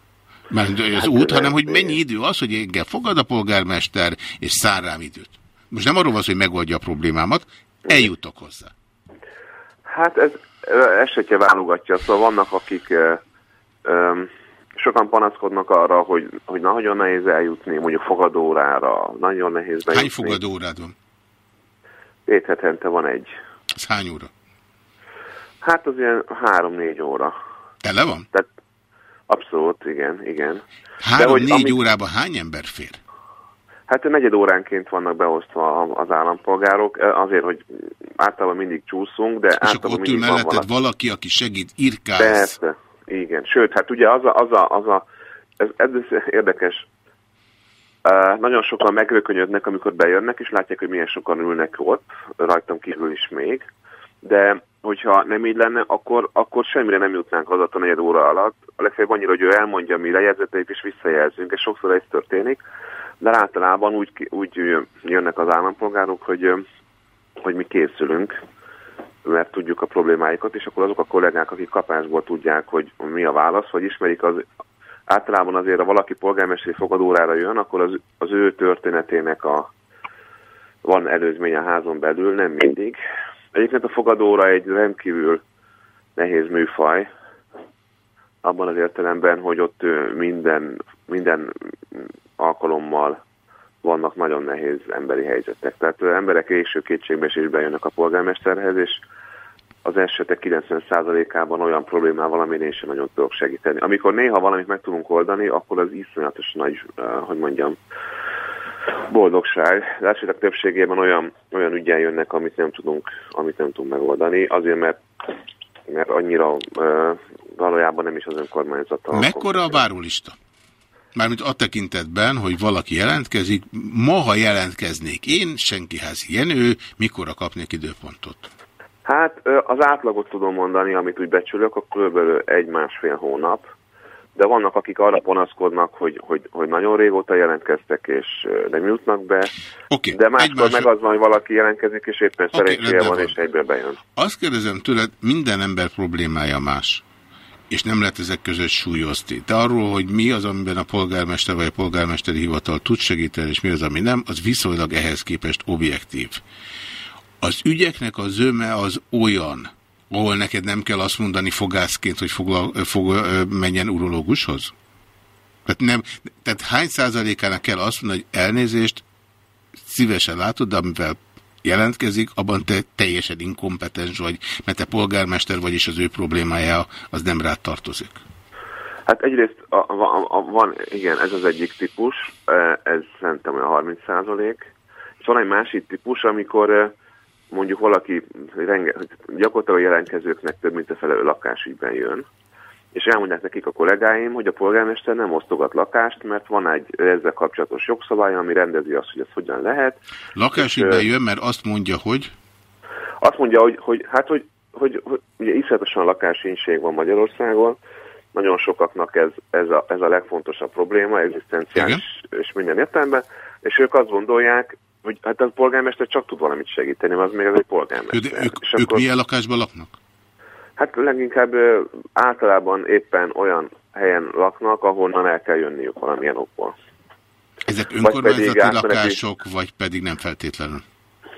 Mert az hát, út, hanem hogy mennyi idő az, hogy engem fogad a polgármester, és száll rám időt. Most nem arról van hogy megoldja a problémámat, eljutok hozzá. Hát ez esetje válogatja, szóval vannak, akik ö, ö, sokan panaszkodnak arra, hogy, hogy nagyon nehéz eljutni, mondjuk fogadórára, nagyon nehéz bejutni. Hány fogadórád van? Két hetente van egy. Ez hány óra? Hát az ilyen három-négy óra. Tele van? Tehát Abszolút, igen, igen. Három-négy ami... órában hány ember fér? Hát negyed óránként vannak beosztva az állampolgárok, azért, hogy általában mindig csúszunk, de És általában ott ül melletted valaki... valaki, aki segít, irkálsz. Persze, igen. Sőt, hát ugye az a, az a, az a ez, ez érdekes, Nagyon sokan megrökönyödnek, amikor bejönnek, és látják, hogy milyen sokan ülnek ott, rajtam kívül is még, de hogyha nem így lenne, akkor, akkor semmire nem jutnánk az a negyed óra alatt. Legfeljebb annyira, hogy ő elmondja mi lejegyzeteit, és visszajelzünk, és sokszor ez történik, de általában úgy, úgy jönnek az állampolgárok, hogy, hogy mi készülünk, mert tudjuk a problémáikat, és akkor azok a kollégák, akik kapásból tudják, hogy mi a válasz, vagy ismerik az, általában azért, ha valaki polgármesteri fogadórára jön, akkor az, az ő történetének a, van előzmény a házon belül, nem mindig, Egyébként a fogadóra egy rendkívül nehéz műfaj, abban az értelemben, hogy ott minden, minden alkalommal vannak nagyon nehéz emberi helyzetek. Tehát emberek éső kétségbeesésben jönnek a polgármesterhez, és az esetek 90%-ában olyan problémával, amin én sem nagyon tudok segíteni. Amikor néha valamit meg tudunk oldani, akkor az iszonyatos nagy, hogy mondjam, boldogság. De esetek többségében olyan, olyan ügyen jönnek, amit nem tudunk, amit nem tudunk megoldani, azért mert, mert annyira valójában nem is az önkormányzat. Mekkora a várólista? Mármint a tekintetben, hogy valaki jelentkezik, ma, ha jelentkeznék én, senkiházi Jenő, mikorra kapnék időpontot? Hát az átlagot tudom mondani, amit úgy becsülök, a kb. egy-másfél hónap de vannak, akik arra panaszkodnak, hogy, hogy, hogy nagyon régóta jelentkeztek, és nem jutnak be, okay. de máskor meg az van, hogy valaki jelentkezik, és éppen okay, szerencséje van, van, és egyből bejön. Azt kérdezem tőled, minden ember problémája más, és nem lehet ezek között súlyozni. De arról, hogy mi az, amiben a polgármester vagy a polgármesteri hivatal tud segíteni, és mi az, ami nem, az viszonylag ehhez képest objektív. Az ügyeknek a zöme az olyan, ahol neked nem kell azt mondani fogászként, hogy foglal, fog, menjen urológushoz? Tehát, nem, tehát hány százalékának kell azt mondani, hogy elnézést szívesen látod, de amivel jelentkezik, abban te teljesen inkompetens vagy, mert te polgármester vagy, és az ő problémája az nem rád tartozik. Hát egyrészt a, a, a, van, igen, ez az egyik típus, ez szerintem olyan 30 százalék, és van egy másik típus, amikor mondjuk valaki renge, gyakorlatilag a jelentkezőknek több mint a felelő lakásügyben jön, és elmondják nekik a kollégáim, hogy a polgármester nem osztogat lakást, mert van egy ezzel kapcsolatos jogszabály, ami rendezi azt, hogy ez hogyan lehet. Lakásügyben jön, mert azt mondja, hogy? Azt mondja, hogy, hogy hát, hogy, hogy, hogy ugye iszletesen lakásénység van Magyarországon, nagyon sokaknak ez, ez, a, ez a legfontosabb probléma, egzisztenciális és minden értelemben, és ők azt gondolják, hogy hát a polgármester csak tud valamit segíteni, az még az egy polgármester. De ők, és ők akkor, milyen lakásban laknak? Hát leginkább általában éppen olyan helyen laknak, ahonnan el kell jönniük valamilyen okból. Ezek önkormányzati vagy lakások, vagy pedig nem feltétlenül?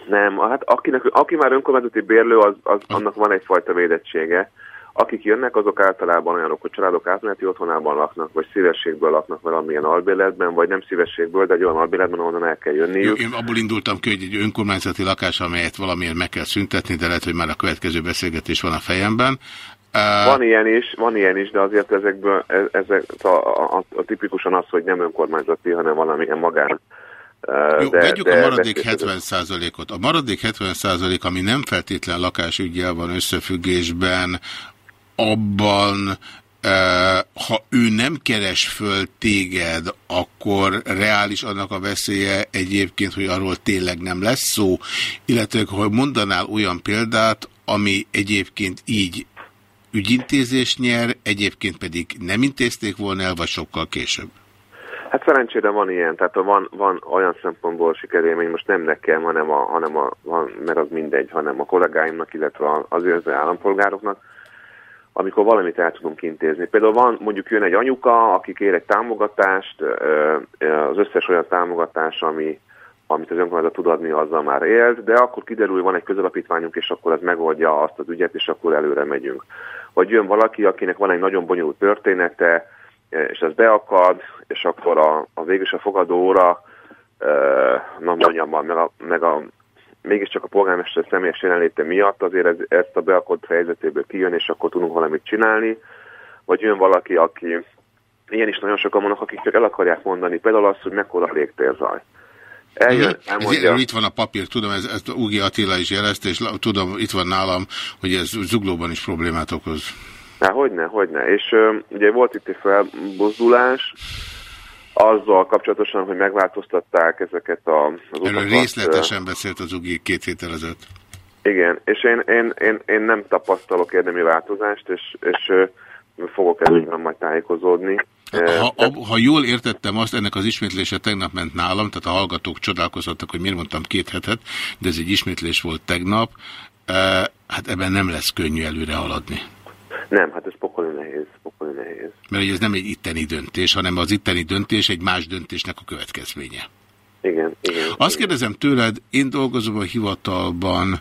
Nem, hát akinek, aki már önkormányzati bérlő, az, az, annak van egyfajta védettsége. Akik jönnek, azok általában olyanok, hogy családok átmeneti otthonában laknak, vagy szívességből laknak valamilyen albéletben, vagy nem szívességből, de egy olyan albéletben, ahonnan el kell jönniük. Én abból indultam ki, hogy egy önkormányzati lakás, amelyet valamilyen meg kell szüntetni, de lehet, hogy már a következő beszélgetés van a fejemben. Van ilyen is, van ilyen is, de azért ezekből, e, ezek, a, a, a, a tipikusan az, hogy nem önkormányzati, hanem valamilyen magán jó, de, vegyük de a maradék 70%-ot. A maradék 70%, ami nem feltétlen lakásügyel van összefüggésben, abban ha ő nem keres föl téged, akkor reális annak a veszélye egyébként, hogy arról tényleg nem lesz szó, illetve hogy mondanál olyan példát, ami egyébként így ügyintézés nyer, egyébként pedig nem intézték volna el, vagy sokkal később. Hát szerencsére van ilyen, tehát van, van olyan szempontból sikerélmény, most nem nekem, hanem, a, hanem a, van, mert az mindegy, hanem a kollégáimnak, illetve az őrző állampolgároknak, amikor valamit el tudunk intézni. Például van, mondjuk jön egy anyuka, aki kér egy támogatást, az összes olyan támogatás, ami, amit az önkormányzat tud adni, azzal már élt, de akkor kiderül, hogy van egy közalapítványunk, és akkor ez megoldja azt az ügyet, és akkor előre megyünk. Vagy jön valaki, akinek van egy nagyon bonyolult története, és ez beakad, és akkor a, a végül a fogadó óra, mondjam, meg a, meg a mégiscsak a polgármester személyes jelenléte miatt azért ez, ezt a beakott helyzetéből kijön, és akkor tudunk valamit csinálni. Vagy jön valaki, aki, ilyen is nagyon sokan vannak, akik csak el akarják mondani, például azt, hogy mekkora a légtérzaj. Eljön, elmondja. Ez, itt van a papír, tudom, ez, ezt Ugi Attila is jelezte, és tudom, itt van nálam, hogy ez zuglóban is problémát okoz. Há, hogyne, hogyne. És uh, ugye volt itt egy felbozdulás, azzal kapcsolatosan, hogy megváltoztatták ezeket a, az utakat. Erről részletesen beszélt az UGI két héttel ezelőtt. Igen, és én, én, én, én nem tapasztalok érdemi változást, és, és fogok előnyben majd tájékozódni. Ha, ha, ha jól értettem azt, ennek az ismétlése tegnap ment nálam, tehát a hallgatók csodálkozottak, hogy miért mondtam két hetet, de ez egy ismétlés volt tegnap, hát ebben nem lesz könnyű előre haladni. Nem, hát ez pokoli nehéz, pokoli nehéz. Mert ez nem egy itteni döntés, hanem az itteni döntés egy más döntésnek a következménye. Igen, igen. Azt kérdezem tőled, én dolgozom a hivatalban,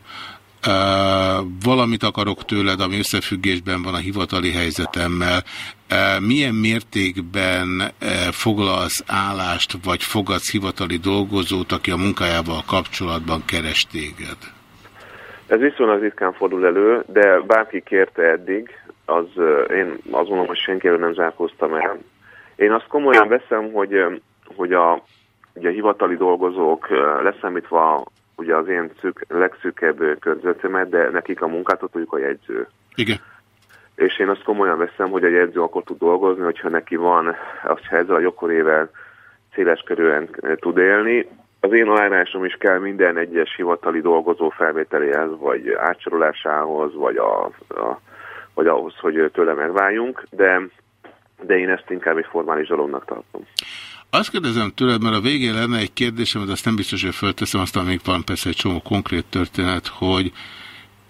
Uh, valamit akarok tőled, ami összefüggésben van a hivatali helyzetemmel. Uh, milyen mértékben uh, foglalsz állást, vagy fogadsz hivatali dolgozót, aki a munkájával kapcsolatban keres téged? Ez viszonylag ritkán fordul elő, de bárki kérte eddig, az én azt mondom, hogy senki nem zárkóztam el. Én azt komolyan veszem, hogy, hogy a, ugye a hivatali dolgozók leszámítva ugye az én szük, legszűkebb környezetemet, de nekik a munkáltatójuk a jegyző. Igen. És én azt komolyan veszem, hogy a jegyző akkor tud dolgozni, hogyha neki van, azt ezzel a jogkorével széles körülön tud élni. Az én aláírásom is kell minden egyes hivatali dolgozó felvételéhez, vagy átsorolásához, vagy a, a vagy ahhoz, hogy tőle megváljunk, de, de én ezt inkább egy formális dolognak tartom. Azt kérdezem tőled, mert a végén lenne egy kérdésem, de azt nem biztos, hogy fölteszem, aztán még van persze egy csomó konkrét történet, hogy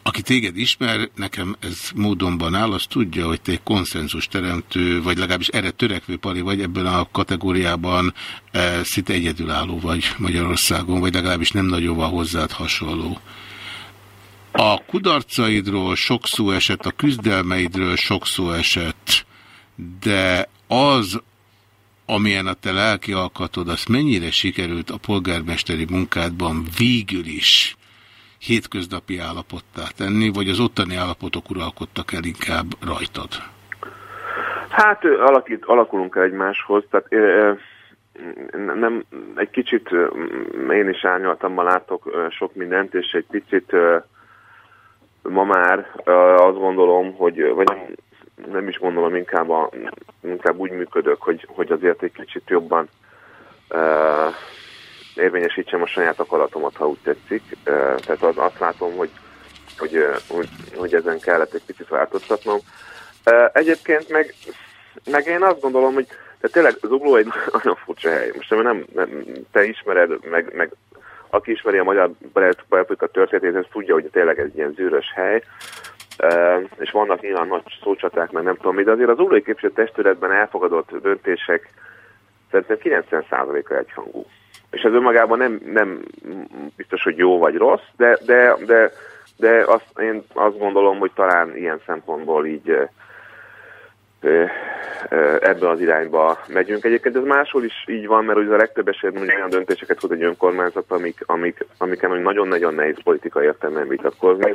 aki téged ismer, nekem ez módonban áll, az tudja, hogy te egy konszenzus teremtő, vagy legalábbis erre törekvő pali vagy ebben a kategóriában e, szinte egyedülálló vagy Magyarországon, vagy legalábbis nem nagyobb hozzád hasonló. A kudarcaidról sok szó esett, a küzdelmeidről sok szó esett, de az, amilyen a te lelki alkatod, azt mennyire sikerült a polgármesteri munkádban végül is hétköznapi állapottá tenni, vagy az ottani állapotok uralkodtak el inkább rajtad? Hát alakít, alakulunk el egymáshoz, tehát nem, egy kicsit én is árnyaltamban látok sok mindent, és egy picit ma már azt gondolom, hogy, vagy nem, is gondolom, inkább, a, inkább úgy működök, hogy, hogy azért egy kicsit jobban uh, érvényesítsem a saját akaratomat, ha úgy tetszik. Uh, tehát az, azt látom, hogy, hogy, hogy, hogy ezen kellett egy picit változtatnom. Uh, egyébként meg, meg én azt gondolom, hogy de tényleg Zugló egy nagyon furcsa hely. Most nem, nem te ismered, meg, meg aki ismeri a magyar belpolitika történetét, ez tudja, hogy tényleg egy ilyen zűrös hely, és vannak nyilván nagy szócsaták, meg nem tudom mi, de azért az újrai képviselő testületben elfogadott döntések szerintem 90%-a egyhangú. És ez önmagában nem, nem biztos, hogy jó vagy rossz, de, de, de, de azt, én azt gondolom, hogy talán ilyen szempontból így ebbe az irányba megyünk. Egyébként ez máshol is így van, mert ugye a legtöbb esetben olyan döntéseket hoz egy önkormányzat, amik, amik, amiken nagyon-nagyon nehéz politikai értelemben vitatkozni.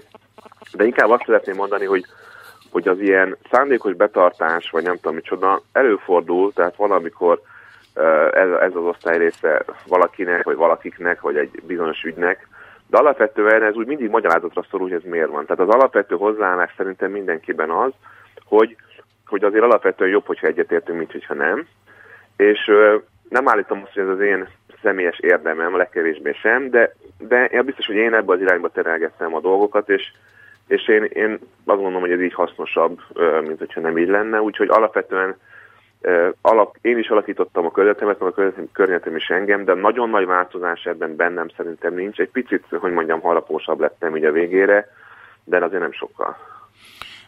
De inkább azt szeretném mondani, hogy hogy az ilyen szándékos betartás, vagy nem tudom micsoda, előfordul, tehát valamikor ez, ez az osztály része valakinek, vagy valakiknek, vagy egy bizonyos ügynek, de alapvetően ez úgy mindig magyarázatra szorul, hogy ez miért van. Tehát az alapvető hozzáállás szerintem mindenkiben az, hogy, hogy azért alapvetően jobb, hogyha egyetértünk, mint hogyha nem. És nem állítom azt, hogy ez az én személyes érdemem, legkevésbé sem, de, de én biztos, hogy én ebbe az irányba terelgettem a dolgokat, és, és én, én azt gondolom, hogy ez így hasznosabb, mint hogyha nem így lenne, úgyhogy alapvetően alap, én is alakítottam a környezetemet, a környezetem is engem, de nagyon nagy változás ebben bennem szerintem nincs. Egy picit, hogy mondjam, harapósabb lettem így a végére, de azért nem sokkal.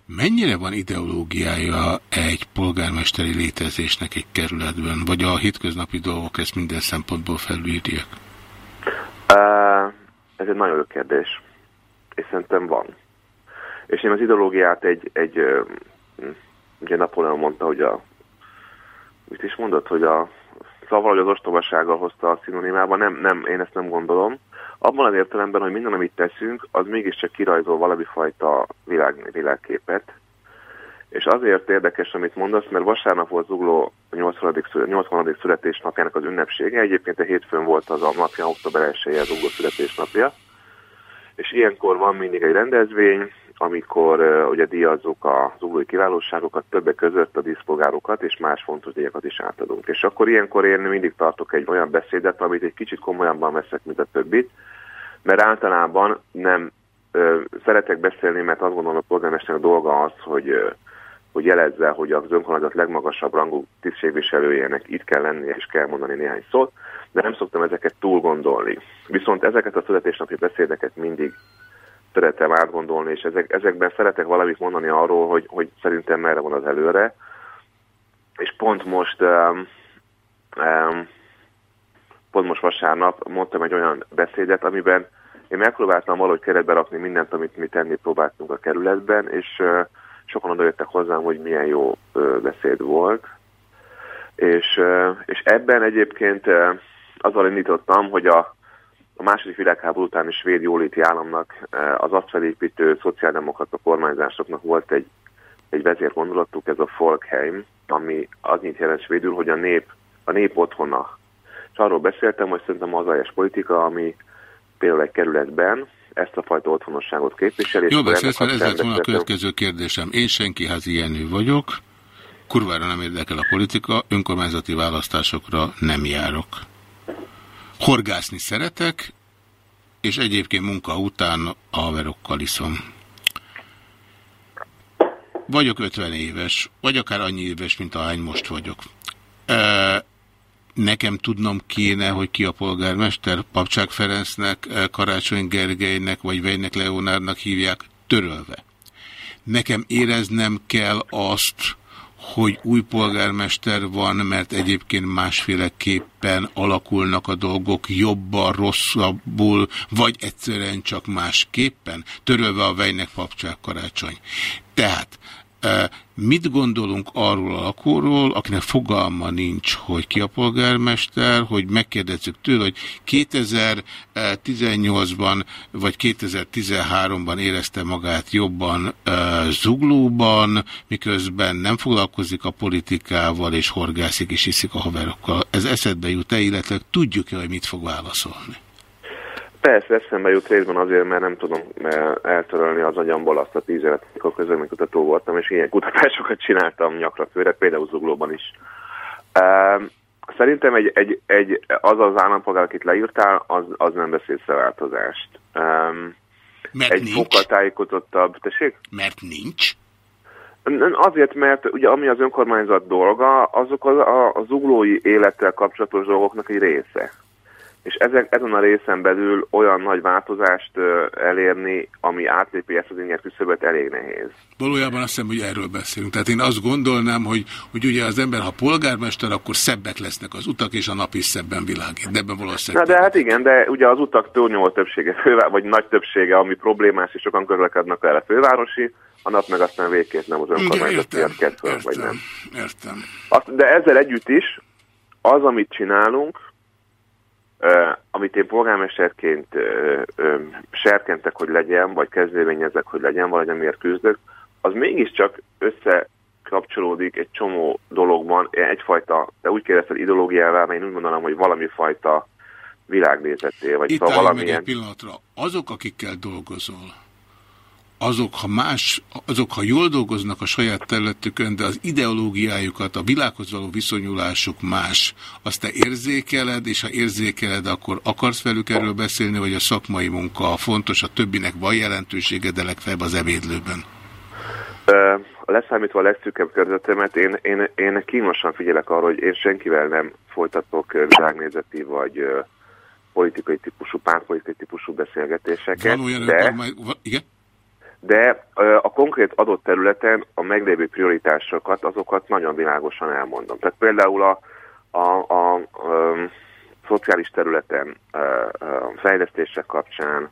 Mennyire van ideológiája egy polgármesteri létezésnek egy kerületben, vagy a hétköznapi dolgok ezt minden szempontból felülírják? Uh, ez egy nagyon jó kérdés, és szerintem van. És én az ideológiát egy, egy ugye Napóleon mondta, hogy a mit is mondott, hogy a szóval, hogy az ostobasággal hozta a szinonimába, nem, nem, én ezt nem gondolom. Abban az értelemben, hogy minden, amit teszünk, az mégiscsak kirajzol valami fajta világ, világképet. És azért érdekes, amit mondasz, mert vasárnap volt Zugló 80. 80. születésnapjának az ünnepsége. Egyébként a hétfőn volt az a napja, október 1 Zugló születésnapja. És ilyenkor van mindig egy rendezvény, amikor uh, ugye díjazzuk a zuglói kiválóságokat, többek között a díszpolgárokat és más fontos díjakat is átadunk. És akkor ilyenkor én mindig tartok egy olyan beszédet, amit egy kicsit komolyabban veszek, mint a többit, mert általában nem uh, szeretek beszélni, mert azt gondolom, a polgármesternek dolga az, hogy, uh, hogy jelezze, hogy az önkormányzat legmagasabb rangú tisztségviselőjének itt kell lennie és kell mondani néhány szót, de nem szoktam ezeket túl gondolni. Viszont ezeket a születésnapi beszédeket mindig szeretem átgondolni, és ezek, ezekben szeretek valamit mondani arról, hogy, hogy szerintem merre van az előre. És pont most um, um, pont most vasárnap mondtam egy olyan beszédet, amiben én megpróbáltam valahogy keretbe rakni mindent, amit mi tenni próbáltunk a kerületben, és uh, sokan oda jöttek hozzám, hogy milyen jó uh, beszéd volt. És, uh, és ebben egyébként uh, azzal indítottam, hogy a a második világháború utáni svéd jóléti államnak, eh, az azt felépítő szociáldemokrata kormányzásoknak volt egy, egy vezérgondolatuk, ez a Folkheim, ami az nyit jelent svédül, hogy a nép, a nép otthona. És arról beszéltem, hogy szerintem az ajas politika, ami például egy kerületben ezt a fajta otthonosságot képviseli. Jó, beszélsz, mert ez lett volna a következő kérdésem. Én senki házi ilyenő vagyok, kurvára nem érdekel a politika, önkormányzati választásokra nem járok. Horgászni szeretek, és egyébként munka után a haverokkal iszom. Vagyok 50 éves, vagy akár annyi éves, mint ahány most vagyok. E, nekem tudnom kéne, hogy ki a polgármester, Papcsák Ferencnek, Karácsony Gergelynek, vagy Vejnek Leonárnak hívják, törölve. Nekem éreznem kell azt, hogy új polgármester van, mert egyébként másféleképpen alakulnak a dolgok jobban, rosszabbul, vagy egyszerűen csak másképpen, törölve a vejnek papcsák karácsony. Tehát Mit gondolunk arról a lakóról, akinek fogalma nincs, hogy ki a polgármester, hogy megkérdezzük tőle, hogy 2018-ban vagy 2013-ban érezte magát jobban zuglóban, miközben nem foglalkozik a politikával, és horgászik és iszik a haverokkal. Ez eszedbe jut-e, illetve tudjuk-e, hogy mit fog válaszolni? Persze, eszembe jut részben azért, mert nem tudom eltörölni az agyamból azt a tíz évet, amikor közölménykutató voltam, és ilyen kutatásokat csináltam nyakra főre, például Zuglóban is. Szerintem egy, egy, egy, az az állampolgár, akit leírtál, az, az nem beszél változást. Mert egy nincs. fokkal tájékozottabb, tessék? Mert nincs. Azért, mert ugye ami az önkormányzat dolga, azok az, a, a zuglói élettel kapcsolatos dolgoknak egy része. És ezek, ezen a részen belül olyan nagy változást elérni, ami átlépi ezt az inger küszöböt, elég nehéz. Valójában azt hiszem, hogy erről beszélünk. Tehát én azt gondolnám, hogy, hogy ugye az ember, ha polgármester, akkor szebbek lesznek az utak, és a nap is szebben világít. De ebben valószínűleg... Na de hát igen, de ugye az utak túlnyomó többsége, vagy nagy többsége, ami problémás, és sokan közlekednek a fővárosi, a nap meg aztán végképp nem az önkormányzat miatt vagy nem. Értem. Azt, de ezzel együtt is az, amit csinálunk, Uh, amit én polgármesterként uh, serkentek, hogy legyen, vagy kezdeményezek, hogy legyen, vagy amiért küzdök, az mégiscsak összekapcsolódik egy csomó dologban, egyfajta, de úgy kérdezted ideológiával, mert én úgy mondanám, hogy valami fajta világnézeté, vagy Itt szóval valamilyen... valamilyen... egy pillanatra. Azok, akikkel dolgozol, azok ha, más, azok, ha jól dolgoznak a saját területükön, de az ideológiájukat, a világhoz való viszonyulásuk más, azt te érzékeled, és ha érzékeled, akkor akarsz velük erről beszélni, vagy a szakmai munka fontos, a többinek van jelentősége, de legfeljebb az evédlőben? Uh, leszámítva a legszűkebb körzetemet, én, én, én kínosan figyelek arra, hogy én senkivel nem folytatok világnézeti vagy politikai típusú, pártpolitikai típusú beszélgetéseket. Van olyan de... Majd, igen? De a konkrét adott területen a meglévő prioritásokat, azokat nagyon világosan elmondom. Tehát például a, a, a, a, szociális területen, a, a fejlesztések kapcsán,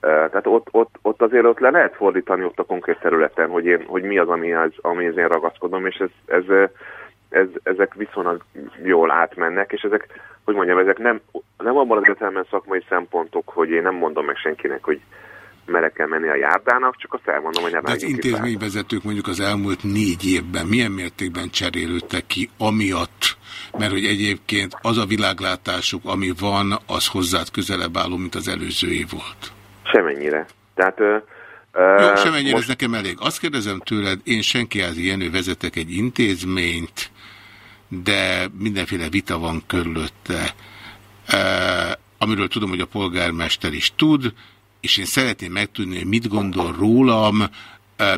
tehát ott, ott, ott azért ott le lehet fordítani ott a konkrét területen, hogy, én, hogy mi az, ami az, amihez én ragaszkodom, és ez, ez, ez, ezek viszonylag jól átmennek, és ezek, hogy mondjam, ezek nem, nem abban az értelemben szakmai szempontok, hogy én nem mondom meg senkinek, hogy merre kell menni a járdának, csak azt elmondom, hogy nem De az intézményvezetők mondjuk az elmúlt négy évben milyen mértékben cserélődtek ki, amiatt, mert hogy egyébként az a világlátásuk, ami van, az hozzád közelebb álló, mint az előző év volt. Semennyire. Tehát... Ö, Jó, semennyire most... ez nekem elég. Azt kérdezem tőled, én Senkiázi Jenő vezetek egy intézményt, de mindenféle vita van körülötte, amiről tudom, hogy a polgármester is tud, és én szeretném megtudni, hogy mit gondol rólam,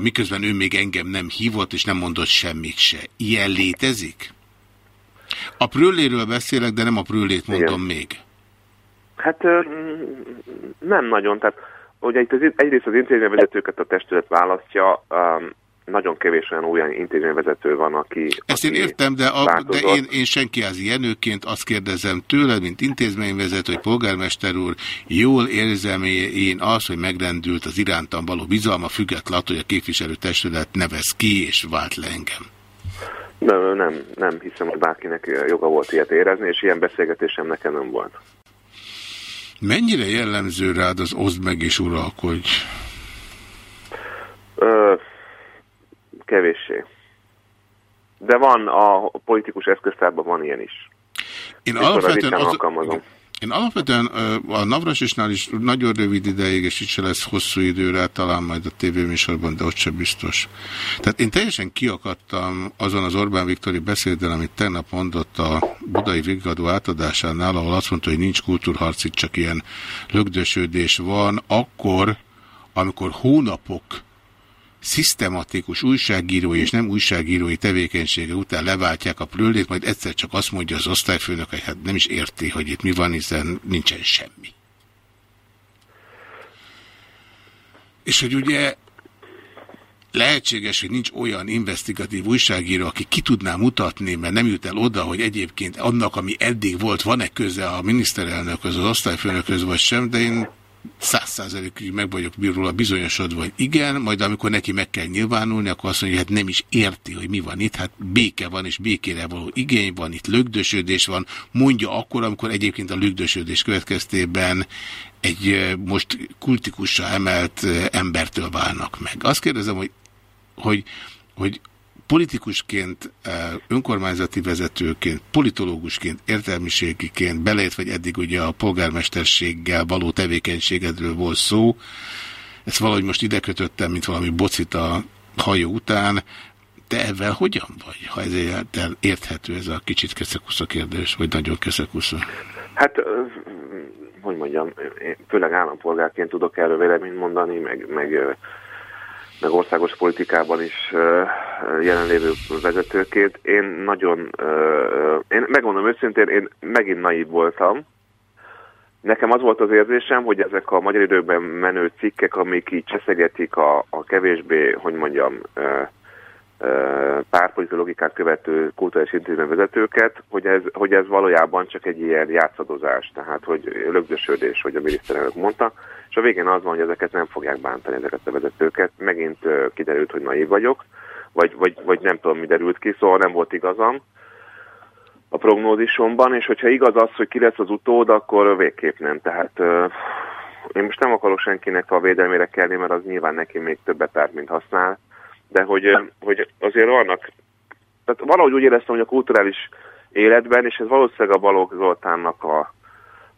miközben ő még engem nem hívott, és nem mondott semmit se. Ilyen létezik? A prőléről beszélek, de nem a prőlét mondom Igen. még. Hát nem nagyon. Tehát ugye itt az, egyrészt az intézményvezetőket a testület választja, nagyon kevés olyan olyan intézményvezető van, aki... Ezt én értem, de, a, de én, én senkiázi jenőként azt kérdezem tőled, mint intézményvezető, hogy polgármester úr, jól érzem én az, hogy megrendült az irántam való bizalma, függetlenül, hogy a képviselőtestület nevez ki és vált le engem. Nem, nem, nem hiszem, hogy bárkinek joga volt ilyet érezni, és ilyen beszélgetésem nekem nem volt. Mennyire jellemző rád az oszd meg és uralkodj? Ö, kevéssé. De van a politikus eszköztárban van ilyen is. Én alapvetően, az, én alapvetően a Navrasisnál is nagyon rövid ideig, és itt se lesz hosszú időre, talán majd a tévéműsorban, de ott sem biztos. Tehát én teljesen kiakadtam azon az Orbán Viktori beszéden, amit tegnap mondott a budai vigadó átadásánál, ahol azt mondta, hogy nincs kultúrharc, itt csak ilyen lögdösödés van, akkor, amikor hónapok szisztematikus újságírói és nem újságírói tevékenysége után leváltják a prőlét, majd egyszer csak azt mondja az osztályfőnök, hogy hát nem is érti, hogy itt mi van, hiszen nincsen semmi. És hogy ugye lehetséges, hogy nincs olyan investigatív újságíró, aki ki tudná mutatni, mert nem jut el oda, hogy egyébként annak, ami eddig volt, van-e köze a miniszterelnökhöz, az osztályfőnökhöz, vagy sem, de én száz százalékig meg vagyok róla bizonyosodva, hogy igen, majd amikor neki meg kell nyilvánulni, akkor azt mondja, hogy hát nem is érti, hogy mi van itt, hát béke van, és békére való igény van, itt lögdösödés van, mondja akkor, amikor egyébként a lögdösödés következtében egy most kultikussá emelt embertől válnak meg. Azt kérdezem, hogy, hogy, hogy politikusként, eh, önkormányzati vezetőként, politológusként, értelmiségiként, belejött vagy eddig ugye a polgármesterséggel való tevékenységedről volt szó, ezt valahogy most ide kötöttem, mint valami bocit a hajó után, te ebben hogyan vagy, ha ez érthető ez a kicsit keszekusza kérdés, vagy nagyon keszekusza? Hát, hogy mondjam, főleg állampolgárként tudok erről véleményt mondani, meg, meg meg országos politikában is jelenlévő vezetőként. Én nagyon, én megmondom őszintén, én megint naív voltam, Nekem az volt az érzésem, hogy ezek a magyar időkben menő cikkek, amik így cseszegetik a, a kevésbé, hogy mondjam, párpolitikai logikát követő kulturális intézmény vezetőket, hogy ez, hogy ez valójában csak egy ilyen játszadozás, tehát hogy lögdösödés, hogy a miniszterelnök mondta, és a végén az van, hogy ezeket nem fogják bántani, ezeket a vezetőket. Megint kiderült, hogy naív vagyok, vagy, vagy, vagy nem tudom, mi derült ki, szóval nem volt igazam a prognózisomban, és hogyha igaz az, hogy ki lesz az utód, akkor végképp nem. Tehát uh, én most nem akarok senkinek a védelmére kelni, mert az nyilván neki még többet árt, mint használ, de hogy, hogy azért vannak, tehát valahogy úgy éreztem, hogy a kulturális életben, és ez valószínűleg a Balogh Zoltánnak a,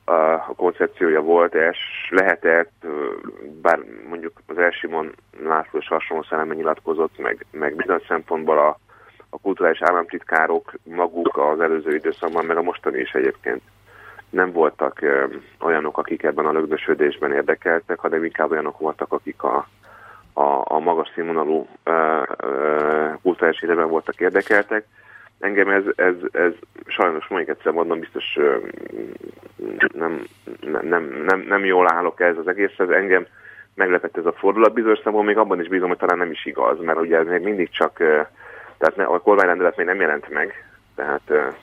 a, a koncepciója volt, és lehetett, bár mondjuk az Elsimon László és hasonló szellemben nyilatkozott, meg, meg bizonyos szempontból a, a kulturális államtitkárok maguk az előző időszakban, meg a mostani is egyébként nem voltak ö, olyanok, akik ebben a lögdösödésben érdekeltek, hanem inkább olyanok voltak, akik a, a, a magas színvonalú kulturális életben voltak érdekeltek. Engem ez, ez, ez sajnos mondjuk egyszer mondom, biztos nem, nem, nem, nem jól állok ez az egész, ez engem meglepett ez a fordulat. Bizonyos szempontból még abban is bízom, hogy talán nem is igaz, mert ugye ez még mindig csak, tehát a kormányrendelet még nem jelent meg, tehát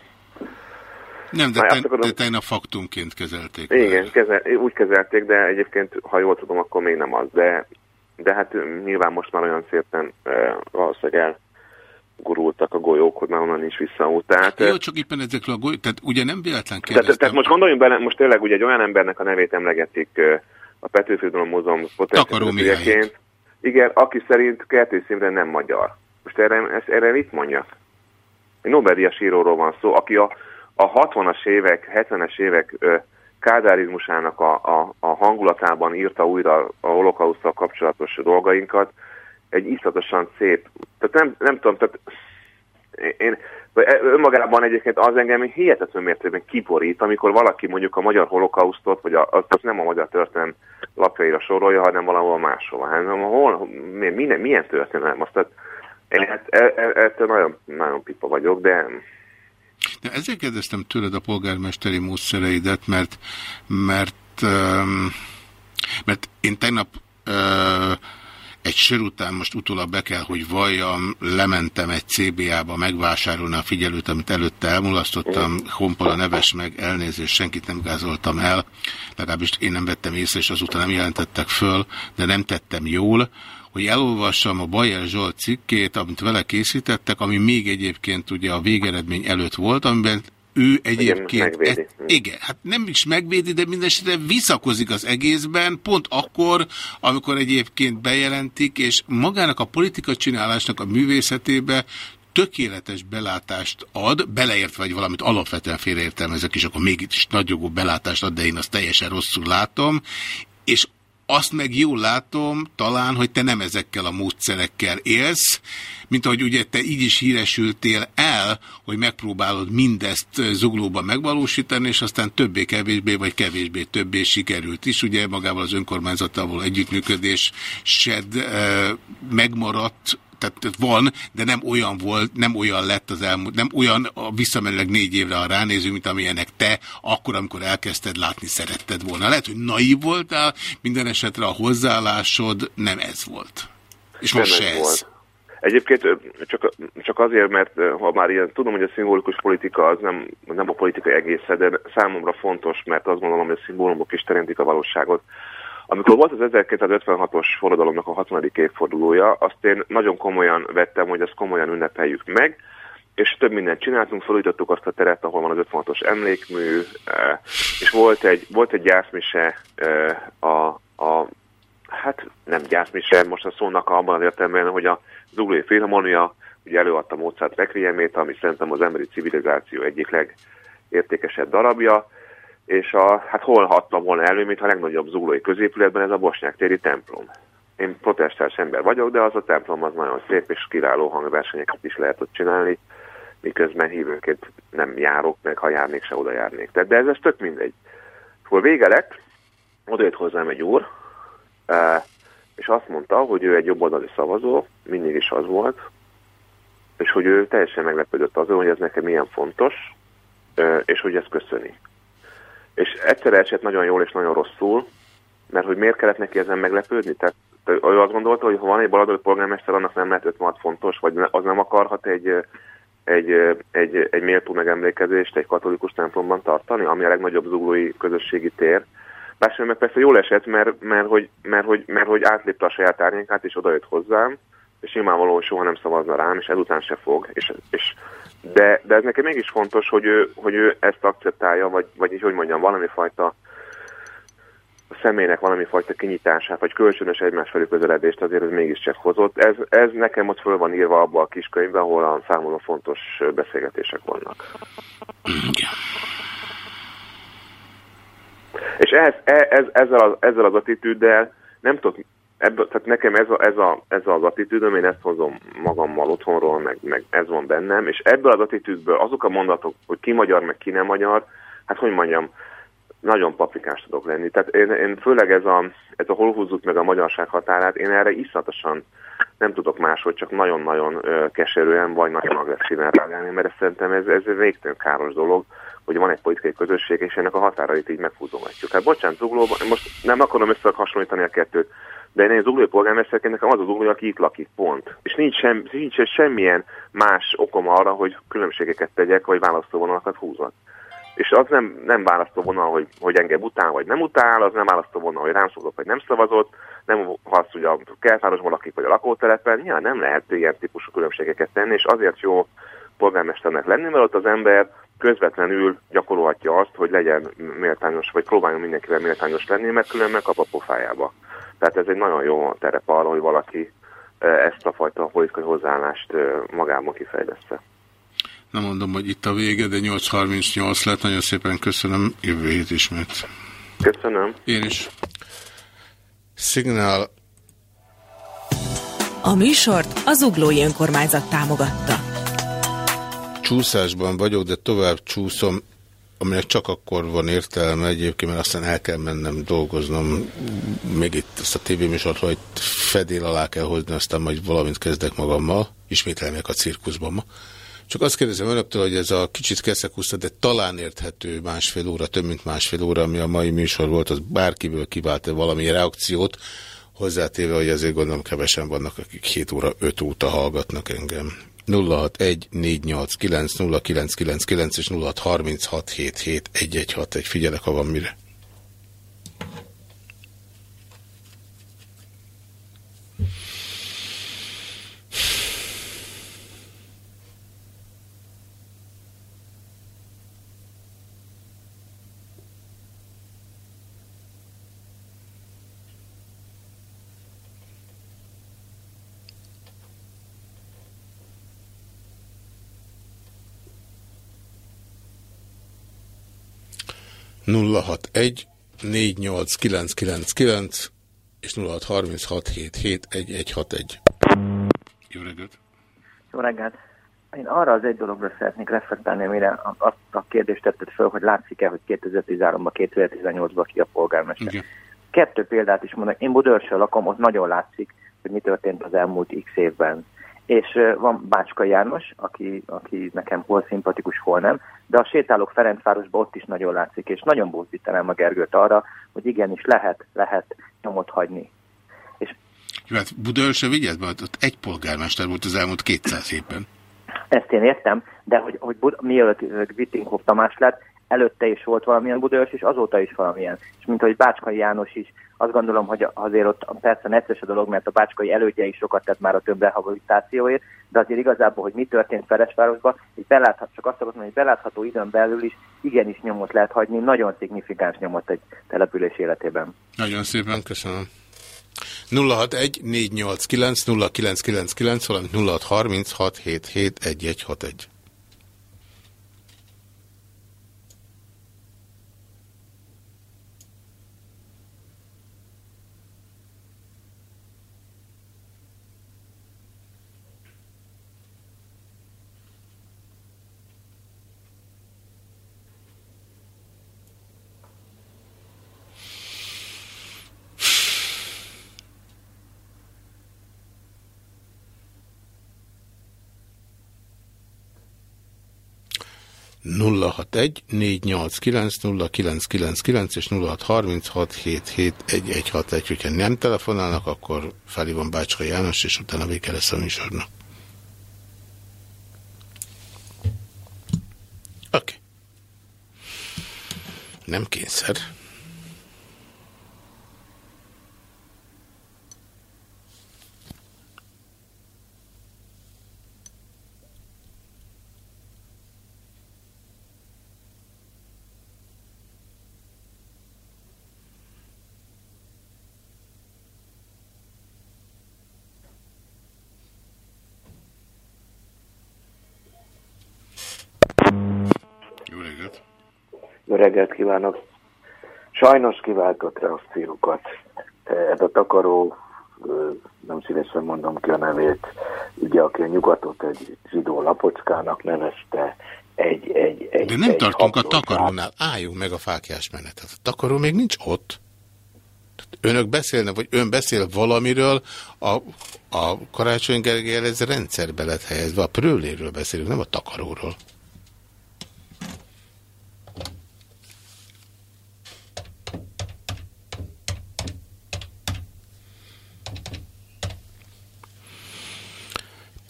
nem, de, te, akarom... de tegnap faktumként kezelték. Igen, kezel, úgy kezelték, de egyébként, ha jól tudom, akkor még nem az. De de hát nyilván most már olyan szépen valószínűleg elgurultak a golyók, hogy már onnan nincs visszaút. Tehát, Jó, csak éppen ezekről a golyók, tehát ugye nem véletlen kérdeztem. Tehát, tehát most gondoljunk bele, most tényleg ugye egy olyan embernek a nevét emlegetik a Petőfi Múzeum potenciálként. Igen, aki szerint Kertész Imre nem magyar. Most erre, ezt, erre mit mondjak? Egy Nobel-díjas íróról van szó, aki a, a 60-as évek, 70-es évek kádárizmusának a, a, a hangulatában írta újra a holokausztal kapcsolatos dolgainkat, egy iszatosan szép, tehát nem, nem tudom, tehát én, önmagában egyébként az engem hihetetlen mértékben kiborít, amikor valaki mondjuk a magyar holokausztot, vagy a, az, az nem a magyar történelem lapjaira sorolja, hanem valahol máshol. Hát, hol, milyen, milyen történelem? Azt, tehát, én hát, e, e, ettől nagyon, nagyon pipa vagyok, de de ezért kérdeztem tőled a polgármesteri módszereidet, mert, mert, mert én tegnap egy sör után most utólag be kell, hogy valljam, lementem egy CBA-ba megvásárolni a figyelőt, amit előtte elmulasztottam, honpola neves meg, elnézést, senkit nem gázoltam el, legalábbis én nem vettem észre, és azután nem jelentettek föl, de nem tettem jól, hogy elolvassam a Bajer Zsolt cikkét, amit vele készítettek, ami még egyébként ugye a végeredmény előtt volt, amiben ő egyébként... Igen, e, igen, hát nem is megvédi, de mindesetre visszakozik az egészben, pont akkor, amikor egyébként bejelentik, és magának a politika csinálásnak a művészetébe tökéletes belátást ad, beleértve, vagy valamit alapvetően félreértelmezek, és akkor mégis nagyjogú belátást ad, de én azt teljesen rosszul látom, és azt meg jól látom talán, hogy te nem ezekkel a módszerekkel élsz, mint ahogy ugye te így is híresültél el, hogy megpróbálod mindezt zuglóban megvalósítani, és aztán többé-kevésbé, vagy kevésbé többé sikerült is. Ugye magával az önkormányzatával együttműködés sed megmaradt, tehát van, de nem olyan volt, nem olyan lett az elmúlt, nem olyan a visszamenőleg négy évre a ránéző, mint amilyenek te akkor, amikor elkezdted látni, szeretted volna. Lehet, hogy naív voltál, minden esetre a hozzáállásod nem ez volt. És most se ez. Volt. Egyébként csak, csak azért, mert ha már ilyen, tudom, hogy a szimbolikus politika az nem, nem a politika egésze, de számomra fontos, mert azt gondolom, hogy a szimbólumok is teremtik a valóságot. Amikor volt az 1956-os forradalomnak a 60. évfordulója, azt én nagyon komolyan vettem, hogy ezt komolyan ünnepeljük meg, és több mindent csináltunk, felújítottuk azt a teret, ahol van az 56-os emlékmű, eh, és volt egy, volt egy gyászmise eh, a, a hát nem gyászmise, most a szónak abban az értelemben, hogy a Zuglói Filharmonia ugye előadta Mozart Requiemét, ami szerintem az emberi civilizáció egyik legértékesebb darabja, és a, hát hol hatta volna elő, mint a legnagyobb zuglói középületben ez a Bosnyák téri templom. Én protestáns ember vagyok, de az a templom az nagyon szép, és kiváló hangversenyeket is lehet ott csinálni, miközben hívőként nem járok, meg ha járnék, se oda járnék. Tehát, de ez, ez tök mindegy. Hol vége lett, oda jött hozzám egy úr, e, és azt mondta, hogy ő egy jobboldali szavazó, mindig is az volt, és hogy ő teljesen meglepődött azon, hogy ez nekem milyen fontos, e, és hogy ez köszöni. És egyszerre esett nagyon jól és nagyon rosszul, mert hogy miért kellett neki ezen meglepődni? Tehát ő azt gondolta, hogy ha van egy baladolt polgármester, annak nem lehet 56 fontos, vagy az nem akarhat egy, egy, egy, egy méltó megemlékezést egy katolikus templomban tartani, ami a legnagyobb zuglói közösségi tér. Másrészt meg persze jól esett, mert, mert, hogy, mert, hogy, mert hogy átlépte a saját árnyékát, és odajött hozzám, és nyilvánvalóan soha nem szavazna rám, és ezután se fog. És, és, de, de ez nekem mégis fontos, hogy ő, hogy ő ezt akceptálja, vagy, vagy így, hogy mondjam, valami fajta a személynek valami fajta kinyitását, vagy kölcsönös egymás felé közeledést azért ez mégiscsak hozott. Ez, ez nekem ott föl van írva abba a kis könyvben, ahol a számomra fontos beszélgetések vannak. És ez, ez, ezzel, az, ezzel az attitűddel nem tudok, ebből, tehát nekem ez, a, ez, a, ez az attitűdöm, én ezt hozom magammal otthonról, meg, meg ez van bennem, és ebből az attitűdből azok a mondatok, hogy ki magyar, meg ki nem magyar, hát hogy mondjam, nagyon paprikás tudok lenni. Tehát én, én főleg ez a, ez a hol húzzuk meg a magyarság határát, én erre iszatosan nem tudok máshogy, csak nagyon-nagyon keserűen vagy nagyon agresszíven reagálni, mert szerintem ez, ez végtelen káros dolog, hogy van egy politikai közösség, és ennek a határait így meghúzogatjuk. Hát bocsánat, Zuglóban, most nem akarom összehasonlítani a kettőt, de én egy zuglói polgármesterként nekem az az zuglói, aki itt lakik, pont. És nincs, sem, nincs semmilyen más okom arra, hogy különbségeket tegyek, vagy választóvonalakat húzok. És az nem, nem választóvonal, hogy, hogy engem utál, vagy nem utál, az nem választóvonal, hogy rám szavazott, vagy nem szavazott, nem az, hogy a kertvárosban lakik, vagy a lakótelepen, ja, nem lehet ilyen típusú különbségeket tenni, és azért jó polgármesternek lenni, mert ott az ember közvetlenül gyakorolhatja azt, hogy legyen méltányos, vagy próbáljon mindenkivel méltányos lenni, mert különben kap a pofájába. Tehát ez egy nagyon jó terep arra, hogy valaki ezt a fajta politikai hozzáállást magában kifejleszte. Nem mondom, hogy itt a vége, de 8.38 lett. Nagyon szépen köszönöm. Jövő hét ismét. Köszönöm. Én is. Szignál. A műsort az Uglói Önkormányzat támogatta. Csúszásban vagyok, de tovább csúszom aminek csak akkor van értelme egyébként, mert aztán el kell mennem dolgoznom, még itt ezt a tévéműsort, hogy fedél alá kell hozni, aztán majd valamint kezdek magammal, ismételmek a cirkuszban ma. Csak azt kérdezem önöktől, hogy ez a kicsit keszekuszta, de talán érthető másfél óra, több mint másfél óra, ami a mai műsor volt, az bárkiből kivált -e valami reakciót, hozzátéve, hogy azért gondolom kevesen vannak, akik 7 óra 5 óta hallgatnak engem. 0614890999 és 0636771161. Figyelek, ha van mire. 061 48999 és 0636771161. Jó reggelt! Jó reggelt! Én arra az egy dologra szeretnék reflektálni, amire azt a kérdést tetted fel, hogy látszik-e, hogy 2013-ban, 2018-ban ki a polgármester. Igen. Kettő példát is mondok. Én Budörsön lakom, ott nagyon látszik, hogy mi történt az elmúlt x évben és van Bácska János, aki, aki nekem hol szimpatikus, hol nem, de a sétálók Ferencvárosban ott is nagyon látszik, és nagyon buzdítanám a Gergőt arra, hogy igenis lehet, lehet nyomot hagyni. És Jó, hát Budaörsön vigyázz ott egy polgármester volt az elmúlt 200 évben. Ezt én értem, de hogy, hogy Bud mielőtt Wittinghoff Tamás lett, előtte is volt valamilyen Budaörs, és azóta is valamilyen. És mint hogy Bácskai János is azt gondolom, hogy azért ott persze necces a dolog, mert a bácskai elődje is sokat tett már a több rehabilitációért, de azért igazából, hogy mi történt Feresvárosban, hogy beláthat, csak azt akarom, hogy belátható időn belül is igenis nyomot lehet hagyni, nagyon szignifikáns nyomot egy település életében. Nagyon szépen köszönöm. 061 489 0999, valamint 0636 771161. 061 489 0999 és 0636 771161. Hogyha nem telefonálnak, akkor felhívom Bácska János, és utána vége lesz a műsornak. Oké. Okay. Nem kényszer. Jó reggelt kívánok! Sajnos kiváltott reakciókat. Ez a takaró, nem szívesen mondom ki a nevét, ugye aki a nyugatot egy zsidó lapocskának nevezte, egy, egy, egy, De nem egy tartunk a takarónál, álljunk meg a fákjás menetet. A takaró még nincs ott. Önök beszélnek, vagy ön beszél valamiről, a, a Karácsony Gergely ez rendszerbe lett helyezve, a prőléről beszélünk, nem a takaróról.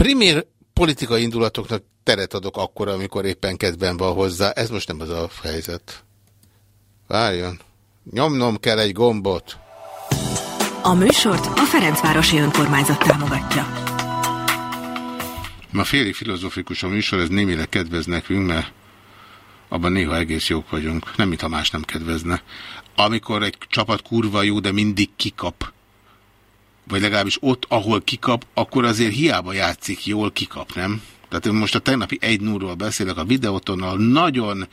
Primér politikai indulatoknak teret adok akkor, amikor éppen kedven van hozzá. Ez most nem az a helyzet. Várjon. Nyomnom kell egy gombot. A műsort a Ferencvárosi Önkormányzat támogatja. Ma félig filozofikus a műsor, ez némileg kedvez nekünk, mert abban néha egész jók vagyunk. Nem, mintha más nem kedvezne. Amikor egy csapat kurva jó, de mindig kikap, vagy legalábbis ott, ahol kikap, akkor azért hiába játszik jól, kikap, nem? Tehát én most a tegnapi egy núról beszélek, a videótonnal nagyon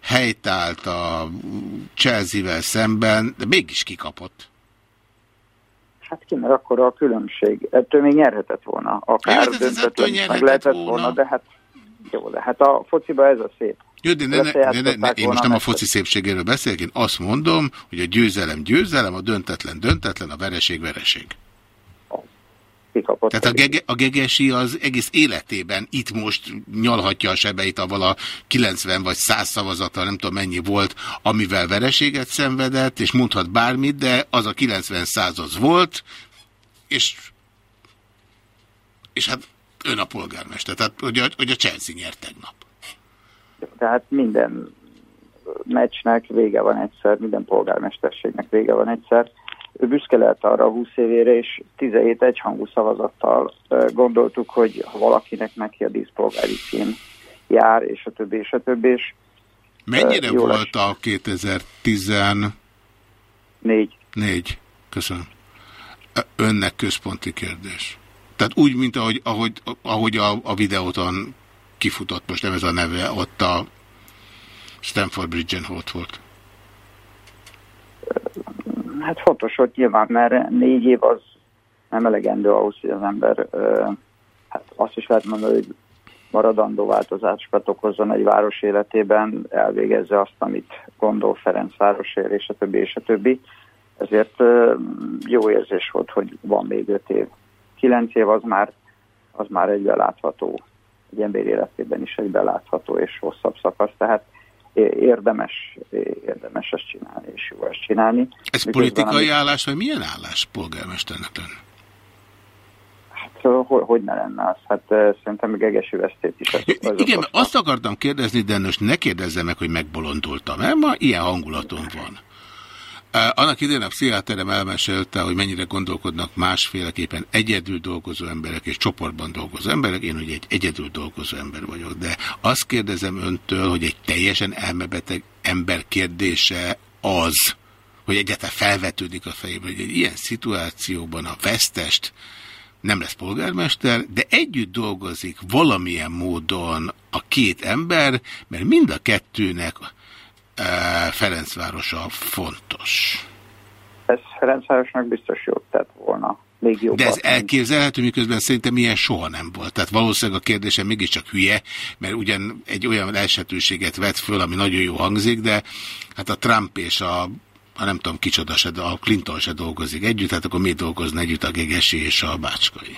helytált a Chelsea-vel szemben, de mégis kikapott. Hát ki, mert akkor a különbség. Ettől még nyerhetett volna. Akár Jó, döntetlen meg lehetett volna. volna, de hát jó, de hát a fociba ez a szép. Jó, de ne, ne, ne, ne, ne, én most nem a foci szépségéről beszélek, én azt mondom, hogy a győzelem győzelem, a döntetlen döntetlen, a vereség vereség kikapott. Tehát a, gege, a gegesi az egész életében itt most nyalhatja a sebeit, avval a 90 vagy 100 szavazata, nem tudom mennyi volt, amivel vereséget szenvedett, és mondhat bármit, de az a 90 száz az volt, és, és hát ön a polgármester, tehát hogy a, hogy a Chelsea nyert tegnap. Tehát minden meccsnek vége van egyszer, minden polgármesterségnek vége van egyszer ő büszke lehet arra a 20 évére, és 17 egyhangú szavazattal gondoltuk, hogy ha valakinek neki a díszpolgári cím jár, és a többi, és a többi, és Mennyire volt lesz. a 2014? Négy. Köszönöm. Önnek központi kérdés. Tehát úgy, mint ahogy, ahogy, ahogy a, a videóton kifutott, most nem ez a neve, ott a Stanford Bridge-en ott volt. Hát fontos hogy nyilván, mert négy év az nem elegendő ahhoz, hogy az ember, hát azt is lehet mondani, hogy maradandó változásokat okozzon egy város életében, elvégezze azt, amit gondol Ferenc városért, és a többi, és a többi. Ezért jó érzés volt, hogy van még öt év. Kilenc év az már, az már egy belátható, egy ember életében is egy belátható és hosszabb szakasz. Tehát érdemes, érdemes ezt csinálni, és jó ezt csinálni. Ez Miközben politikai amit... állás, vagy milyen állás polgármesternek ön? Hát hogy, hogy ne lenne az? Hát szerintem még egesi vesztét is. Az, az Igen, azt akartam kérdezni, de most ne kérdezze meg, hogy megbolondultam, mert ma ilyen hangulatom van. Annak idején a pszichiáterem elmesélte, hogy mennyire gondolkodnak másféleképpen egyedül dolgozó emberek és csoportban dolgozó emberek. Én ugye egy egyedül dolgozó ember vagyok, de azt kérdezem öntől, hogy egy teljesen elmebeteg ember kérdése az, hogy egyáltalán felvetődik a fejében, hogy egy ilyen szituációban a vesztest nem lesz polgármester, de együtt dolgozik valamilyen módon a két ember, mert mind a kettőnek Ferencvárosa fontos. Ez Ferencvárosnak biztos jót tett volna. Még jobban. De ez elképzelhető, miközben szerintem ilyen soha nem volt. Tehát valószínűleg a kérdésem mégiscsak hülye, mert ugyan egy olyan esetőséget vett föl, ami nagyon jó hangzik, de hát a Trump és a a nem tudom kicsoda se, a Clinton se dolgozik együtt, hát akkor mi dolgozna együtt a Gegesi és a Bácskai?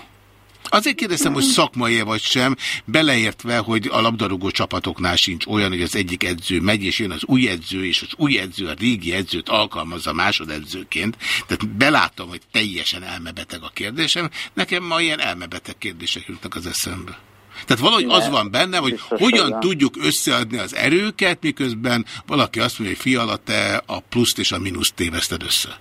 Azért kérdeztem, hogy szakmai-e vagy sem, beleértve, hogy a labdarúgó csapatoknál sincs olyan, hogy az egyik edző megy, és jön az új edző, és az új edző a régi edzőt alkalmazza másodedzőként. Tehát belátom, hogy teljesen elmebeteg a kérdésem. Nekem ma ilyen elmebeteg kérdések jutnak az eszembe. Tehát valahogy az van benne, hogy Biztos, hogyan hogy tudjuk összeadni az erőket, miközben valaki azt mondja, hogy fiala, te a pluszt és a mínuszt téveszted össze.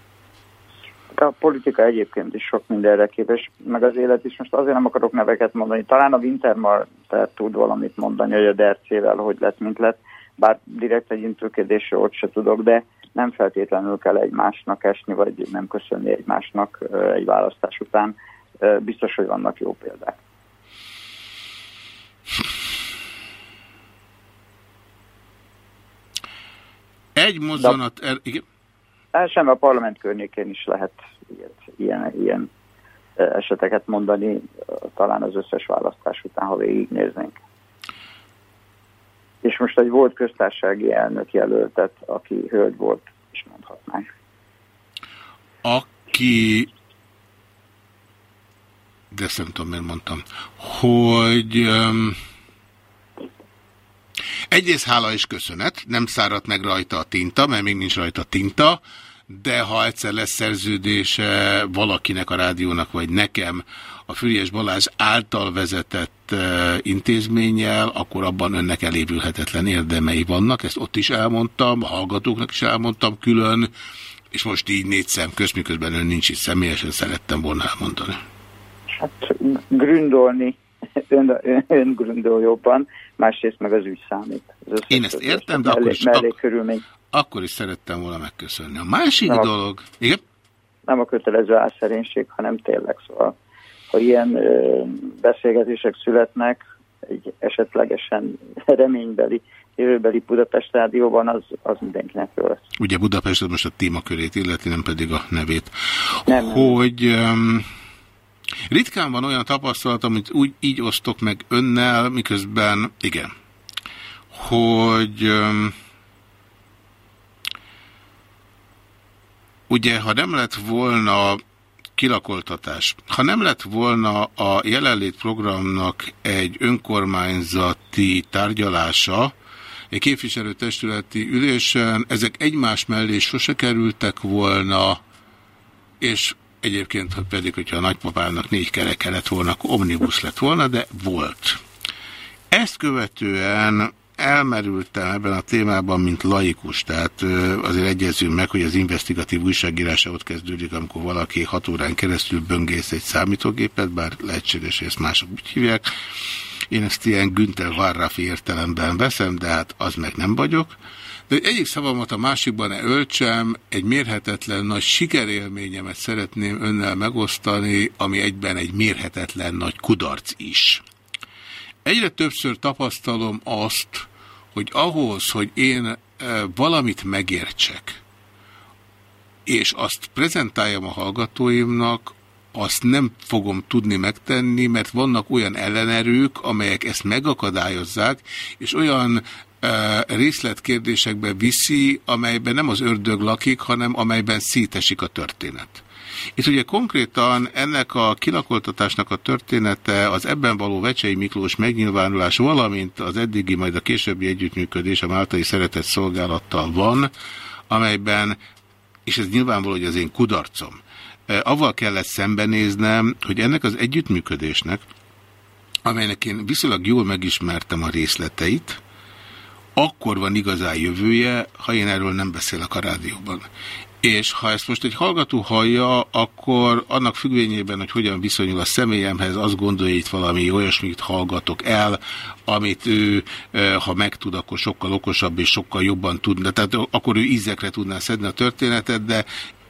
A politika egyébként is sok mindenre képes, meg az élet is. Most azért nem akarok neveket mondani. Talán a Wintermarter tud valamit mondani, hogy a Dercével hogy lett, mint lett. Bár direkt egy intrőkedésről ott se tudok, de nem feltétlenül kell egymásnak esni, vagy nem köszönni egymásnak egy választás után. Biztos, hogy vannak jó példák. Egy mozzanat... Er, igen. Sem a parlament környékén is lehet ilyet, ilyen, ilyen eseteket mondani, talán az összes választás után, ha végignéznénk. És most egy volt köztársasági elnök jelöltet, aki hölgy volt, is mondhatnánk. aki de ezt nem tudom, miért mondtam, hogy um, egyrészt hála és köszönet, nem száradt meg rajta a tinta, mert még nincs rajta tinta, de ha egyszer lesz szerződése valakinek a rádiónak, vagy nekem a Füriás Balázs által vezetett intézménnyel, akkor abban önnek elévülhetetlen érdemei vannak, ezt ott is elmondtam, a hallgatóknak is elmondtam külön, és most így négy szem közt, miközben ön nincs itt személyesen, szerettem volna elmondani. Hát gründolni, ön, ön gründol jobban, másrészt meg az ügy számít. Az Én ezt értem, de akkor is, mellé, körülmény. akkor is szerettem volna megköszönni. A másik Nem a- dolog... Igen? Nem a kötelező álszerénység, hanem tényleg szóval. Ha ilyen ö, beszélgetések születnek, egy esetlegesen reménybeli, jövőbeli Budapest rádióban, az, az mindenkinek jó lesz. Ugye Budapest most a témakörét illeti, nem pedig a nevét. Nem, nem. hogy um, ritkán van olyan tapasztalat, amit úgy így osztok meg önnel, miközben, igen, hogy ugye, ha nem lett volna kilakoltatás, ha nem lett volna a jelenlét programnak egy önkormányzati tárgyalása, egy képviselőtestületi ülésen, ezek egymás mellé sose kerültek volna, és egyébként ha pedig, hogyha a nagypapának négy kereke lett volna, akkor omnibus lett volna, de volt. Ezt követően elmerültem ebben a témában, mint laikus, tehát azért egyezünk meg, hogy az investigatív újságírása ott kezdődik, amikor valaki hat órán keresztül böngész egy számítógépet, bár lehetséges, hogy ezt mások úgy hívják. Én ezt ilyen Günther Varrafi értelemben veszem, de hát az meg nem vagyok. De hogy egyik szavamat a másikban ne öltsem, egy mérhetetlen nagy sikerélményemet szeretném önnel megosztani, ami egyben egy mérhetetlen nagy kudarc is. Egyre többször tapasztalom azt, hogy ahhoz, hogy én e, valamit megértsek, és azt prezentáljam a hallgatóimnak, azt nem fogom tudni megtenni, mert vannak olyan ellenerők, amelyek ezt megakadályozzák, és olyan részletkérdésekbe viszi, amelyben nem az ördög lakik, hanem amelyben szétesik a történet. Itt ugye konkrétan ennek a kilakoltatásnak a története az ebben való Vecsei Miklós megnyilvánulás, valamint az eddigi, majd a későbbi együttműködés a Máltai Szeretett Szolgálattal van, amelyben, és ez nyilvánvaló, hogy az én kudarcom, avval kellett szembenéznem, hogy ennek az együttműködésnek, amelynek én viszonylag jól megismertem a részleteit, akkor van igazán jövője, ha én erről nem beszélek a rádióban. És ha ezt most egy hallgató hallja, akkor annak függvényében, hogy hogyan viszonyul a személyemhez, azt gondolja, hogy itt valami olyasmit hallgatok el, amit ő, ha megtud, akkor sokkal okosabb és sokkal jobban tudna. Tehát akkor ő ízekre tudná szedni a történetet, de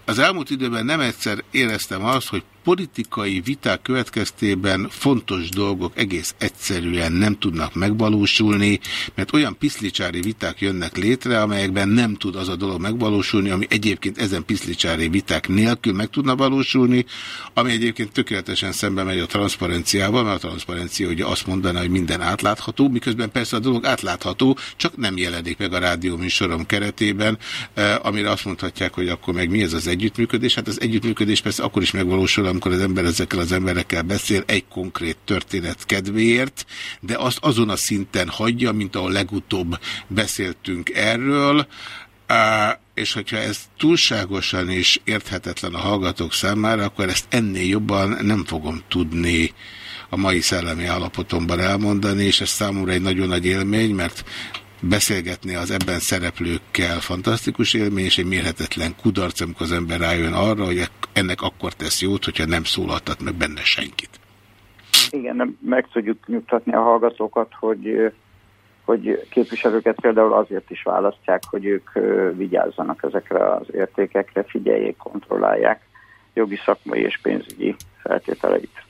az elmúlt időben nem egyszer éreztem azt, hogy politikai viták következtében fontos dolgok egész egyszerűen nem tudnak megvalósulni, mert olyan piszlicsári viták jönnek létre, amelyekben nem tud az a dolog megvalósulni, ami egyébként ezen piszlicsári viták nélkül meg tudna valósulni, ami egyébként tökéletesen szembe megy a transzparenciával, mert a transzparencia ugye azt mondaná, hogy minden átlátható, miközben persze a dolog átlátható, csak nem jelenik meg a rádió műsorom keretében, eh, amire azt mondhatják, hogy akkor meg mi ez az együttműködés. Hát az együttműködés persze akkor is megvalósul, amikor az ember ezekkel az emberekkel beszél egy konkrét történet kedvéért, de azt azon a szinten hagyja, mint ahol legutóbb beszéltünk erről, és hogyha ez túlságosan is érthetetlen a hallgatók számára, akkor ezt ennél jobban nem fogom tudni a mai szellemi állapotomban elmondani, és ez számomra egy nagyon nagy élmény, mert beszélgetni az ebben szereplőkkel fantasztikus élmény, és egy mérhetetlen kudarc, amikor az ember rájön arra, hogy ennek akkor tesz jót, hogyha nem szólaltat meg benne senkit. Igen, meg tudjuk nyugtatni a hallgatókat, hogy hogy képviselőket például azért is választják, hogy ők vigyázzanak ezekre az értékekre, figyeljék, kontrollálják jogi, szakmai és pénzügyi feltételeit.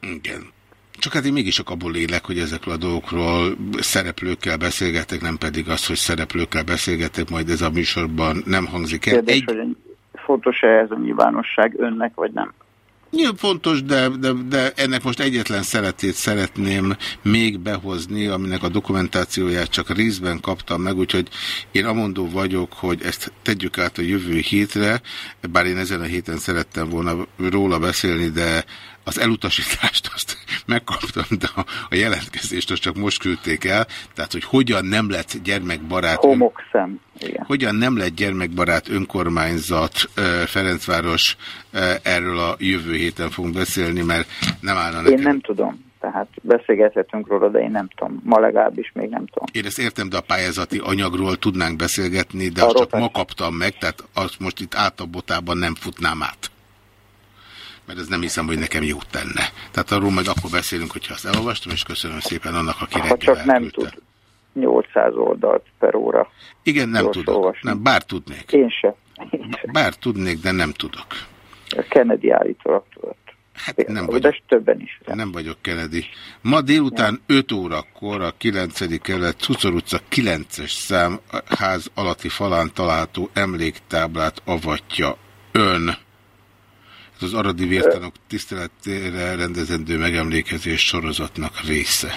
Igen. Csak hát én mégis csak abból élek, hogy ezekről a dolgokról szereplőkkel beszélgetek, nem pedig az, hogy szereplőkkel beszélgetek, majd ez a műsorban nem hangzik el. Kérdés, Egy... hogy fontos-e ez a nyilvánosság önnek, vagy nem? Nyilván fontos, de, de, de ennek most egyetlen szeretét szeretném még behozni, aminek a dokumentációját csak részben kaptam meg, úgyhogy én amondó vagyok, hogy ezt tegyük át a jövő hétre, bár én ezen a héten szerettem volna róla beszélni, de az elutasítást azt megkaptam, de a, a jelentkezést azt csak most küldték el, tehát hogy hogyan nem lett gyermekbarát... Homokszem, igen. Hogyan nem lett gyermekbarát önkormányzat Ferencváros, erről a jövő héten fogunk beszélni, mert nem állna nekem. Én nem tudom. Tehát beszélgethetünk róla, de én nem tudom. Ma legalábbis még nem tudom. Én ezt értem, de a pályázati anyagról tudnánk beszélgetni, de azt csak ma kaptam meg, tehát azt most itt átabotában nem futnám át mert ez nem hiszem, hogy nekem jót tenne. Tehát arról majd akkor beszélünk, hogyha azt elolvastam, és köszönöm szépen annak, aki Ha csak nem tud 800 oldalt per óra. Igen, nem tudok. Olvasni. Nem, bár tudnék. Én sem. Bár tudnék, de nem tudok. A Kennedy állítólag tudott. Hát nem vagyok, de többen is. Nem vagyok Kennedy. Ma délután ja. 5 órakor a 9. kelet Cucor utca 9-es szám ház alatti falán található emléktáblát avatja ön az aradi vértanok tiszteletére rendezendő megemlékezés sorozatnak része.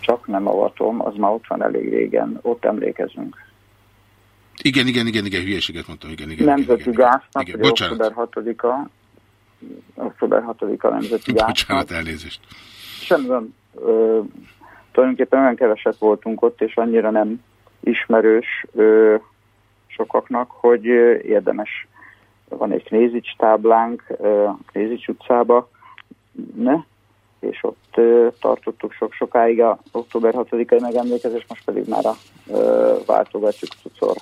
Csak nem avatom, az már ott van elég régen, ott emlékezünk. Igen, igen, igen, igen, hülyeséget mondtam, igen, igen. Nemzeti gáznak, igen, hogy október 6-a, október 6-a nemzeti gáznak. Bocsánat, elnézést. Semmi ö, tulajdonképpen olyan keveset voltunk ott, és annyira nem ismerős ö, sokaknak, hogy érdemes van egy Knézics táblánk a Knézics utcába, ne? és ott tartottuk sok sokáig a október 6-ai megemlékezés, most pedig már a, váltogatjuk Cucor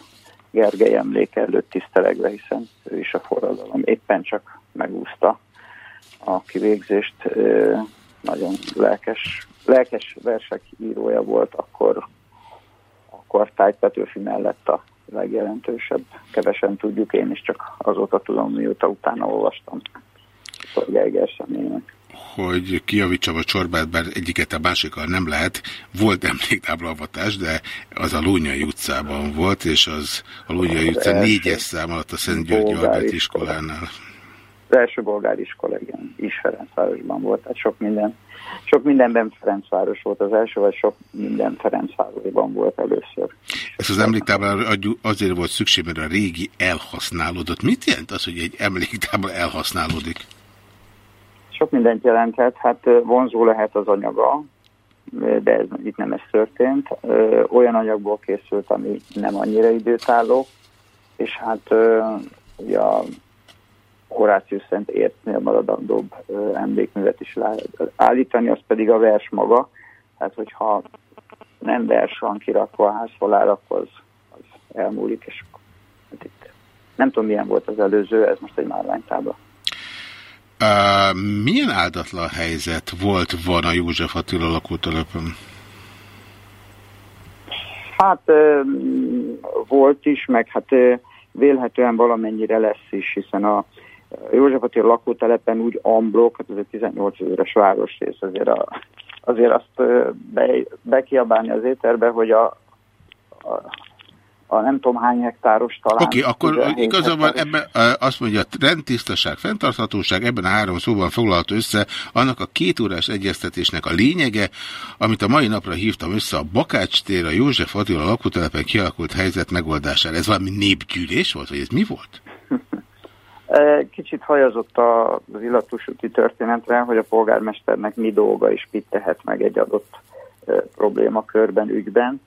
Gergely emléke előtt tisztelegve, hiszen ő is a forradalom éppen csak megúszta a kivégzést, nagyon lelkes, lelkes versek írója volt, akkor, akkor Tájt Petőfi mellett a legjelentősebb. Kevesen tudjuk, én is csak azóta tudom, mióta utána olvastam. Gergely személynek hogy kiavítsam a csorbát, bár egyiket a másikkal nem lehet. Volt emléktáblavatás, de az a Lónyai utcában volt, és az a Lónyai utca négyes szám alatt a Szent György Albert iskolánál. Az első bolgár iskola, igen, is Ferencvárosban volt, tehát sok minden sok mindenben Ferencváros volt az első, vagy sok minden Ferencvárosban volt először. Ez az emléktábla azért volt szükség, mert a régi elhasználódott. Mit jelent az, hogy egy emléktábla elhasználódik? Sok mindent jelenthet, hát vonzó lehet az anyaga, de ez, itt nem ez történt. Olyan anyagból készült, ami nem annyira időtálló, és hát ugye a Horácius Szent értnél maradandóbb emlékművet is lehet állítani, az pedig a vers maga. Tehát, hogyha nem vers van kirakva a házfalára, akkor az, az elmúlik, és hát itt nem tudom, milyen volt az előző, ez most egy márványtábla. Uh, milyen áldatlan helyzet volt, van a József Attila lakótelepen? Hát uh, volt is, meg hát uh, vélhetően valamennyire lesz is, hiszen a József Attila lakótelepen úgy amblok, hát ez egy 18 ezeres városrész, azért, a, azért azt be, bekiabálni az éterbe, hogy a, a, a nem tudom hány hektáros talán. Oké, okay, akkor igazából ebben azt mondja, rendtisztaság, fenntarthatóság, ebben a három szóban foglalható össze annak a két órás egyeztetésnek a lényege, amit a mai napra hívtam össze a Bakács tér, a József Attila lakótelepen kialakult helyzet megoldására. Ez valami népgyűlés volt, vagy ez mi volt? Kicsit hajazott az illatos úti történetre, hogy a polgármesternek mi dolga és mit tehet meg egy adott problémakörben, ügyben.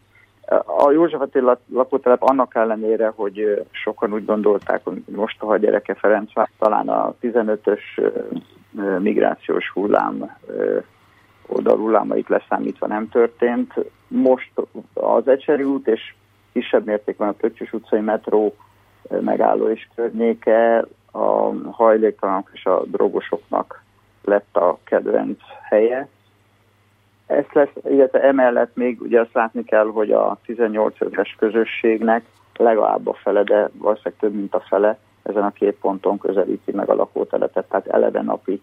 A József Attila lakótelep annak ellenére, hogy sokan úgy gondolták, hogy most a gyereke Ferenc talán a 15-ös e, e, migrációs hullám oldalhullámait leszámítva nem történt. Most az Ecseri út és kisebb mértékben a Pöttyös utcai metró megálló és környéke a hajléktalanok és a drogosoknak lett a kedvenc helye. Ezt lesz, illetve emellett még ugye azt látni kell, hogy a 18 éves közösségnek legalább a fele, de valószínűleg több, mint a fele ezen a két ponton közelíti meg a lakótelepet, tehát eleve napi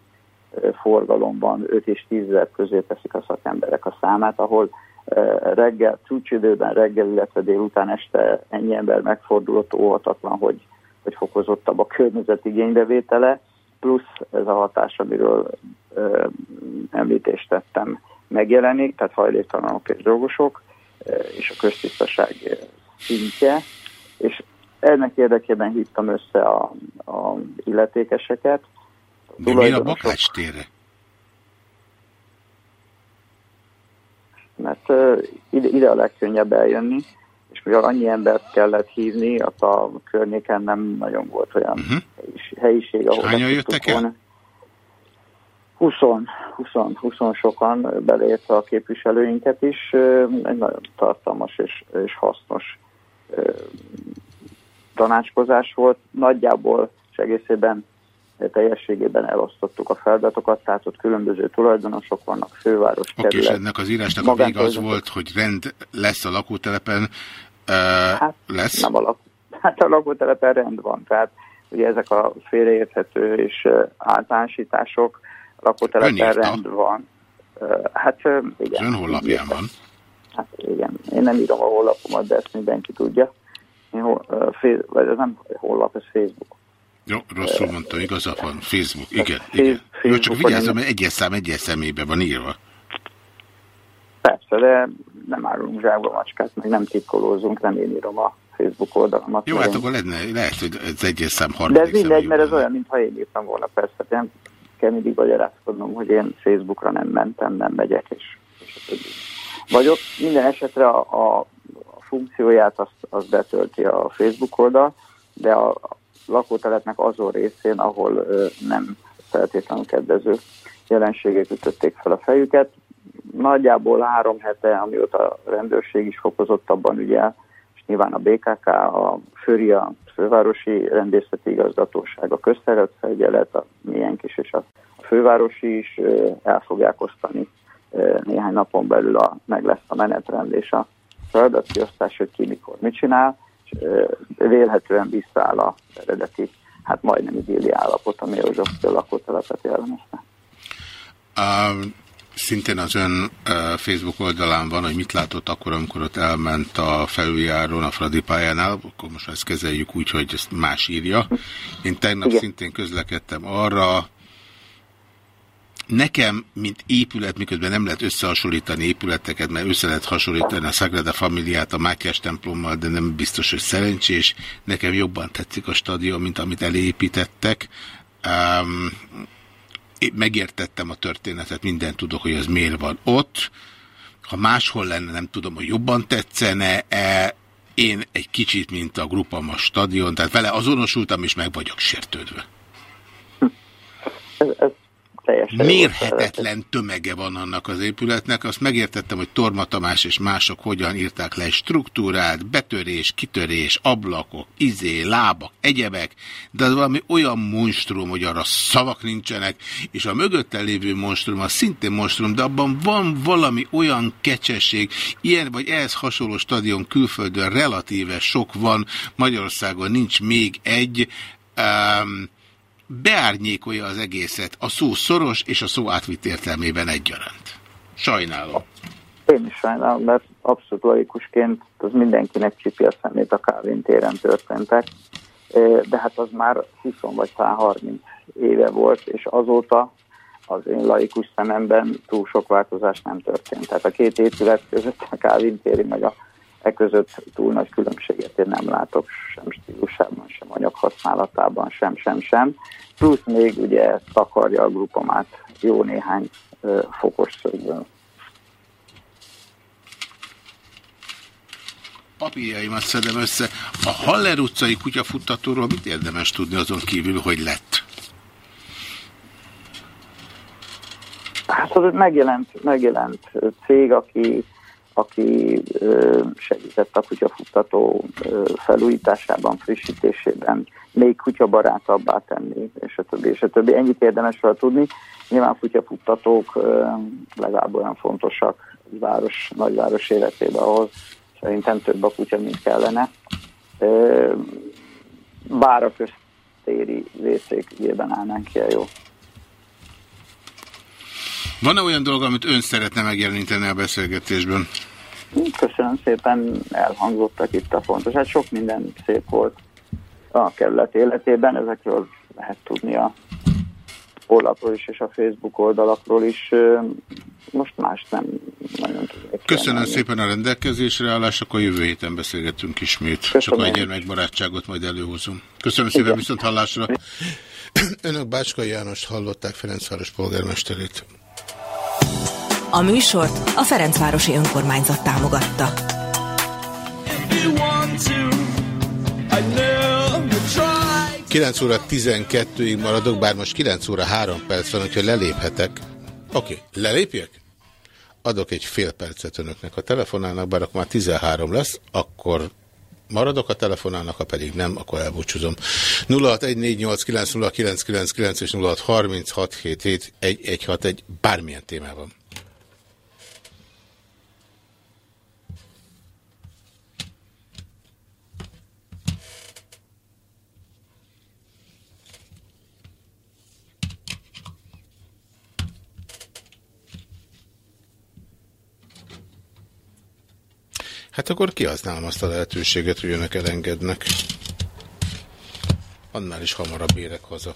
forgalomban 5 és 10 ezer közé teszik a szakemberek a számát, ahol reggel, csúcsidőben reggel, illetve délután este ennyi ember megfordulott óhatatlan, hogy, hogy fokozottabb a környezetigénybevétele, plusz ez a hatás, amiről ö, említést tettem, megjelenik, tehát hajléktalanok és drogosok, ö, és a köztisztaság szintje, és ennek érdekében hívtam össze a, a illetékeseket. De miért a Bakács térre? mert uh, ide, ide a legkönnyebb eljönni, mivel annyi embert kellett hívni, ott a környéken nem nagyon volt olyan uh-huh. helyiség, ahol Mhm. Hányan jöttek el? volna. 20, 20, 20 sokan beleértve a képviselőinket is, egy nagyon tartalmas és, és hasznos tanácskozás volt. Nagyjából és egészében ö, teljességében elosztottuk a feladatokat, tehát ott különböző tulajdonosok vannak, főváros, és terület. ennek az írásnak a vége az volt, hogy rend lesz a lakótelepen, uh, Hát, lesz? Nem a, lak... hát a lakótelepen rend van, tehát ugye ezek a félreérthető és általánosítások, lakótelepen rend van. Hát igen. Ön honlapján van. Hát igen, én nem írom a honlapomat, de ezt mindenki tudja. Én, fél, vagy ez nem honlap, ez Facebook. Jó, rosszul mondtam, igaza van. Facebook, igen, igen. Jó, csak vigyázzam, mert egyes szám egyes szemébe van írva. Persze, de nem árulunk zsákba macskát, meg nem titkolózunk, nem én írom a Facebook oldalamat. Jó, hát akkor lenne, lehet, hogy ez egyes szám De ez harmadik mindegy, mert ez olyan, mintha én írtam volna, persze. Nem kell mindig magyarázkodnom, hogy én Facebookra nem mentem, nem megyek, és, és a többi. Vagy ott minden esetre a, a, a funkcióját azt, azt betölti a Facebook oldal, de a, a lakótelepnek azon részén, ahol ö, nem feltétlenül kedvező jelenségek ütötték fel a fejüket. Nagyjából három hete, amióta a rendőrség is fokozottabban ügyel, és nyilván a BKK, a Föri, a Fővárosi Rendészeti Igazgatóság, a Közterületfelügyelet, a miénk is, és a fővárosi is el fogják osztani néhány napon belül a, meg lesz a menetrend és a feladatkiosztás, hogy ki mikor mit csinál, és vélhetően visszaáll a eredeti, hát majdnem idilli állapot, ami a Zsokti lakótelepet jellemezte. Uh, szintén az ön uh, Facebook oldalán van, hogy mit látott akkor, amikor ott elment a felüljárón a Fradi pályánál, akkor most ezt kezeljük úgy, hogy ezt más írja. Én tegnap Igen. szintén közlekedtem arra, Nekem, mint épület, miközben nem lehet összehasonlítani épületeket, mert össze lehet hasonlítani a Sagrada Familiát a Mátyás templommal, de nem biztos, hogy szerencsés. Nekem jobban tetszik a stadion, mint amit elépítettek. Um, én megértettem a történetet, mindent tudok, hogy az miért van ott. Ha máshol lenne, nem tudom, hogy jobban tetszene-e. Én egy kicsit, mint a Grupama stadion, tehát vele azonosultam, és meg vagyok sértődve. Ez, ez teljesen Mérhetetlen tömege van annak az épületnek. Azt megértettem, hogy Torma Tamás és mások hogyan írták le struktúrát, betörés, kitörés, ablakok, izé, lábak, egyebek, de az valami olyan monstrum, hogy arra szavak nincsenek, és a mögötte lévő monstrum az szintén monstrum, de abban van valami olyan kecsesség, ilyen vagy ehhez hasonló stadion külföldön relatíve sok van, Magyarországon nincs még egy, um, beárnyékolja az egészet a szó szoros és a szó átvitt értelmében egyaránt. Sajnálom. Én is sajnálom, mert abszolút laikusként az mindenkinek csipi a szemét a Kávin téren történtek, de hát az már 20 vagy talán 30 éve volt, és azóta az én laikus szememben túl sok változás nem történt. Tehát a két épület között a Kávin téri meg a e között túl nagy különbséget én nem látok sem stílusában, sem anyaghasználatában, sem, sem, sem. Plusz még ugye takarja a grupomát jó néhány ö, fokos szögből. papírjaimat szedem össze. A Haller utcai kutyafuttatóról mit érdemes tudni azon kívül, hogy lett? Hát az megjelent, megjelent cég, aki, aki segített a kutyafuttató felújításában, frissítésében, még kutyabarátabbá tenni, és a többi, és a többi. Ennyit érdemes fel tudni. Nyilván kutyafuttatók legalább olyan fontosak város, nagyváros életében, ahol szerintem több a kutya, mint kellene. Bár a köztéri vészék ügyében állnánk ki jó. Van-e olyan dolog, amit ön szeretne megjeleníteni a beszélgetésben? Köszönöm szépen, elhangzottak itt a fontos. Hát sok minden szép volt a kerület életében, ezekről lehet tudni a honlapról is és a Facebook oldalakról is. Most más nem nagyon tudok. Köszönöm kiemelni. szépen a rendelkezésre állás, akkor jövő héten beszélgetünk ismét. Köszönöm. Csak a gyermekbarátságot majd előhozom. Köszönöm szépen, Igen. viszont hallásra. Önök Bácskai János hallották Ferencváros polgármesterét. A műsort a Ferencvárosi Önkormányzat támogatta. Try. 9 óra 12-ig maradok, bár most 9 óra 3 perc van, hogyha leléphetek. Oké, okay, lelépjek? Adok egy fél percet önöknek a telefonálnak, bár akkor már 13 lesz, akkor maradok a telefonálnak, ha pedig nem, akkor elbúcsúzom. 0614890999 és 0636771161 bármilyen témában. Hát akkor kihasználom azt a lehetőséget, hogy önök elengednek. Annál is hamarabb érek haza.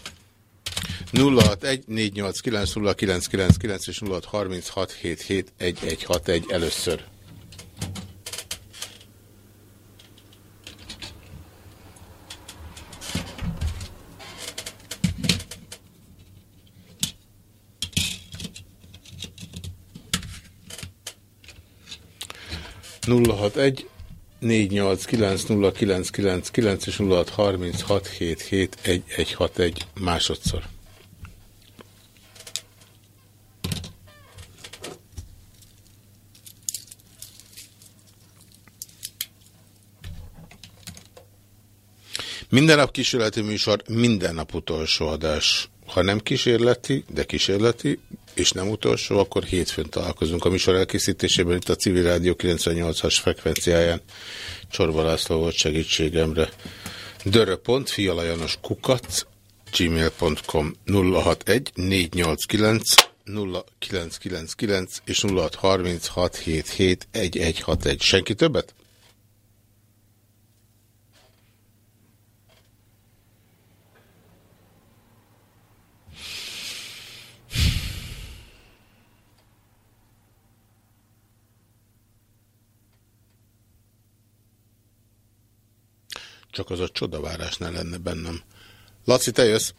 0614890999 és 0636771161 először. 061 489 és 0636771161 másodszor. Minden nap kísérleti műsor, minden nap utolsó adás. Ha nem kísérleti, de kísérleti, és nem utolsó, akkor hétfőn találkozunk a műsor elkészítésében itt a Civil Rádió 98-as frekvenciáján. Csorba László volt segítségemre. dörö.fialajanos kukac gmail.com 061 489 0999 és 0636771161. Senki többet? Csak az a csodavárás ne lenne bennem. Laci, te jössz?